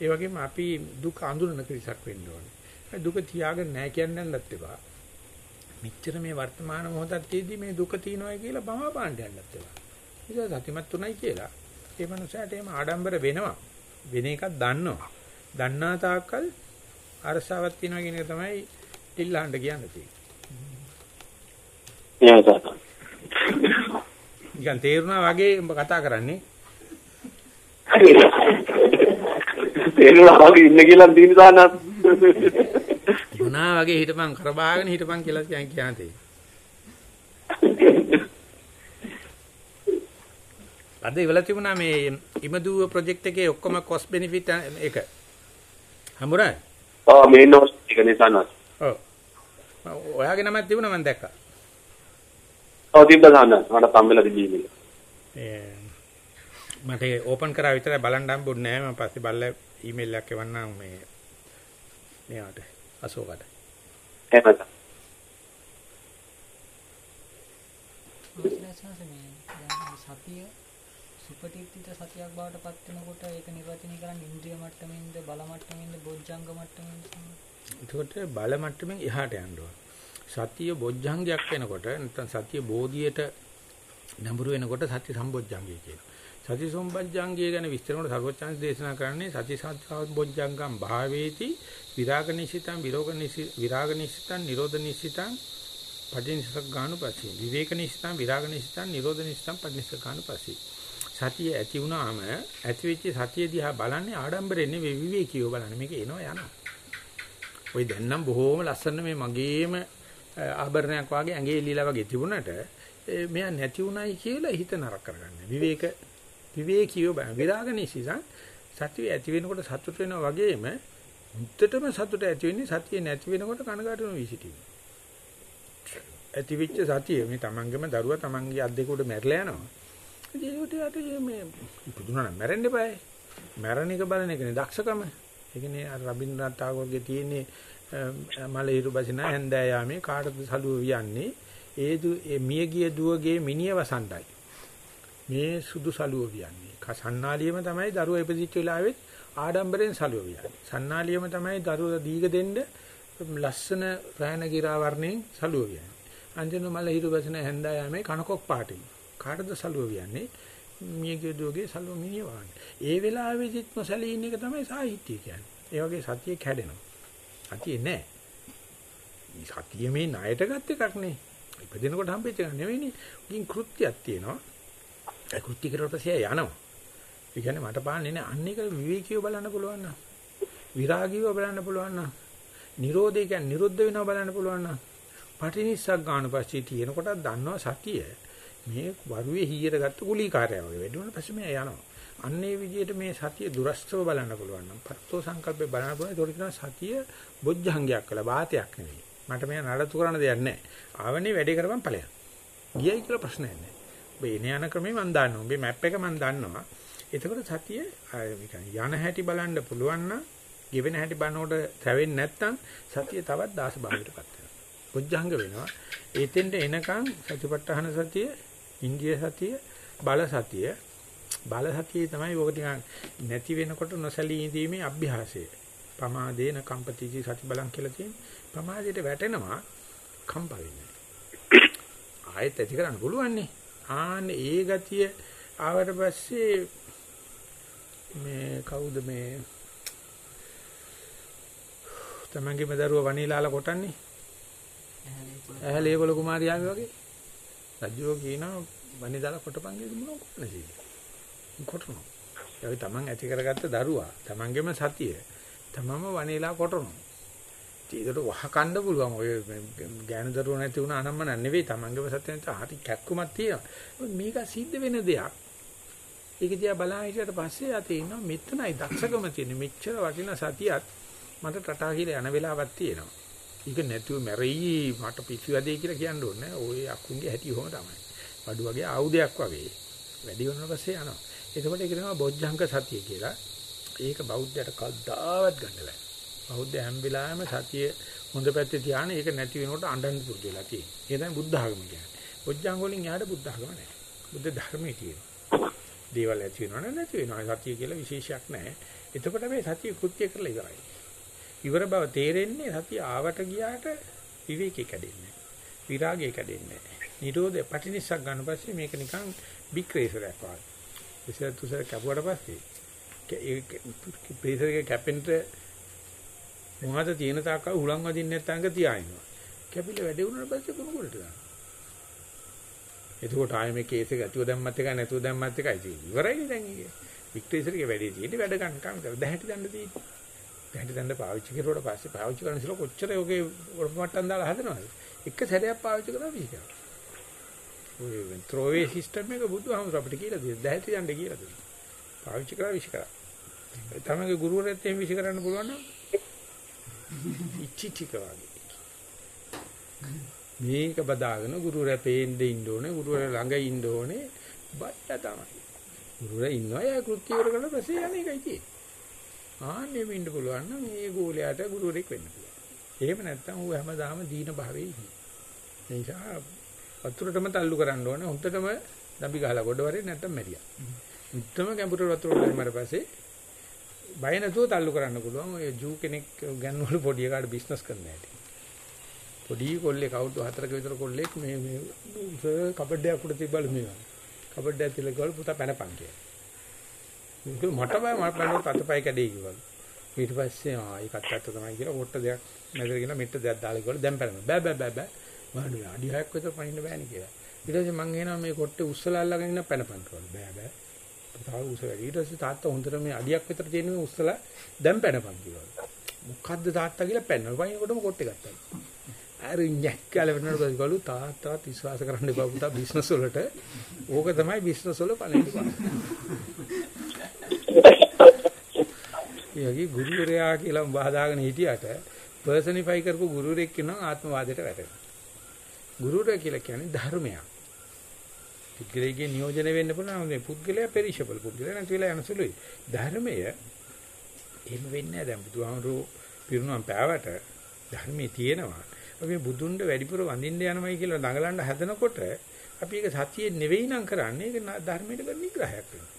ඒ වගේම අපි දුක අඳුරන කිරිසක් වෙන්න ඕනේ. දුක තියාගෙන නැහැ කියන්නත් එපා. මෙච්චර මේ වර්තමාන මොහොතක් තියදී මේ දුක තියෙනවා කියලා බමා පාණ්ඩ යන්නත් එපා. ඒක සතිමත් උනායි කියලා. ඒ මනුස්සයාට එහෙම ආඩම්බර වෙනවා. වෙන එකක් දන්නවා. දන්නා තාක්කල් අරසාවක් තියෙනවා කියන එක තමයි ඉල්ලන්න කියන්නේ තියෙන්නේ. නිකන් තේරුණා වගේ උඹ කතා කරන්නේ. තේරුණා වගේ ඉන්න කියලා දින දානත්. මොනා වගේ හිටපන් කරබාගෙන හිටපන් කියලා කියන් කියන්නේ. අද ඉවල තිබුණා මේ ඉමදුව ප්‍රොජෙක්ට් එකේ ඔක්කොම කොස්ට් බෙනිෆිට් එක. හම්බුණා? ආ මේන් නෝස් එක නිසානස්. ඔව්. ඔයාගේ නමක් තිබුණා මම දැක්කා. ඔව් තිබ්බ දාන්න. මට පම්බෙලා තිබීමේ. ඒ මට ඕපන් කරා විතරයි බලන්න හම්බුනේ නැහැ මම පස්සේ බලලා ඊමේල් එකක් එවන්නම් මේ මෙයාට අශෝකට. දැන් සතිය සුපටිත්‍ිත සතියක් බවට පත් වෙනකොට ඒක නිර්වචනය කරන්නේ ඉන්ද්‍රිය මට්ටමින්ද බල මට්ටමින්ද බොජ්ජංග මට්ටමින්ද එතකොට බල මට්ටමින් එහාට යන්න ඕන. සතිය බොජ්ජංගයක් වෙනකොට නැත්නම් සතිය බෝධියට නඹුරු වෙනකොට සති සම්බොජ්ජංගය කියනවා. සති සම්බොජ්ජංගය ගැන විස්තර කරනකොට සර්වචන්ස් දේශනා කරන්නේ සති සම්බොජ්ජංගම් භාවේති විරාග නිසිතං විරෝග නිසි විරාග නිසිතං නිරෝධ නිසිතං පටිනිසක් ගානුපස්සී විවේක නිසිතං විරාග නිසිතං නිරෝධ නිසිතං පටිනිසක් ගානුපස්සී සතිය ඇති වුණාම ඇති වෙච්ච සතිය දිහා බලන්නේ ආඩම්බරෙන් නෙවෙයි විවේකීව බලන්නේ. මේක එනවා යනවා. ඔය දැන් නම් බොහෝම ලස්සන මේ මගේම ආභරණයක් වාගේ ඇඟේ ලීලා වගේ තිබුණට මෙයා නැති උනායි කියලා හිත නරක කරගන්න. විවේක විවේකීව බලන විරාග නිසිසං සතිය ඇති වෙනකොට සතුට වෙනවා වගේම මුත්තටම සතුට ඇති වෙන්නේ සතිය නැති වෙනකොට කනගාටු වෙන විසිටීම. ඇති වෙච්ච සතිය මේ තමන්ගේම දරුවා තමන්ගේ අත් දෙක උඩ මැරලා යනවා. ඉතින් ඒකට යට මේ පුදුනා මැරෙන්න eBay. මැරණ එක බලන එකනේ දක්ෂකම. ඒ කියන්නේ අර රබින්ද්‍රනාත් tagore තියෙන්නේ මල හිරු බසින හැන්දෑ යාමේ කාටද සලුව වියන්නේ ඒ දු ඒ මියගිය දුවගේ මිනිය වසන්ඩයි. මේ සුදු සලුව වියන්නේ. සන්නාලියම තමයි දරුවා ඉපදිච්ච වෙලාවෙත් ආඩම්බරෙන් සලුව වියන්නේ. සන්නාලියම තමයි දරුවා දීග දෙන්න ලස්සන රායන ගිරා වර්ණයෙන් සලුව වියන්නේ. අන්ජන මල හිරු බසින හැන්දෑ යාමේ කනකොක් පාටින්. කාටද සලුව වියන්නේ? මියගිය දුවගේ සලුව මිනිය වහන්නේ. ඒ වෙලාවෙදිත් නොසලී ඉන්න එක තමයි සාහිත්‍ය කියන්නේ. ඒ වගේ සතිය කැඩෙනවා. සතියේ නෑ. මේ සතිය මේ ණයට ගත් එකක් නේ. ඉපදෙනකොට හම්බෙච්ච එකක් නෙවෙයිනේ. උකින් කෘත්‍යයක් තියෙනවා. ඒ කෘත්‍ය කරලා පස්සේ යනවා. ඒ කියන්නේ මට පාන්නේ නෑ. අන්න එක විවේකීව බලන්න පුළුවන් නම්. විරාගීව බලන්න පුළුවන් නම්. නිරෝධය කියන්නේ නිරුද්ධ වෙනවා බලන්න පුළුවන් නම්. පටිනිස්සක් ගන්න පස්සේ තියෙන කොට දන්නවා සතිය. මේ වරුවේ හීයට ගත්ත කුලීකාරය වගේ වැඩි වුණා පස්සේ මේ යනවා. අන්නේ විදිහට මේ සතිය දුරස්තව බලන්න පුළුවන් නම් පත්තෝ සංකල්පේ බලන්න පුළුවන්. ඒකට කියනවා සතිය බොජ්ජංගයක් කියලා වාතයක් නෙවෙයි. මට මේ නඩත්තු කරන්න දෙයක් නැහැ. ආවනේ වැඩේ කරපන් ඵලයක්. ගියයි කියලා ප්‍රශ්නයක් නැහැ. ඔබ එන යන ක්‍රමේ මම දන්නවා. ඔබේ මැප් එක මම දන්නවා. එතකොට සතිය යන හැටි බලන්න පුළුවන් නම් ගෙවෙන හැටි බලනකොට තැවෙන්නේ නැත්නම් සතිය තවත් දාස භාවයටපත් වෙනවා. බොජ්ජංග වෙනවා. ඒතෙන්ට එනකන් සතිපට්ඨාන සතිය, ඉන්දිය සතිය, බල සතිය බල සතියේ තමයි ඔක ටිකක් නැති වෙනකොට නොසැලී ඉඳීමේ අභ්‍යාසය. පමාදේන කම්පතිජි සති බලන් කියලා තියෙන්නේ. පමාදයට වැටෙනවා කම්ප වෙන්නේ. ආයෙත් ඇති කරන්න පුළුවන් නේ. ආන්න ඒ ගතිය ආවට පස්සේ මේ කවුද මේ තමන්ගේම දරුවා වනීලාලා කොටන්නේ? ඇහැල ඒගොල්ල කුමාරියාගේ වගේ? රජුව කියනවා වනීලාලා කොටපන් කියලා මොනව කරන්නේ කොටනවා. ඒ තමන් ඇති කරගත්ත දරුවා තමන්ගේම සතිය තමම වනීලා කොටනවා. ඒකට වහකණ්ඩ පුළුවන් ඔය ගෑනු දරුවෝ නැති වුණ අනම්මන නෙවෙයි තමන්ගේම සතිය නැත්නම් හරි කැක්කුමක් තියෙනවා මේක සිද්ධ වෙන දෙයක් ඒක දිහා බලා හිටියට පස්සේ ආ තේිනවා මෙතනයි දක්ෂකම තියෙන්නේ මෙච්චර වටිනා සතියත් මට ටටා කියලා යන වෙලාවක් තියෙනවා. ඒක නැතුව මැරෙයි මට පිස්සු වැඩේ කියලා කියන්න ඕනේ. ওই අකුන්ගේ හැටි කොහොම තමයි. බඩු වගේ ආයුධයක් වගේ. වැඩි වෙන පස්සේ යනවා. එතකොට ඒක තමයි බොජ්ජංක සතිය කියලා. ඒක බෞද්ධයට කවදාවත් ගන්න බෑ. බෞද්ධ හැම වෙලාවෙම සතිය හොඳ පැත්තේ තියාන ඒක නැති වෙනකොට අඬන්න පුරුදු වෙලා තියෙනවා. ඒ තමයි බුද්ධ ආගම කියන්නේ. බොජ්ජංග වලින් යාට බුද්ධ ධර්ම නැහැ. බුද්ධ ධර්මයේ තියෙනවා. දේවල් ඇති වෙනවද නැති වෙනවද සතිය කියලා විශේෂයක් නැහැ. එතකොට මේ සතිය කෘත්‍ය කරලා ඉවරයි. ඉවර බව තේරෙන්නේ සතිය ආවට ගියාට විවේකේ කැඩෙන්නේ විරාගය කැඩෙන්නේ නිරෝධය පටිනිස්සක් ගන්න පස්සේ මේක නිකන් බික් රේසරයක් වගේ. ඉස්සර තුසර කැපුවට පස්සේ ඒ ප්‍රේසර් එක කැපෙන්න මොහොත තියෙන තාක්ක උලන් වදින්න නැත්නම් තියාිනවා. කැපිල වැඩි වුණාට පස්සේ කුණුකොලට දානවා. එතකොට ආයෙ මේ කේස් එක ඇතුව දැම්මත් එකයි නැතුව දැම්මත් එකයි තියෙන්නේ. ඉවරයිනේ දැන් ඒක. වික්ටරේසර්ගේ වැඩේ තියෙන්නේ වැඩ ගන්න කම් කර. දැහැටි දන්න තියෙන්නේ. දැහැටි දන්න පාවිච්චි කරුවට පස්සේ පාවිච්චි කරන ඉස්සෙල්ලා කොච්චර යෝගේ වරපමට්ටම් දාලා හදනවද? එක සැරයක් පාවිච්චි කරලා විහිකරනවා. ඔය ත්‍රෝවේ සිස්ටම් එක බුදුහාමුදුර අපිට කියලා දෙන්නේ. දැහැටි දන්න කියලා දෙන්නේ. පාවිච්චි කරලා විශ් කරා. තමගේ ගුරුවරයෙක් එහෙම විශ් කරන්න පුළුවන් නම් ඉච්චි ටික වගේ. මේක බදාගෙන ගුරුවරයා පේන්න ඉන්න ඕනේ ගුරුවරයා ළඟ ඉන්න ඕනේ. බය තමයි. ගුරුවරයා ඉන්නවා එයා කෘත්‍ය ඉවර කරලා පස්සේ යන්නේ ඒකයි තියෙන්නේ. ආන්නේ වෙන්න පුළුවන් නම් මේ ගෝලයාට ගුරුවරෙක් වෙන්න පුළුවන්. එහෙම නැත්නම් ඌ හැමදාම දීන භාවයේ ඉන්නේ. ඒ නිසා වතුරටම තල්ලු කරන්න ඕනේ හොඳටම දම්බි ගහලා ගොඩ වරේ නැත්නම් මැරියා. උත්තම ගැඹුරු වතුරට දැම්මම පස්සේ බය නැතුව තල්ලු කරන්න පුළුවන් ඔය ජූ කෙනෙක් ගන්නවලු පොඩි එකාට බිස්නස් කරන්න ඇති පොඩි කොල්ලෙක් අවුරුදු 4ක විතර කොල්ලෙක් මේ මේ කබඩයක් උඩ තිබ්බලු මේ කබඩයක් තියලා ගාල පුතා පැනපන් කියලා. මට බය මට පැනනොත් අතපය කැඩේ කිව්වලු. ඊට පස්සේ ආ ඒකත් ඇත්ත තමයි කියලා කොට දෙයක් නැදගෙන මෙට්ට දෙයක් දාලා කිව්වලු දැන් පැනන බෑ බෑ බෑ බෑ මම අඩි 6ක් විතර පනින්න බෑනේ කියලා. ඊට පස්සේ මං එනවා මේ කොට්ටේ උස්සලා අල්ලගෙන ඉන්න පැනපන් කිව්වලු බෑ බෑ. තාම උස වැඩි. ඊට පස්සේ තාත්තා හොඳට මේ අඩියක් විතර තියෙන මේ උස්සලා දැන් පැනපන් කිව්වලු. මොකද්ද තාත්තා කියලා පැනනවා. වයින්කොටම කොට්ටේ ගත්තා. අර ñැක්කල වෙනකොට ගලු තාත්තාත් විශ්වාස කරන්න එපා පුතා බිස්නස් වලට. ඕක තමයි බිස්නස් වල පළවෙනි පාඩම. යකි ගුරුවරයා කියලා උඹ හදාගෙන හිටියට පර්සනිෆයි කරපු ගුරුවරෙක් කියනවා ආත්මවාදයට වැටෙනවා. ගුරුවරයා කියලා කියන්නේ ධර්මයක්. පුද්ගලයාගේ නියෝජනය වෙන්න පුළුවන් මේ පුද්ගලයා පෙරිෂබල් පුද්ගලයා නැති වෙලා යන සුළුයි. ධර්මය එහෙම වෙන්නේ නැහැ දැන් බුදුහාමුදුරුවෝ පිරුණම් පෑවට ධර්මයේ තියෙනවා. අපි බුදුන්ව වැඩිපුර වඳින්න යනවයි කියලා දඟලන්න හදනකොට අපි ඒක සතියේ නෙවෙයි නම් කරන්නේ ඒක ධර්මයට කරන නිග්‍රහයක් වෙනවා.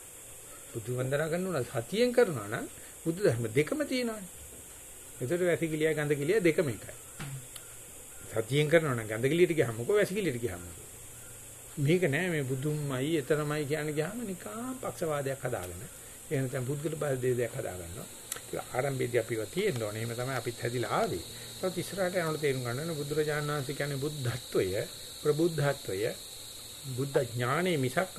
බුදු වන්දනා කරනවා සතියෙන් කරනවා නම් බුදු ධර්ම දෙකම තියෙනවානේ. ඒතර වැසිකිලිය ගඳකිලිය දෙකම එකයි. සතියෙන් කරනවා නම් ගඳකිලියට ගියාම මොකෝ වැසිකිලියට ගියාම මේක නෑ මේ බුදුන්මයි එතරම්මයි කියන ගියාම නිකා පක්ෂවාදයක් හදාගෙන එහෙම නැත්නම් පුද්ගල බල දෙයක් හදාගන්නවා. ඒක ආරම්භයේදී අපිව තියෙන්න ඕනේ. එහෙම තමයි අපිත් හැදිලා ආවේ. ඒත් ඉස්සරහට යනකොට තේරුම් ගන්න ඕනේ බුදුරජාණන් වහන්සේ කියන්නේ බුද්ධත්වය ප්‍රබුද්ධත්වය බුද්ධ ඥානෙ මිසක්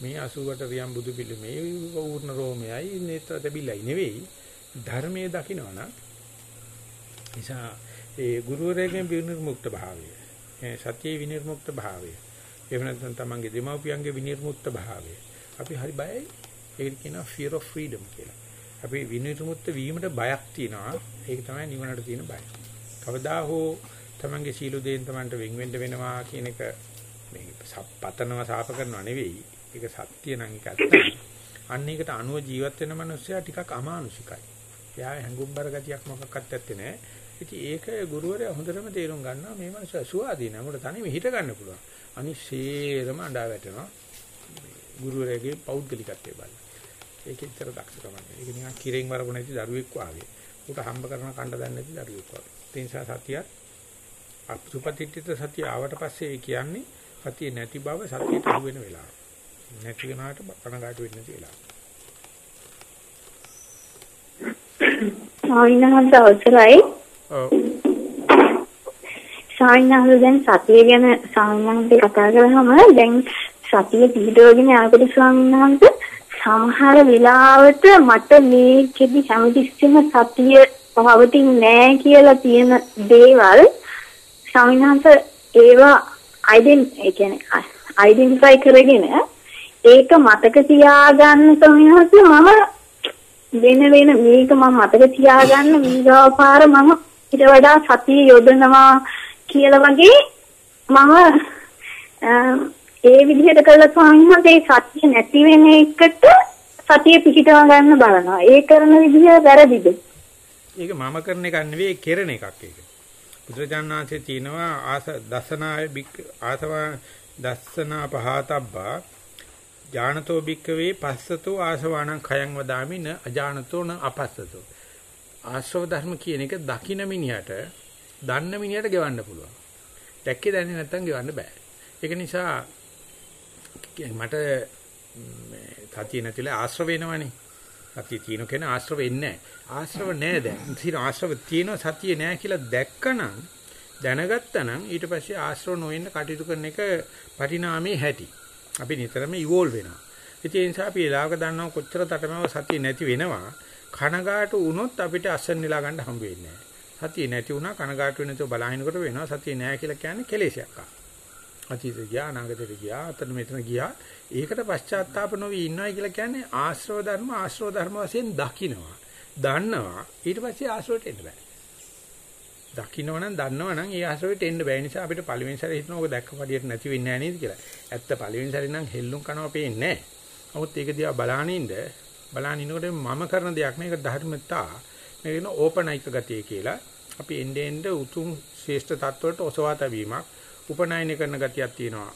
මේ 80ට රියම් බුදු පිළිමේ වූර්ණ රෝමයයි නේත්‍ර දෙබිලයි නෙවෙයි ධර්මයේ දකින්නවනම් නිසා ඒ ගුරුවරයාගෙන් විනිර්මුක්ත භාවය ඒ සත්‍යයේ විනිර්මුක්ත භාවය එහෙම නැත්නම් තමන්ගේ දෙමව්පියන්ගේ විනිර්මුක්ත භාවය අපි හරි බයයි ඒකට කියනවා fear of freedom කියලා අපි විනිර්මුක්ත වීමට බයක් තියෙනවා. ඒක තමයි නිවනට තියෙන බය. කවදා හෝ තමන්ගේ සීල දෙයින් තමන්ට වෙන් වෙන්න වෙනවා කියන එක මේ පතනවා සාප කරනවා නෙවෙයි. ඒක සත්‍ය නම් ඒක ඇත්ත. අන්න ඒකට අනුව ජීවත් වෙන මනුස්සයා ටිකක් අමානුෂිකයි. එයා හැඟුම්බර ගතියක් මොකක්වත් ඇත්තේ නැහැ. ඉතින් ඒක ගුරුවරයා හොඳටම තේරුම් ගන්නවා මේ මනුස්සයා සුවාදී නෑ. මොකට තනියම හිට ගන්න පුළුවන්. අනිශේරම අඬා වැටෙනවා. ගුරුවරයාගේ පෞද්ගලිකත්වය බලන්න. ඒකෙ විතර දක්ෂකම නැහැ. ඒක නිකන් කිරෙන් වරපු නැති දරුවෙක් වාගේ. උට හම්බ කරන කණ්ඩ දන්නේ නැති දරුවෙක් වාගේ. ඒ නිසා සතියත් අපසුපතිත්‍ිත සතිය ආවට පස්සේ ඒ කියන්නේ සතිය නැති බව සතියට අහු වෙන වෙලාව. නැති වෙනාට කනගාටු වෙන්නේ නැති වෙලාව. සාවිනහන්ද අවසරයි. ඔව්. සාවිනහන්ද දැන් සතිය ගැන සාවිනහන්ද කතා කරාම දැන් සතිය පිටවගෙන ආපිට සාවිනහන්ද සමහර වෙලාවට මට මේකෙදි හැමතිස්සෙම සතිය පවතින්නේ නැහැ කියලා තියෙන දේවල් ස්වාමීනාන්ත ඒවා අයිඩෙන් ඒ කියන්නේ අයිඩෙන්ටිෆයි කරගෙන ඒක මතක තියාගන්න ස්වාමීනාන්ත මම වෙන වෙන මේක මම මතක තියාගන්න මීගාව පාර මම ඊට වඩා සතිය යොදනවා කියලා වගේ මම ඒ විදිහට කළා ස්වාමීන් වහන්සේ සතිය නැති වෙන එකට සතිය පිහිටව ගන්න බලනවා. ඒ කරන විදිහ වැරදිද? ඒක මම කරන එකක් නෙවෙයි කෙරෙන එකක් ඒක. බුදුරජාණන් වහන්සේ කියනවා ආස දසනාය බික් ආසව දස්සනා පහතබ්බා ඥානතෝ භික්කවේ පස්සතෝ ආසවාණං khයං වදාමි න අජානතෝ න අපස්සතෝ ආශ්‍රව ධර්ම කියන එක දකින්න මිනිහට දන්න මිනිහට ගෙවන්න පුළුවන්. දැක්කේ දැන්නේ නැත්තම් ගෙවන්න බෑ. ඒක නිසා මට මේ සතිය නැතිලා ආශ්‍රව වෙනවනේ. සතිය තියෙන කෙනා ආශ්‍රව වෙන්නේ නැහැ. ආශ්‍රව නැහැ දැන්. ඉතින් ආශ්‍රව තියෙනවා සතිය නැහැ කියලා දැක්කනම් දැනගත්තනම් ඊට පස්සේ ආශ්‍රව නොවෙන්න කටයුතු කරන එක පරිණාමයේ හැටි. අපි නිතරම ඉවෝල්ව් වෙනවා. ඉතින් ඒ නිසා අපි එලාවක දන්නවා කොච්චර තටමව සතිය නැති වෙනවා. කනගාටු වුණොත් අපිට අසන් නෙලා ගන්න හම්බ වෙන්නේ නැහැ. සතිය නැති වුණා කනගාටු වෙනතෝ බලහිනකොට වෙනවා සතිය නැහැ කියලා කියන්නේ කෙලෙසයක් ආ. අතීත ගියා අනාගතයට ගියා අතන මෙතන ගියා. ඒකට පශ්චාත්තාප නොවි ඉන්නවයි කියලා කියන්නේ ආශ්‍රව ධර්ම ආශ්‍රව ධර්ම වශයෙන් දකින්නවා. දන්නවා ඊට පස්සේ ආශ්‍රවයට එන්න බෑ. දකින්නවනම් දන්නවනම් ඒ ආශ්‍රවයට එන්න බෑ නිසා අපිට පළවෙනි සැරේ හිතන ඕක දැක්ක පඩියට නැති වෙන්නේ නැහැ නේද කියලා. ඇත්ත පළවෙනි සැරේ නම් හෙල්ලුම් කරනවා පේන්නේ නැහැ. නමුත් ඒක දිහා බලානින්ද බලාන ඉනකොට මම කරන දෙයක් නේ ඒක ධර්මතා මේක න ඕපනයික ගතිය කියලා. අපි එnde end උතුම් ශ්‍රේෂ්ඨ තත්වවලට ඔසවා තැබීමක් උපනයන කරන ගතියක් තියෙනවා.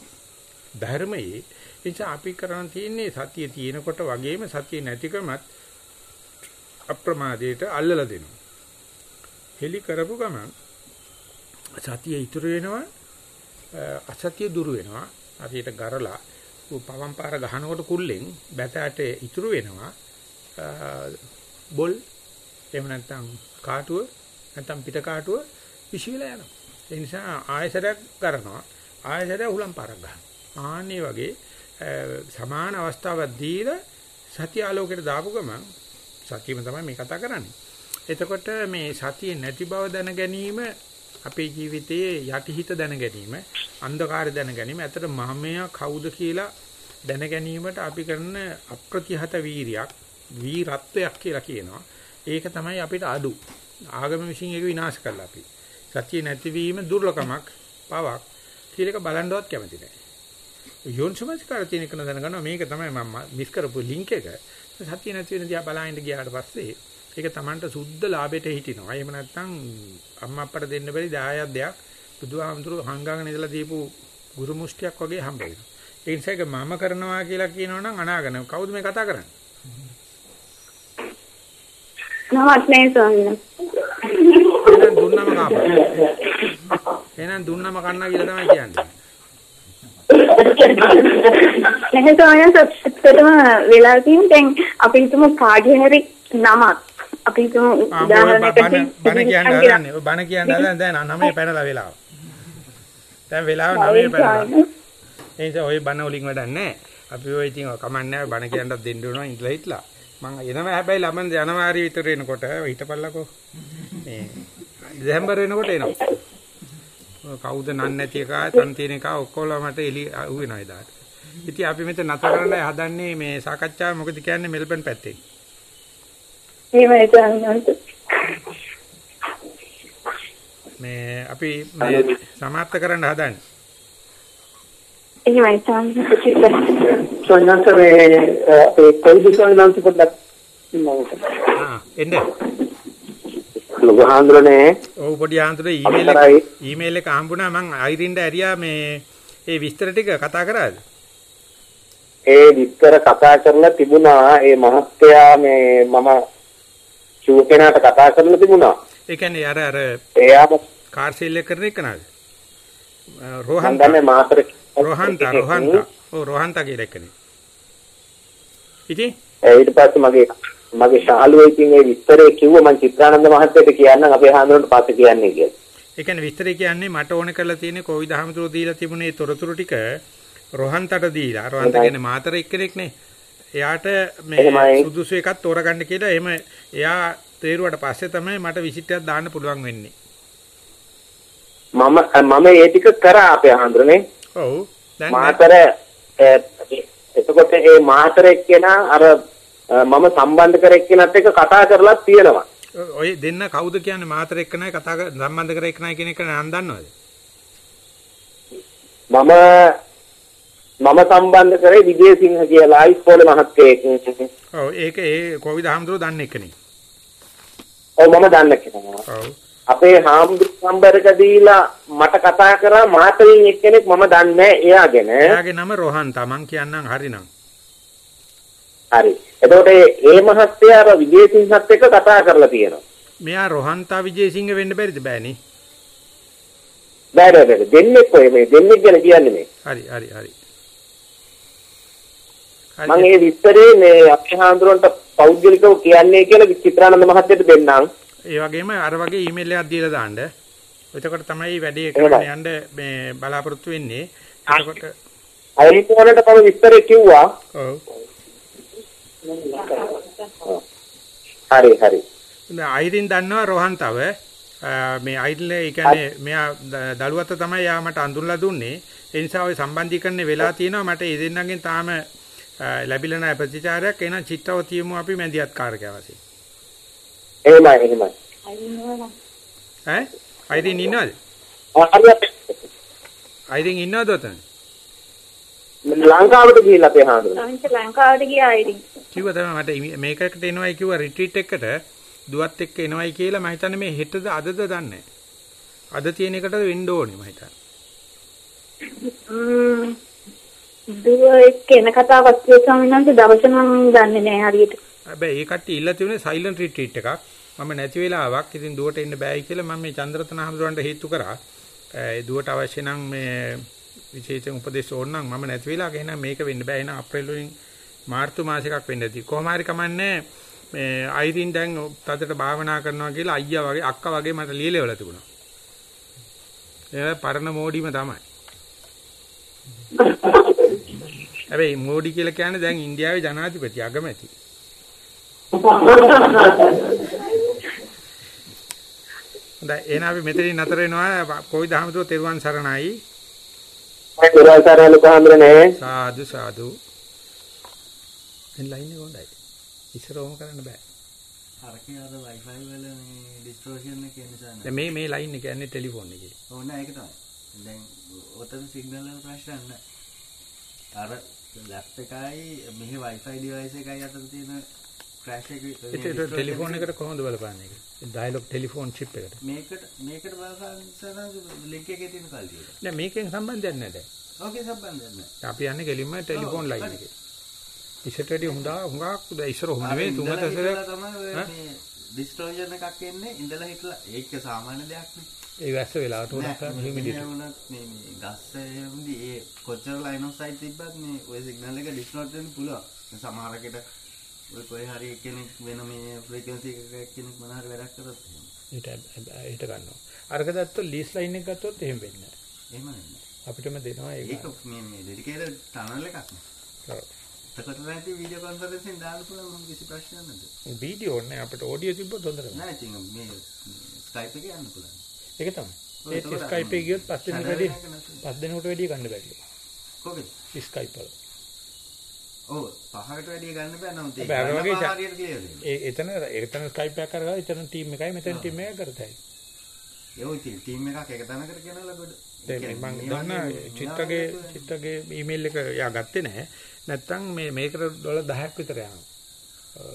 ධර්මයේ නිසා අපි කරන් තියෙන්නේ සතිය තියෙනකොට වගේම සතිය නැතිකමත් අප්‍රමාදයට අල්ලලා දෙනවා. හෙලි කරපු ගමන් සතිය ඉතුරු වෙනවා අසතිය දුරු වෙනවා. හරියට ගරලා පවම් පාර ගහනකොට කුල්ලෙන් බැතට ඉතුරු වෙනවා බොල් එහෙම නැත්නම් කාටුව නැත්නම් පිට කාටුව විශ්විලා යනවා. ඒ නිසා ආයසරයක් කරනවා ආයසරය උලම් පාරක් ගන්නවා. ආන්නේ වගේ සමාන අවස්ථාවක් දීලා සතිය ආලෝකයට දාපු ගමන් සතියම තමයි මේ කතා කරන්නේ. එතකොට මේ සතිය නැති බව දැන ගැනීම අපේ ජීවිතයේ යටිහිත දැන ගැනීම, අන්ධකාරය දැන ගැනීම, ඇතට මහමයා කවුද කියලා දැන ගැනීමට අපි කරන අප්‍රතිහත වීරියක්, වීරත්වයක් කියලා කියනවා. ඒක තමයි අපිට අඩු. ආගම විශ්ින් ඒක විනාශ කරලා අපි. සතිය නැතිවීම දුර්ලකමක්, පවක් කියලා එක බලන්නවත් කැමති නැහැ. යෝන්සමස්කාර තියෙන කෙනා දැනගන්නවා මේක තමයි මම මිස් කරපු ලින්ක් එක. සතිය නැති වෙන දිහා බලහින්ද ගියාට පස්සේ ඒක Tamanට සුද්ධ ලාභයට හිටිනවා. එහෙම නැත්නම් අම්මා අප්පට දෙන්න බැරි දායයක් දෙයක් බුදුහාමුදුරු හංගාගෙන ඉඳලා දීපු ගුරු මුෂ්ටියක් වගේ හම්බ වෙනවා. ඒ නිසා ඒක මම කරනවා කියලා කියනවනම් අනාගන කවුද මේ කතා කරන්නේ? නමත් නේ ස්වාමීන් එහෙනම් දුන්නම කාපා. එහෙනම් දුන්නම කන්නා කියලා තමයි කියන්නේ. නැහැ ස්වාමීන් ඇත්තටම වෙලා තියෙන දැන් අපි හිතමු කාඩිය හැරි නමක් අපි හිතමු උදාහරණයකට බණ කියන්න හදන්නේ. බණ කියන්න හදන්නේ දැන් නමේ පැනලා වෙලාව. දැන් වෙලාව නමේ පැනලා. ඒ නිසා ওই බණ වලින් වැඩක් නැහැ. අපි ඔය ඉතින් කමන්නේ බණ කියන්නත් දෙන්න ඕනවා ඉඳලා හිටලා. මම එනවා හැබැයි ළමන් ජනවාරි විතර එනකොට හිටපල්ලකෝ. මේ දෙසැම්බර් වෙනකොට එනවා. කවුද නන් නැති එක තන් තියෙන එක ඔක්කොම මට එලි අහුවෙනවා එදාට. ඉතින් අපි මෙතන නතර කරන්නයි හදන්නේ මේ සාකච්ඡාව මොකද කියන්නේ මෙල්බන් පැත්තේ. එහෙමයි ස්වාමීන් මේ අපි මේ සමාප්ත කරන්න හදන්නේ. එහෙමයි ස්වාමීන් සෝනන්තරේ අපේ කොයිද සෝනන්ත පොඩ්ඩක් එන්න. ලොකු හාමුදුරනේ ඔව් පොඩි ආන්තර ඊමේල් එක. ඊමේල් එක හම්බුණා මං අයිරින්ට ඇරියා මේ ඒ විස්තර ටික කතා කරාද? ඒ විස්තර කතා කරලා තිබුණා ඒ මහත්තයා මේ මම ෂූ කෙනාට කතා කරලා තිබුණා. ඒ කියන්නේ අර අර එයාම කාර් සේල් එක කරන එක නේද? මම රෝහන්ත දන්නේ මාතර රෝහන්ත රෝහන්ත ඔව් රෝහන්ත කියලා එකනේ. ඉතින් ඊට පස්සේ මගේ මගේ ශාලුවේ ඉතින් ඒ විස්තරේ කිව්ව මම චිත්‍රානන්ද මහත්තයාට කියන්නම් අපේ හාමුදුරන්ට පස්සේ කියන්නේ කියලා. ඒ කියන්නේ විස්තරය කියන්නේ මට ඕන කරලා තියෙන්නේ කොවිද හමුදුර දීලා තිබුණේ තොරතුරු ටික රෝහන්තට දීලා. රෝහන්ත කියන්නේ මාතර එක්කෙනෙක් නේ. එයාට මේ. සුදුසු එකක් තෝරගන්න කියලා එහෙම එයා තේරුවට පස්සේ තමයි මට විසිටයක් දාන්න පුළුවන් වෙන්නේ. මම මම ඒ ටික කරා අපේ හාමුදුරනේ. ඔව්. දැන් මාතර එතකොට ඒ මාතර එක්කෙනා අර මම සම්බන්ධ කර එක්කෙනත් එක්ක කතා කරලා තියෙනවා. ඔය දෙන්න කවුද කියන්නේ මාතර එක්ක නයි කතා සම්බන්ධ කර එක්ක නයි කියන එක නම් දන්නවද? මම මම සම්බන්ධ කරේ විජේසිංහ කියලා ඉස්කෝලේ මහත්තයෙක්. ඔව් ඒක ඒ කොවිද හමුදුර දන්න එකනේ. ඔව් මම දන්න කෙනා. ඔව්. අපේ හාමුදුරු නම්බරක දීලා මට කතා කරා මාතරින් එක්කෙනෙක් මම දන්නේ නැහැ එයාගෙන. එයාගේ නම රෝහන් තමන් කියන්නම් හරිනම්. හරි. එතකොට ඒ මහත්තයා අර විජේසිංහත් එක්ක කතා කරලා තියෙනවා. මෙයා රෝහන්තා විජේසිංහ වෙන්න බැරිද බෑනේ. බෑ බෑ බෑ දෙන්නෙක් ඔය මේ දෙන්නෙක් ගැන කියන්නේ මේ. හරි හරි හරි. මම මේ විස්තරේ මේ අපේ හාමුදුරන්ට පෞද්ගලිකව කියන්නේ කියලා චිත්‍රානන්ද මහත්තයට දෙන්නම්. ඒ වගේම අර වගේ ඊමේල් එකක් දීලා දාන්න. එතකොට තමයි වැඩේ කරන්න යන්න මේ බලාපොරොත්තු වෙන්නේ. එතකොට අයිෆෝනට මම විස්තරේ කිව්වා. ඔව්. හරි හරි. දැන් අයිරින් දන්නවා රෝහන්තව මේ අයිරින් ඒ කියන්නේ මෙයා දලුවත තමයි යා මට අඳුරලා දුන්නේ. ඒ නිසා ওই සම්බන්ධීකරණය වෙලා තියෙනවා මට ඒ දෙන්නගෙන් තාම ලැබිලා නැහැ ප්‍රතිචාරයක්. එහෙනම් චිත්තව තියමු අපි මැදිහත් කාර්කයා වශයෙන්. එහෙමයි එහෙමයි. ඈ අයිරින් ඉන්නවද? අයිරින් ඉන්නවද උතන? ලංකාවට ගිහිල්ලා අපේ හාමුදුරුවෝ. අනිත් ලංකාවට ගියා ඉතින්. කිව්වා තමයි මට මේකකට එනවයි කිව්වා රිට්‍රීට් එකකට දුවත් එක්ක එනවයි කියලා මම හිතන්නේ මේ හෙටද අදද දන්නේ අද තියෙන එකට වෙන්න ඕනේ මම හිතන්නේ. දුව එක්ක එන කතාවක් කියසමිනන්ද දවස නම් දන්නේ නැහැ හරියට. හැබැයි ඒ කට්ටිය ඉල්ල තියුනේ සයිලන්ට් රිට්‍රීට් එකක්. මම නැති වෙලාවක් ඉතින් දුවට එන්න බෑයි කියලා මම මේ චන්ද්‍රතන හඳුරන්න හේතු කරා. ඒ දුවට අවශ්‍ය නම් මේ විශේෂ උපදේශ ඕන නම් මම නැති වෙලා ගහන මේක වෙන්න බෑ එහෙනම් අප්‍රේල් වලින් මාර්තු මාසෙකක් වෙන්න ඇති. කොහොම හරි කමන්නේ මේ අයිරින් දැන් තදට භාවනා කරනවා කියලා අයියා වගේ අක්කා වගේ මට ලියලෙවලා තිබුණා. ඒ පරණ මෝඩිම තමයි. හැබැයි මෝඩි කියලා කියන්නේ දැන් ඉන්දියාවේ ජනාධිපති අගමැති. හොඳයි එහෙනම් අපි මෙතනින් නතර වෙනවා කොයි දහමතුව තෙරුවන් සරණයි. තෙරුවන් සරණයි කොහොමදනේ? සාදු සාදු. එන් ලයින් එක හොඳයි. ඉස්සරවම කරන්න බෑ. හරකේ අර Wi-Fi වල මේ ඩිස්ටෝෂන් එක නිසා? මේ මේ ලයින් එක කියන්නේ ටෙලිෆෝන් එකේ. ඕන ඒක තමයි. දැන් ඔතන සිග්නල් වල ප්‍රශ්න නැහැ. අර ලැප් එකයි මෙහි Wi-Fi device එකයි අතර තියෙන ක්‍රෑෂ් එක ඒක ටෙලිෆෝන් එකට කොහොමද බලපාන්නේ ඒක? ඩයලොග් ටෙලිෆෝන් චිප් එකට. මේකට මේකට බලපාන සරණ ලින්ක් එකේ තියෙන එක. නෑ මේකෙන් සම්බන්ධයක් නෑ දැන්. ඕකේ සම්බන්ධයක් නෑ. අපි යන්නේ කෙලින්ම ටෙලිෆෝන් ලයින් එකේ. ඉස්සරට වැඩි හොඳා හුඟක් දැන් ඉස්සර හොඳ නෙවෙයි තුන තසර ඩිස්ටෝෂන් එකක් එන්නේ ඉඳලා හිටලා ඒක සාමාන්‍ය දෙයක් නේ. ඒ වැස්ස වෙලාවට උනත් හියුමිඩිටි. මේ මේ ගස්ස එහෙමදි ඒ කොච්චර ලයින් ඔෆ් සයිට් තිබ්බත් මේ ඔය සිග්නල් එක ඩිස්ටෝට් වෙන්න පුළුවන්. සමහරකට ඔය කොයි හරි කෙනෙක් වෙන මේ ෆ්‍රීකවන්සි එකක කෙනෙක් මොන හරි වැඩක් කරොත් ඊට ඊට ගන්නවා. අරක දැත්තොත් ලීස් ලයින් එක ගත්තොත් එහෙම වෙන්නේ නැහැ. එහෙම නෙමෙයි. අපිටම දෙනවා ඒක. ඒක මේ මේ ඩෙඩිකේටඩ් ටනල් එකක් නේ. ඔව්. එතකොට නැති වීඩියෝ කොන්ෆරන්සින් දාන්න පුළුවන් මොන කිසි ප්‍රශ්නයක් නැද්ද? වීඩියෝ නෑ අපිට ඔඩියෝ තිබ්බොත් හොඳට. නෑ ඉතින් මේ ස්කයිප් එකේ යන්න පුළුවන්. ඒක තමයි. ඒ ස්කයිප් එකේ ගියොත් පස් දිනකට වැඩි පස් දිනකට වැඩි ගන්න බැරිලු. කොහෙද? ස්කයිප් වල. ඔව් පහකට වැඩි ගන්න බෑ නමුත් ඒක අර වගේ ඒ එතන එතන ස්කයිප් එකක් කරගා එතන ටීම් එකයි මෙතන ටීම් එකක් කරතයි. ඒ ඔය ටීම් එකක් එක තැනකට ගෙනල්ලා ගොඩ. දැන් මම දන්න චිත්තගේ චිත්තගේ ඊමේල් එක යා ගත්තේ නැහැ. නැත්තම් මේ මේකට ඩොලර් 10ක් විතර යනවා.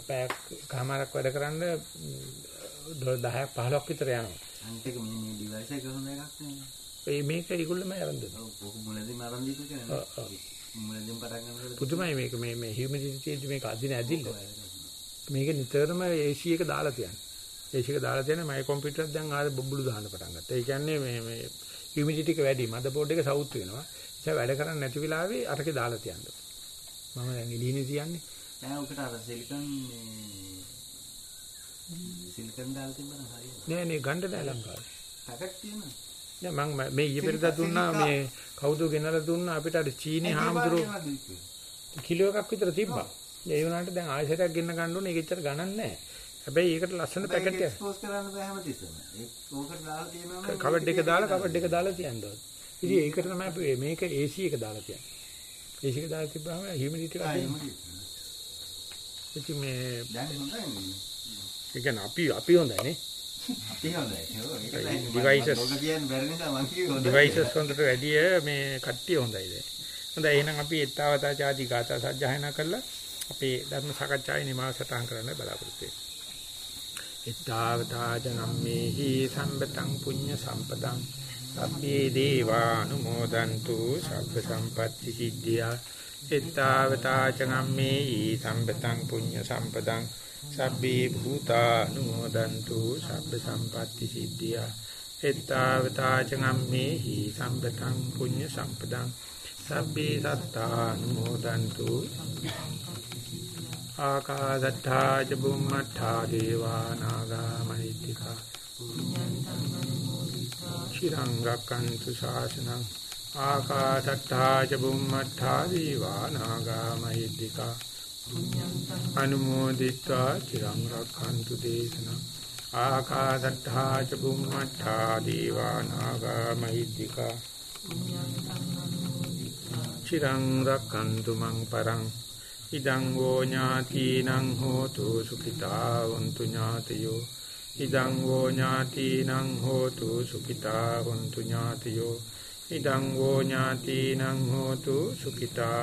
පැයක් කමාරක් වැඩ කරන්න ඩොලර් 10ක් 15ක් විතර යනවා. අනිත් එක මේ මේ ඩිවයිස් එක හොඳ එකක් නේ. ඒ මේක ඒගොල්ලෝම ආරම්භ දෙනවා. ඔව් ඔක මුලදීම ආරම්භ දීපු කෙනා. මුලදීම පටන් ගන්නකොට පුදුමයි මේක මේ මේ හියුමිඩිටි මේක අදින ඇදිල්ල. මේක නිතරම AC එක දාලා තියන්නේ. AC එක දාලා තියන්නේ මගේ කම්පියුටර් දැන් ආර බබ්බුළු දාන්න පටන් ගත්තා. ඒ කියන්නේ මේ මේ හියුමිඩිටි එක වැඩි. මදර් බෝඩ් එක සවුත් වෙනවා. ඒක වැඩ කරන්නේ නැති වෙලාවේ අරකේ දාලා තියන්න. මම දැන් එළියනේ තියන්නේ. නෑ ඔකට අර සිලිකන් සිලිකන් දාලා තිබ්බනම් හරියට. නෑ නේ ගන්න නෑ ලංකාවේ. පැකට් තියෙනවා. නෑ මම මේ ඊයේ පෙරදා දුන්නා මේ කවුද ගෙනලා දුන්නා අපිට අර චීනේ හාමුදුරුවෝ කිලෝ එකක් විතර තිබ්බා. ඒ වුණාට දැන් ආයෙසටක් ගෙන්න ගන්න ඕනේ ඒක ඇත්තට ගණන් නෑ. හැබැයි ඒකට ලස්සන පැකට් එකක් එක්ස්පෝස් කරන්න බෑ හැමතිස්සෙම. ඒක ඕකට දාලා තියෙනවා කවඩ් එක දාලා කවඩ් එක දාලා තියන්න ඕනේ. ඉතින් ඒකට තමයි අපි මේක AC එක දාලා තියන්නේ. AC එක දාලා තිබ්බම හියුමිඩිටි එක අදිනවා. ඉතින් මේ දැන් හොඳයි. ඒ කියන්නේ අපි අපි හොඳයි නේ. ඩිවයිසස් හොඳට වැඩි මේ කට්ටිය හොඳයි දැන්. හොඳයි. එහෙනම් අපි ඊතාවතා ආදී ගාථා සජ්ජායනා කරලා අපේ ධර්ම සාකච්ඡාවේ නිමාව සටහන් කරන්න බලාපොරොත්තු වෙනවා. ittavata janammehi sambetang punya sampedang sabbie devanumodantu sabba sampatti siddhya ittavata janammehi sambetang punya sampedang sabbie bhutanumodantu sabba sampatti siddhya ittavata janammehi sambetang punya sampedang sabbie sattanumodantu ආකාදත්තා ච බුම්මත්තා දේවා නාග මහිත්‍තිකා. චිරං රක්칸තු ශාසනං. ආකාදත්තා ච බුම්මත්තා දේවා නාග මහිත්‍තිකා. අනුමෝදිත්වා චිරං රක්ඛන්තු දේශනං. ආකාශට්ඨා ච බුම්මට්ඨා දීවා නාග මහිද්దికා. චිරං රක්ඛන්තු මං පරං. ඉදං වෝ ඥාතිනං හෝතු සුඛිතා වന്തു ඥාතයෝ. ඉදං වෝ ඥාතිනං හෝතු සුඛිතා වന്തു ඥාතයෝ. ඉදං වෝ ඥාතිනං හෝතු සුඛිතා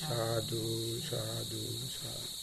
සාදු සාදු සාදු.